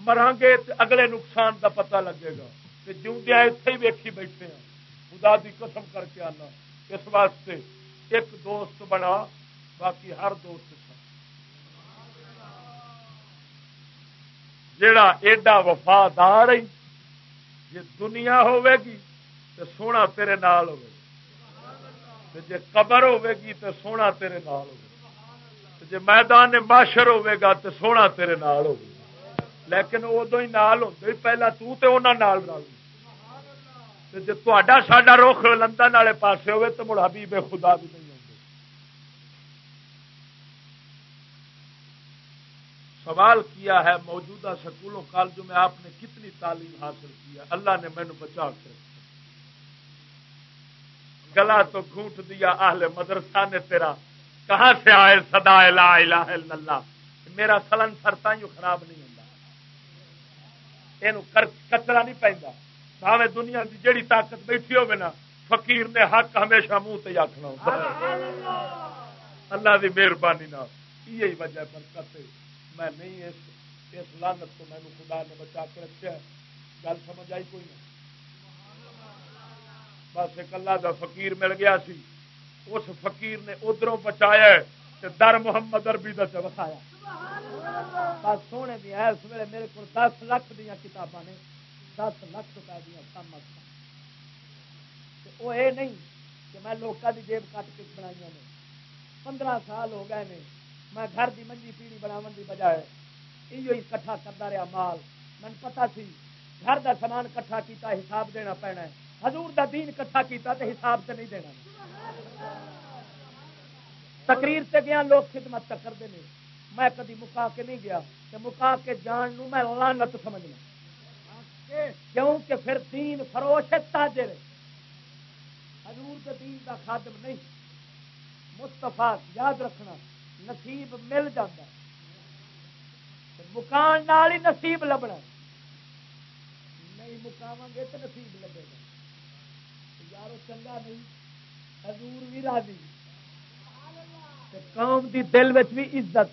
مرا گے اگلے نقصان کا پتا لگے گا۔ کہ جیوندیا اتے ہی ویکھی بیٹھے ہیں۔ خدا دی قسم کر کے آنا۔ اس واسطے ایک دوست بنا باقی ہر دوست جڑا ایڈا وفادار ہے جی دنیا ہوے گی تو سونا تیرے نال ہوگی جی قبر ہوے گی تو سونا تیرے نال ہوگی جی میدان ماشر ہوے گا تو سونا تیرے نال ہوگی لیکن ادو ہی نال ہوں پہلا تو تے انہاں نال رل جی تا ساڈا رخ لندن والے پاسے ہوے تو مڑ حبیب خدا بھی نہیں سوال کیا ہے موجودہ سکولوں کالجوں میں آپ نے کتنی تعلیم حاصل کی ہے؟ اللہ نے مینو بچا کے گلا تو گھونٹ دیا اہل مدرسہ نے تیرا۔ کہاں سے آئے؟ سدا لا الہ الا اللہ۔ میرا سلن سرتا ہی خراب نہیں ہوتا یہ کچرا نہیں پہنتا بھاوے دنیا کی جیڑی طاقت بیٹھی ہوگی نا فقیر نے حق ہمیشہ منہ تے آخنا ہوتا اللہ۔ کی مہربانی یہی وجہ پر کتے میں نہیں اس اس لانت کو مینو خدا نے بچا کے رکھا گل سمجھ آئی کوئی نہیں؟ بس ایک اللہ کا فقیر مل گیا سی۔ اس فقیر نے ادھروں بچایا در محمد اربی کا چوکھایا بس سونے دیا اس ویلے میرے کو دس لاکھ دیا کتاباں نے، دس لاکھ روپئے دیا سمت وہ یہ نہیں کہ میں لوگوں کی جیب کٹ کے بنائی نے۔ پندرہ سال ہو گئے نے۔ میں گھر کی منجی پیڑی بناو کی بجائے یہ کٹھا کرتا رہا مال۔ من پتا سی، گھر کا سامان کٹھا کیتا، حساب دینا پینا ہے۔ حضور دا دین کٹھا کیتا تے حساب سے نہیں دینا۔ تقریر سے گیا، لوگ خدمت کرتے ہیں میں کدی مکا کے نہیں گیا کہ مکا کے جان نو میں لانت سمجھنا۔ کیوں کہ پھر دین فروش ہے، تاجر حضور کے دین دا خادم نہیں۔ مستفا یاد رکھنا۔ نصیب مل جاتا مکان نال ہی نصیب لبنا نہیں مکاو گے تو نصیب لگے گا۔ یارو چنگا نہیں، حضور بھی راضی۔ قوم دی دل بھی عزت۔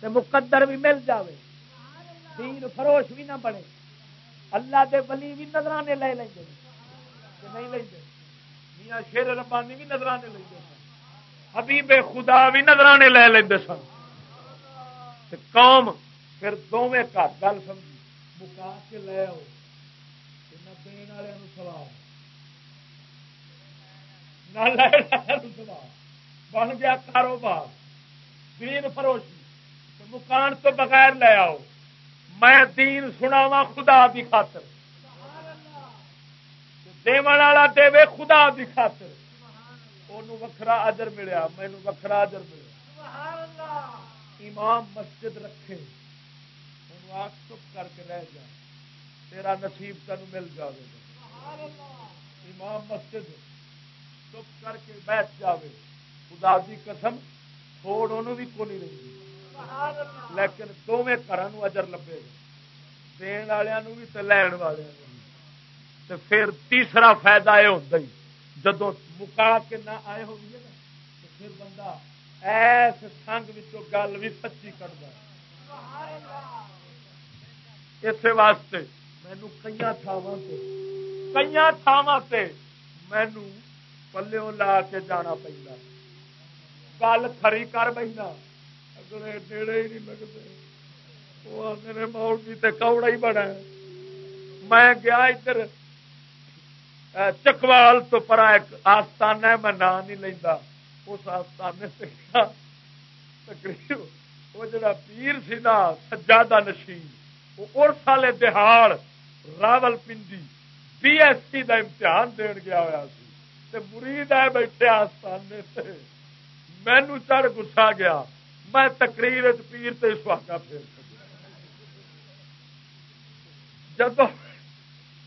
تے مقدر بھی مل جاوے۔ دین فروش بھی نہ بنے۔ اللہ دے ولی بھی نظرانے لے لیں گے نہیں لیں گے میاں شیر ربانی بھی نظرانے لیں گے حبیب خدا بھی نظرانے لے لیں سن۔ قوم پھر دونوں گھر گل سمجھی۔ مکا کے لے آؤ۔ دین والے سوال سوال بن گیا کاروبار۔ دین فروشی۔ مکان تو بغیر لے آؤ۔ میں دین سناوا خدا دی خاطر۔ والا دے خدا دی خاطر۔ وکھرا اجر ملیا مینو وکھرا اجر ملیا۔ امام مسجد رکھے آگ چپ کر کے رہ جا۔ تیرا نصیب تین مل جائے گا امام مسجد چپ کر کے بیٹھ جاوے۔ خدا دی قسم تھوڑ انہوں بھی کو نہیں رہی لیکن دونوں گھر اجر لبے۔ گا دن والوں بھی تو لین والوں پھر تیسرا فائدہ یہ ہوتا ہی۔ جدو مکا کے نہ آئے ہو نا، تو پھر بندہ ایس سنگ گل بھی سچی کرتا اس واسطے مینو کئی تھاواں کئی تھاواں مینو پلو لا کے جانا پہنا گل کھری کر بہنا اگلے نیڑے ہی نہیں لگتے وہ آدھے ماحول بھی کوڑا ہی بنا میں گیا ادھر چکوال تو پرا ایک آستان ہے، میں نام نہیں لینا اس آستانے سے تقریب وہ جڑا پیر سی نا، سجادہ نشین، وہ ارس والے دہاڑ، Rawalpindi, B S C کا امتحان دن گیا ہوا سی۔ مرید ہے بیٹھے آستانے سے مینو چڑھ گسا گیا۔ میں تقریر پیر تے سہاگا پھیر جب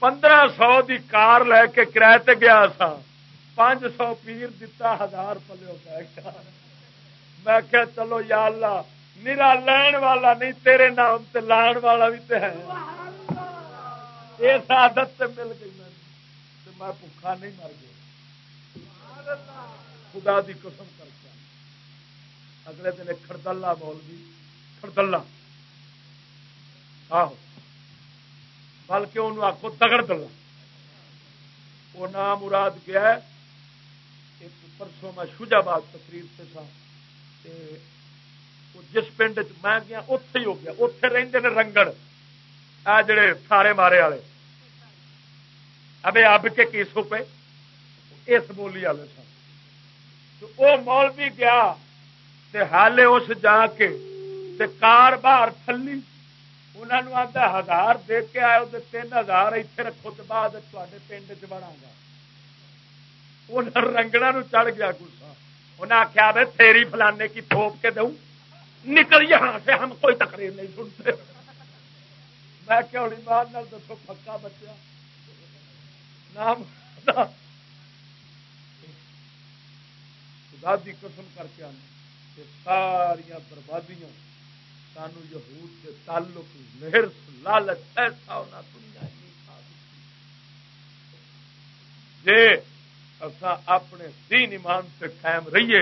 پندرہ سو دی کار لے کے کرایہ گیا سا۔ پانچ سو پیر دتا، ہزار پلو پہ میں کیا چلو یا اللہ، میرا لین والا نہیں، تیرے نام تے لان والا بھی تے ہے۔ اس عادت سے مل گئی میں۔ میں بھوکا نہیں مر گیا۔ خدا دی قسم کر کے۔ اگلے دن کھڑدلہ بول گئی کھڑدلہ۔ آہو۔ بلکہ انہوں آخو تگڑ دلا وہ نام مراد کیا ہے؟ ایک پرسوں میں شوجاباد تقریر سے سا جس پنڈ میں گیا اتے ہی ہو گیا۔ اتے رہتے ہیں رنگڑ۔ آ جڑے سارے مارے والے۔ ابے اب کے کیسوں پہ اس بولی والے سن۔ وہ مول بھی گیا حالے اس جا کے کار باہر تھلی انہوں آتا ہزار دے کے آئے تین ہزار اتنے رکھو تو بعد تے پنڈ چ بڑا گا۔ رنگڑا نو چڑھ گیا گسا انہیں آخیا بھائی تیری فلانے کی تھوپ کے دوں۔ نکل یہاں سے ہم کوئی تقریر نہیں سنتے۔ میں کیوڑی بار دسو پکا بچہ نام خدا۔ دی قسم کر کے آنا ساریا بربادیاں۔ سانو یہود کے تعلق لہرس لالچ، ایسا ہونا دنیا جی اصا اپنے دین ایمان سے قائم رہیے،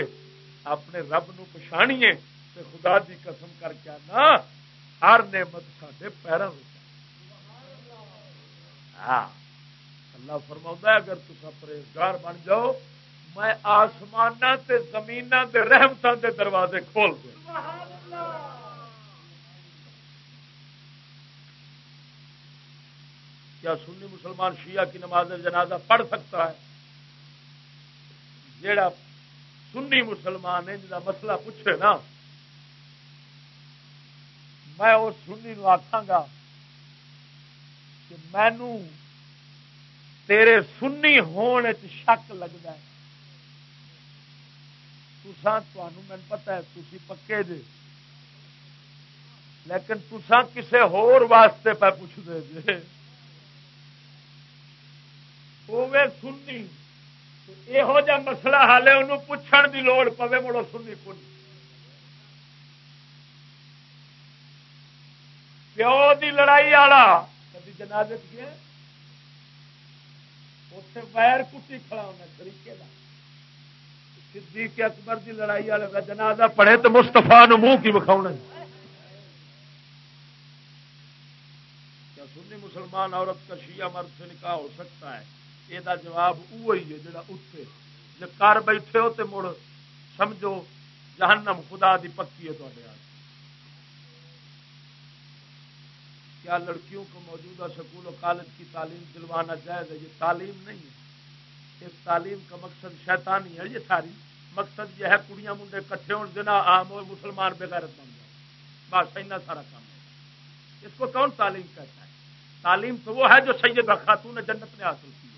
اپنے رب نو پچھاڑیے تو خدا دی قسم کر کے آنا، ہر نعمت سڈے پیروں ہاں اللہ فرما اگر تصا پرہیزگار بن جاؤ، میں آسمان تے زمین دے رحمتوں دے دروازے کھول دوں۔ کیا سنی مسلمان شیعہ کی نماز جنازہ پڑھ سکتا ہے؟ جیڑا سنی مسلمان ہے جا مسئلہ پوچھے نا، میں اس سنی نو آخا گا کہ مینو تیرے سنی ہونے شک لگتا ہے۔ تسان تمہیں پتا ہے تھی پکے جی لیکن تسان کسے ہور واسطے پہ پوچھتے جی ہوے سنی۔ یہو جا مسئلہ حالے انہوں پوچھن دی لوڑ پوے مڑو سنی کن۔ پیو دی لڑائی والا کبھی جنازت کیا اتنے ویر کٹی کھڑا ہونا طریقے کا صدیق اکبر دی لڑائی والے کا جنازہ پڑھے تو مستفا منہ کی بکھاؤ کیا سنی مسلمان عورت کا شیعہ مرد سے نکاح ہو سکتا ہے؟ یہ جواب وہی ہے جڑا اتنے جی کر بیٹھے ہو تو مڑ سمجھو جہنم خدا دی پکی ہے تے کیا لڑکیوں کو موجودہ سکول و کالج کی تعلیم دلوانا جائز ہے یہ تعلیم نہیں ہے اس تعلیم کا مقصد شیطانی ہے یہ ساری مقصد یہ ہے کڑیاں منڈے کٹھے ہو جنا عام ہو مسلمان بغیرت بن جائے بس اتنا سارا کام ہے اس کو کون تعلیم کہتا ہے تعلیم تو وہ ہے جو سید خاتون جنت نے حاصل کی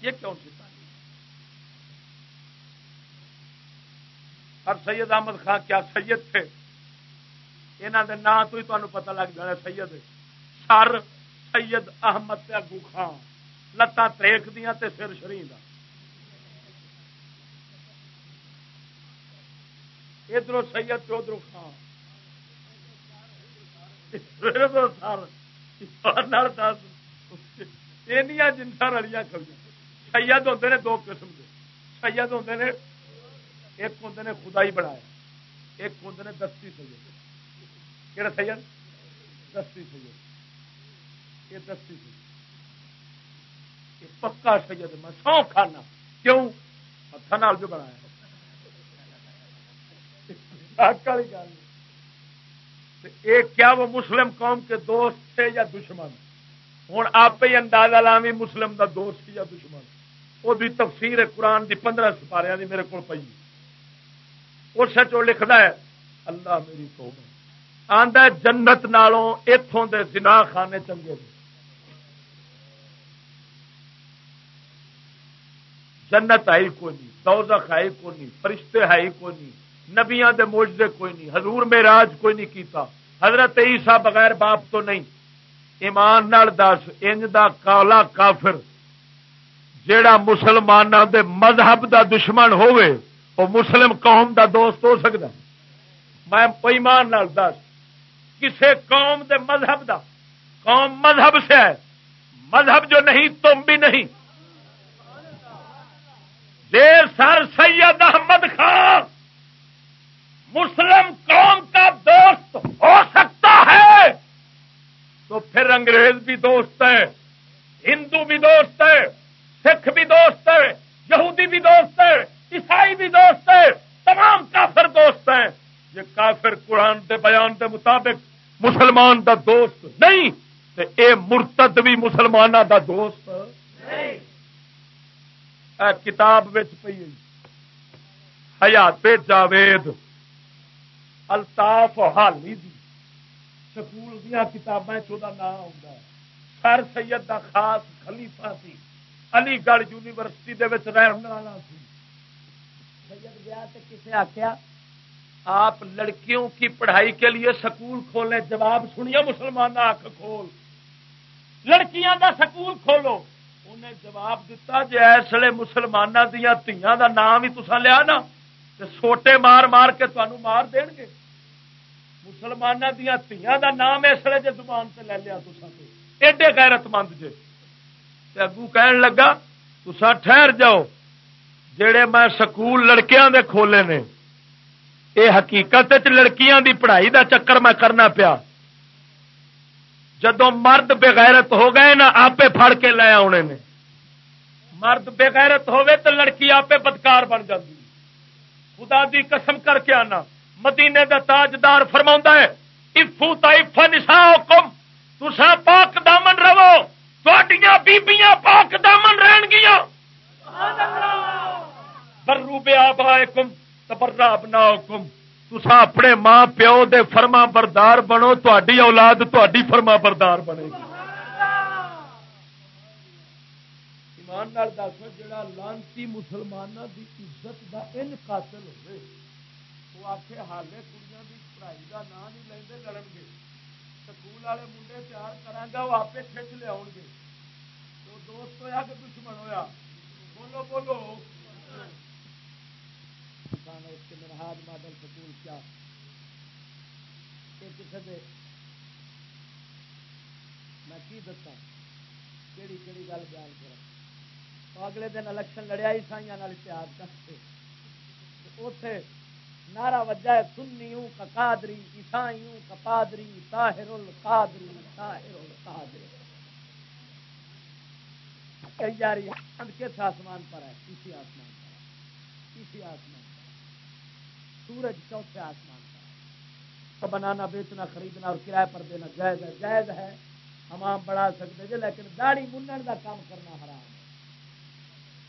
یہ کون سی اور سید احمد خان کیا سید تھے؟ یہاں کے نام تو ہی تمہیں پتا لگ جائے سید۔ سر سید احمد اگو خان۔ لتان تریک دیا تے سر شری ادھر سید ادھر خان۔ سر۔ جنسا رلیاں کھڑی سید ہوتے ہیں دو قسم کے سید ہوتے ہیں ایک ہوں نے خدا ہی بنایا ایک ہوں نے دستی سید کہڑا سید دستی سید یہ دستی سید یہ پکا سید میں سو کھانا کیوں ہاتھ جو بنایا گل کیا وہ مسلم قوم کے دوست تھے یا دشمن؟ ہوں آپ ہی اندازہ لامی مسلم دا دوست یا دشمن۔ وہ بھی تفسیر قرآن دی پندرہ سپارے دی میرے کو پی اس لکھتا ہے، اللہ میری قوم آدھا جنت نالوں اتوں دے زنا خانے چنگے دے۔ جنت آئی کوئی نہیں، دوزخ آئی کوئی نہیں، فرشتے ہے ہی کوئی نہیں۔ نبیاں دے موجدے کوئی نہیں، حضور میں راج کوئی نہیں کیتا۔ حضرت عیسیٰ بغیر باپ تو نہیں۔ ایمان نال دس، انج دا کالا کافر۔ جیڑا مسلمانوں دے مذہب دا دشمن ہوئے وہ مسلم قوم دا دوست ہو سکتا میں ایمان نال دس، کسے قوم دے مذہب دا، قوم مذہب سے ہے۔ مذہب جو نہیں، تم بھی نہیں۔ دیر سر سید احمد خان مسلم قوم کا دوست ہو سکتا ہے؟ تو پھر انگریز بھی دوست ہے ہندو بھی دوست ہے سکھ بھی دوست ہے یہودی بھی دوست ہے عیسائی بھی دوست ہے تمام کافر دوست ہیں۔ یہ کافر قرآن کے بیان کے مطابق مسلمان دا دوست نہیں اے مرتد بھی مسلمانوں دا دوست۔ اے کتاب پی حیات جاوید۔ الطاف حالی دی۔ سکول دیا کتابیں نام آتا ہے۔ سر سید دا خاص خلیفہ سی۔ علی گڑھ یونیورسٹی دے رہن والا سی۔ سید گیا تو کسے آخیا آپ لڑکیوں کی پڑھائی کے لیے سکول کھولیں جواب سنیا مسلمان آنکھ کھول۔ لڑکیاں دا سکول کھولو۔ انہیں جواب دیتا جی ایسے مسلمانوں دیا تیاں دا نام ہی تسا لیا نا۔ سوٹے مار مار کے تمہوں مار دین گے مسلمانوں دیا تیاں دا نام اس لیے جی زبان سے لے لیا تسا ایڈے غیرت مند جے اگو کہن لگا تسا ٹھہر جاؤ جڑے میں سکول لڑکیاں دے کھولے نے یہ حقیقت لڑکیاں دی پڑھائی دا چکر میں کرنا پیا جدو مرد بغیرت ہو گئے نا آپ پھڑ کے لے آنے نے مرد بغیرت ہوے تو لڑکی آپ بدکار بن جاتی خدا دی قسم کر کے آنا۔ مدینے دا تاجدار فرما ہے افو تائف نسا حکم تسا پاک دامن رہو۔ تھوڑیاں بیبیاں پاک دامن رہن گیا برو بے آبا کم تبرا بنا حکم تسا اپنے ماں پیو دے فرما بردار بنو تھی اولاد تھی فرما بردار بنے گی۔ ایمان دس جا لانتی مسلمانوں کی عزت کا ان قاتل ہوئے وہ آخے حالے کڑیاں کی پڑھائی کا نام نہیں لے لڑن گے۔ سکول والے منڈے تیار کرا گا، وہ آپ کھچ لیا گے۔ تو دوست ہوا کہ دشمن ہوا بولو بولو۔ اس کے مرحاد ماڈل سکول کیا؟ کسی دے۔ میں کی دسا کہڑی کہڑی گل بیان کر اگلے دن الیکشن لڑیا عیسائی اتحاد کرتے اتے نعرہ وجہ ہے سنیوں کا قادری عیسائیوں کا پادری طاہر القادری طاہر القادری۔ یار کس آسمان پر ہے کسی آسمان پر ہے کسی آسمان پر سورج چوتھے آسمان پر کا بنانا، بیچنا، خریدنا اور کرایہ پر دینا جائز ہے۔ جائز ہے، ہم بڑھا سکتے جی لیکن داڑی منن کا کام کرنا حرام ہے۔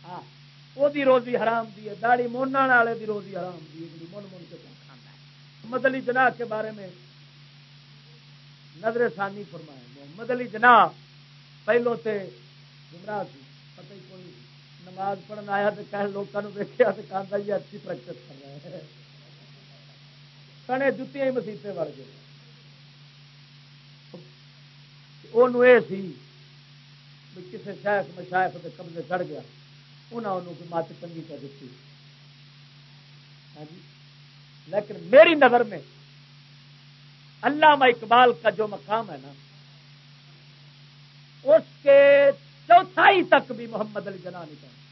ہاں، وہ روزی حرام دی ہے داڑی من والے دی روزی حرام دی ہے من من کے کھانا ہے۔ محمد علی جناح کے بارے میں نظر ثانی فرمایا محمد علی جناح پہلو تے گمراہ سی پتہ ہی کوئی نماز پڑھنا آیا تو کہ لوگوں دیکھا تو کہا یہ اچھی پریکٹس کر رہے ہیں سنے جتیاں ہی مسیطے وڑ گئے۔ وہ کسی شاخ مشاخ کے قبضے چڑھ گیا۔ انہوں نے مت چنگی کر دیتی ہاں جی؟ لیکن میری نظر میں علامہ اقبال کا جو مقام ہے نا، اس کے چوتھائی تک بھی محمد علی جناح نہیں کرنا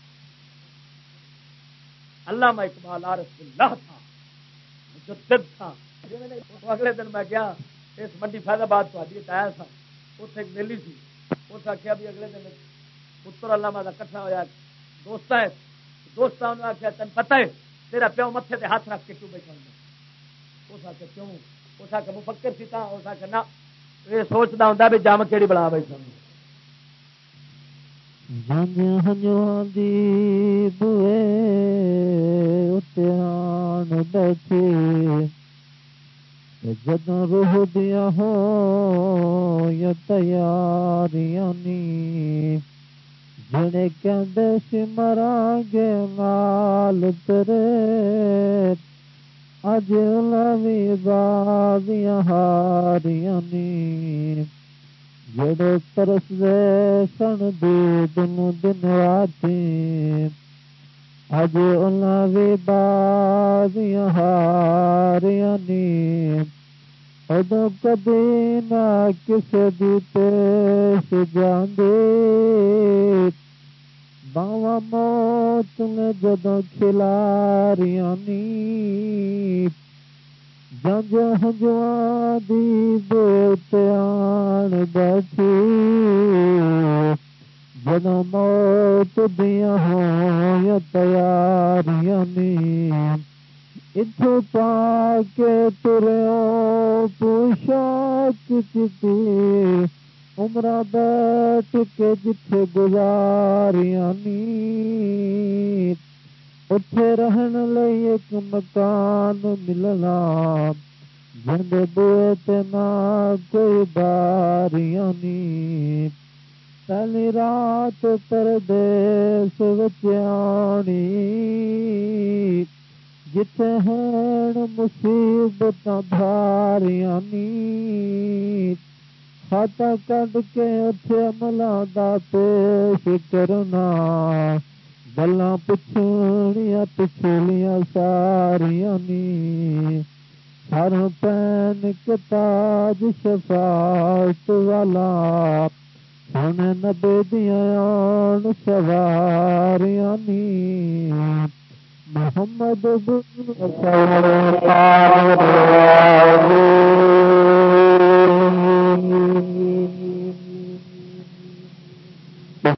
علامہ اقبال عارف اللہ تھا تھا۔ اگلے دن میں گیا، اس منڈی فیض آباد تھی آیا سا اتنے ایک میلی سی اس آخیا بھی اگلے دن پتر علامہ کا کٹھا ہوا دوست ہے، دوست انہوں آخیا تین پتا ہے، تیرا پیو متے سے ہاتھ رکھ کے کیوں بیٹھا اس آخر کیوں؟ اس آخر مفکر سی تھا اس آخر نہ یہ سوچتا ہوں بھی جم کہڑی بنا بیٹھا بیٹھی جد روح دیا ہو یا تیاریاں نی۔ جڑے کہندے سی مرا گے نال تیرے اج لوی بازیاں ہاریاں نی۔ جڑے ترس دے سن دی دن دن راتی اج بھی بازیاں ہاریاں نی۔ ادو کدی نہ کسی دی پیش جاندی باوا موت نے جدو کھلاریاں نی جنج ہجوا دی بوت آن بیٹھی جدو موت دیا ہو تیاریاں اتو پا کے ترو پوشاک چتی عمر بیٹھ کے جتھے گزاریاں اتے رہن لئی ایک مکان ملنا جن بوئے نہ کوئی باریاں نی پہلی رات پردیس بچانی جتھے ہیں مصیبت بھاریاں کھاتا کٹ کے اتھے عملہ دا پیش کرنا گلا پچھڑیاں پچھلیاں ساریاں نی سر پین کتاج شفاعت والا سونے نبے دیا سواریاں محمد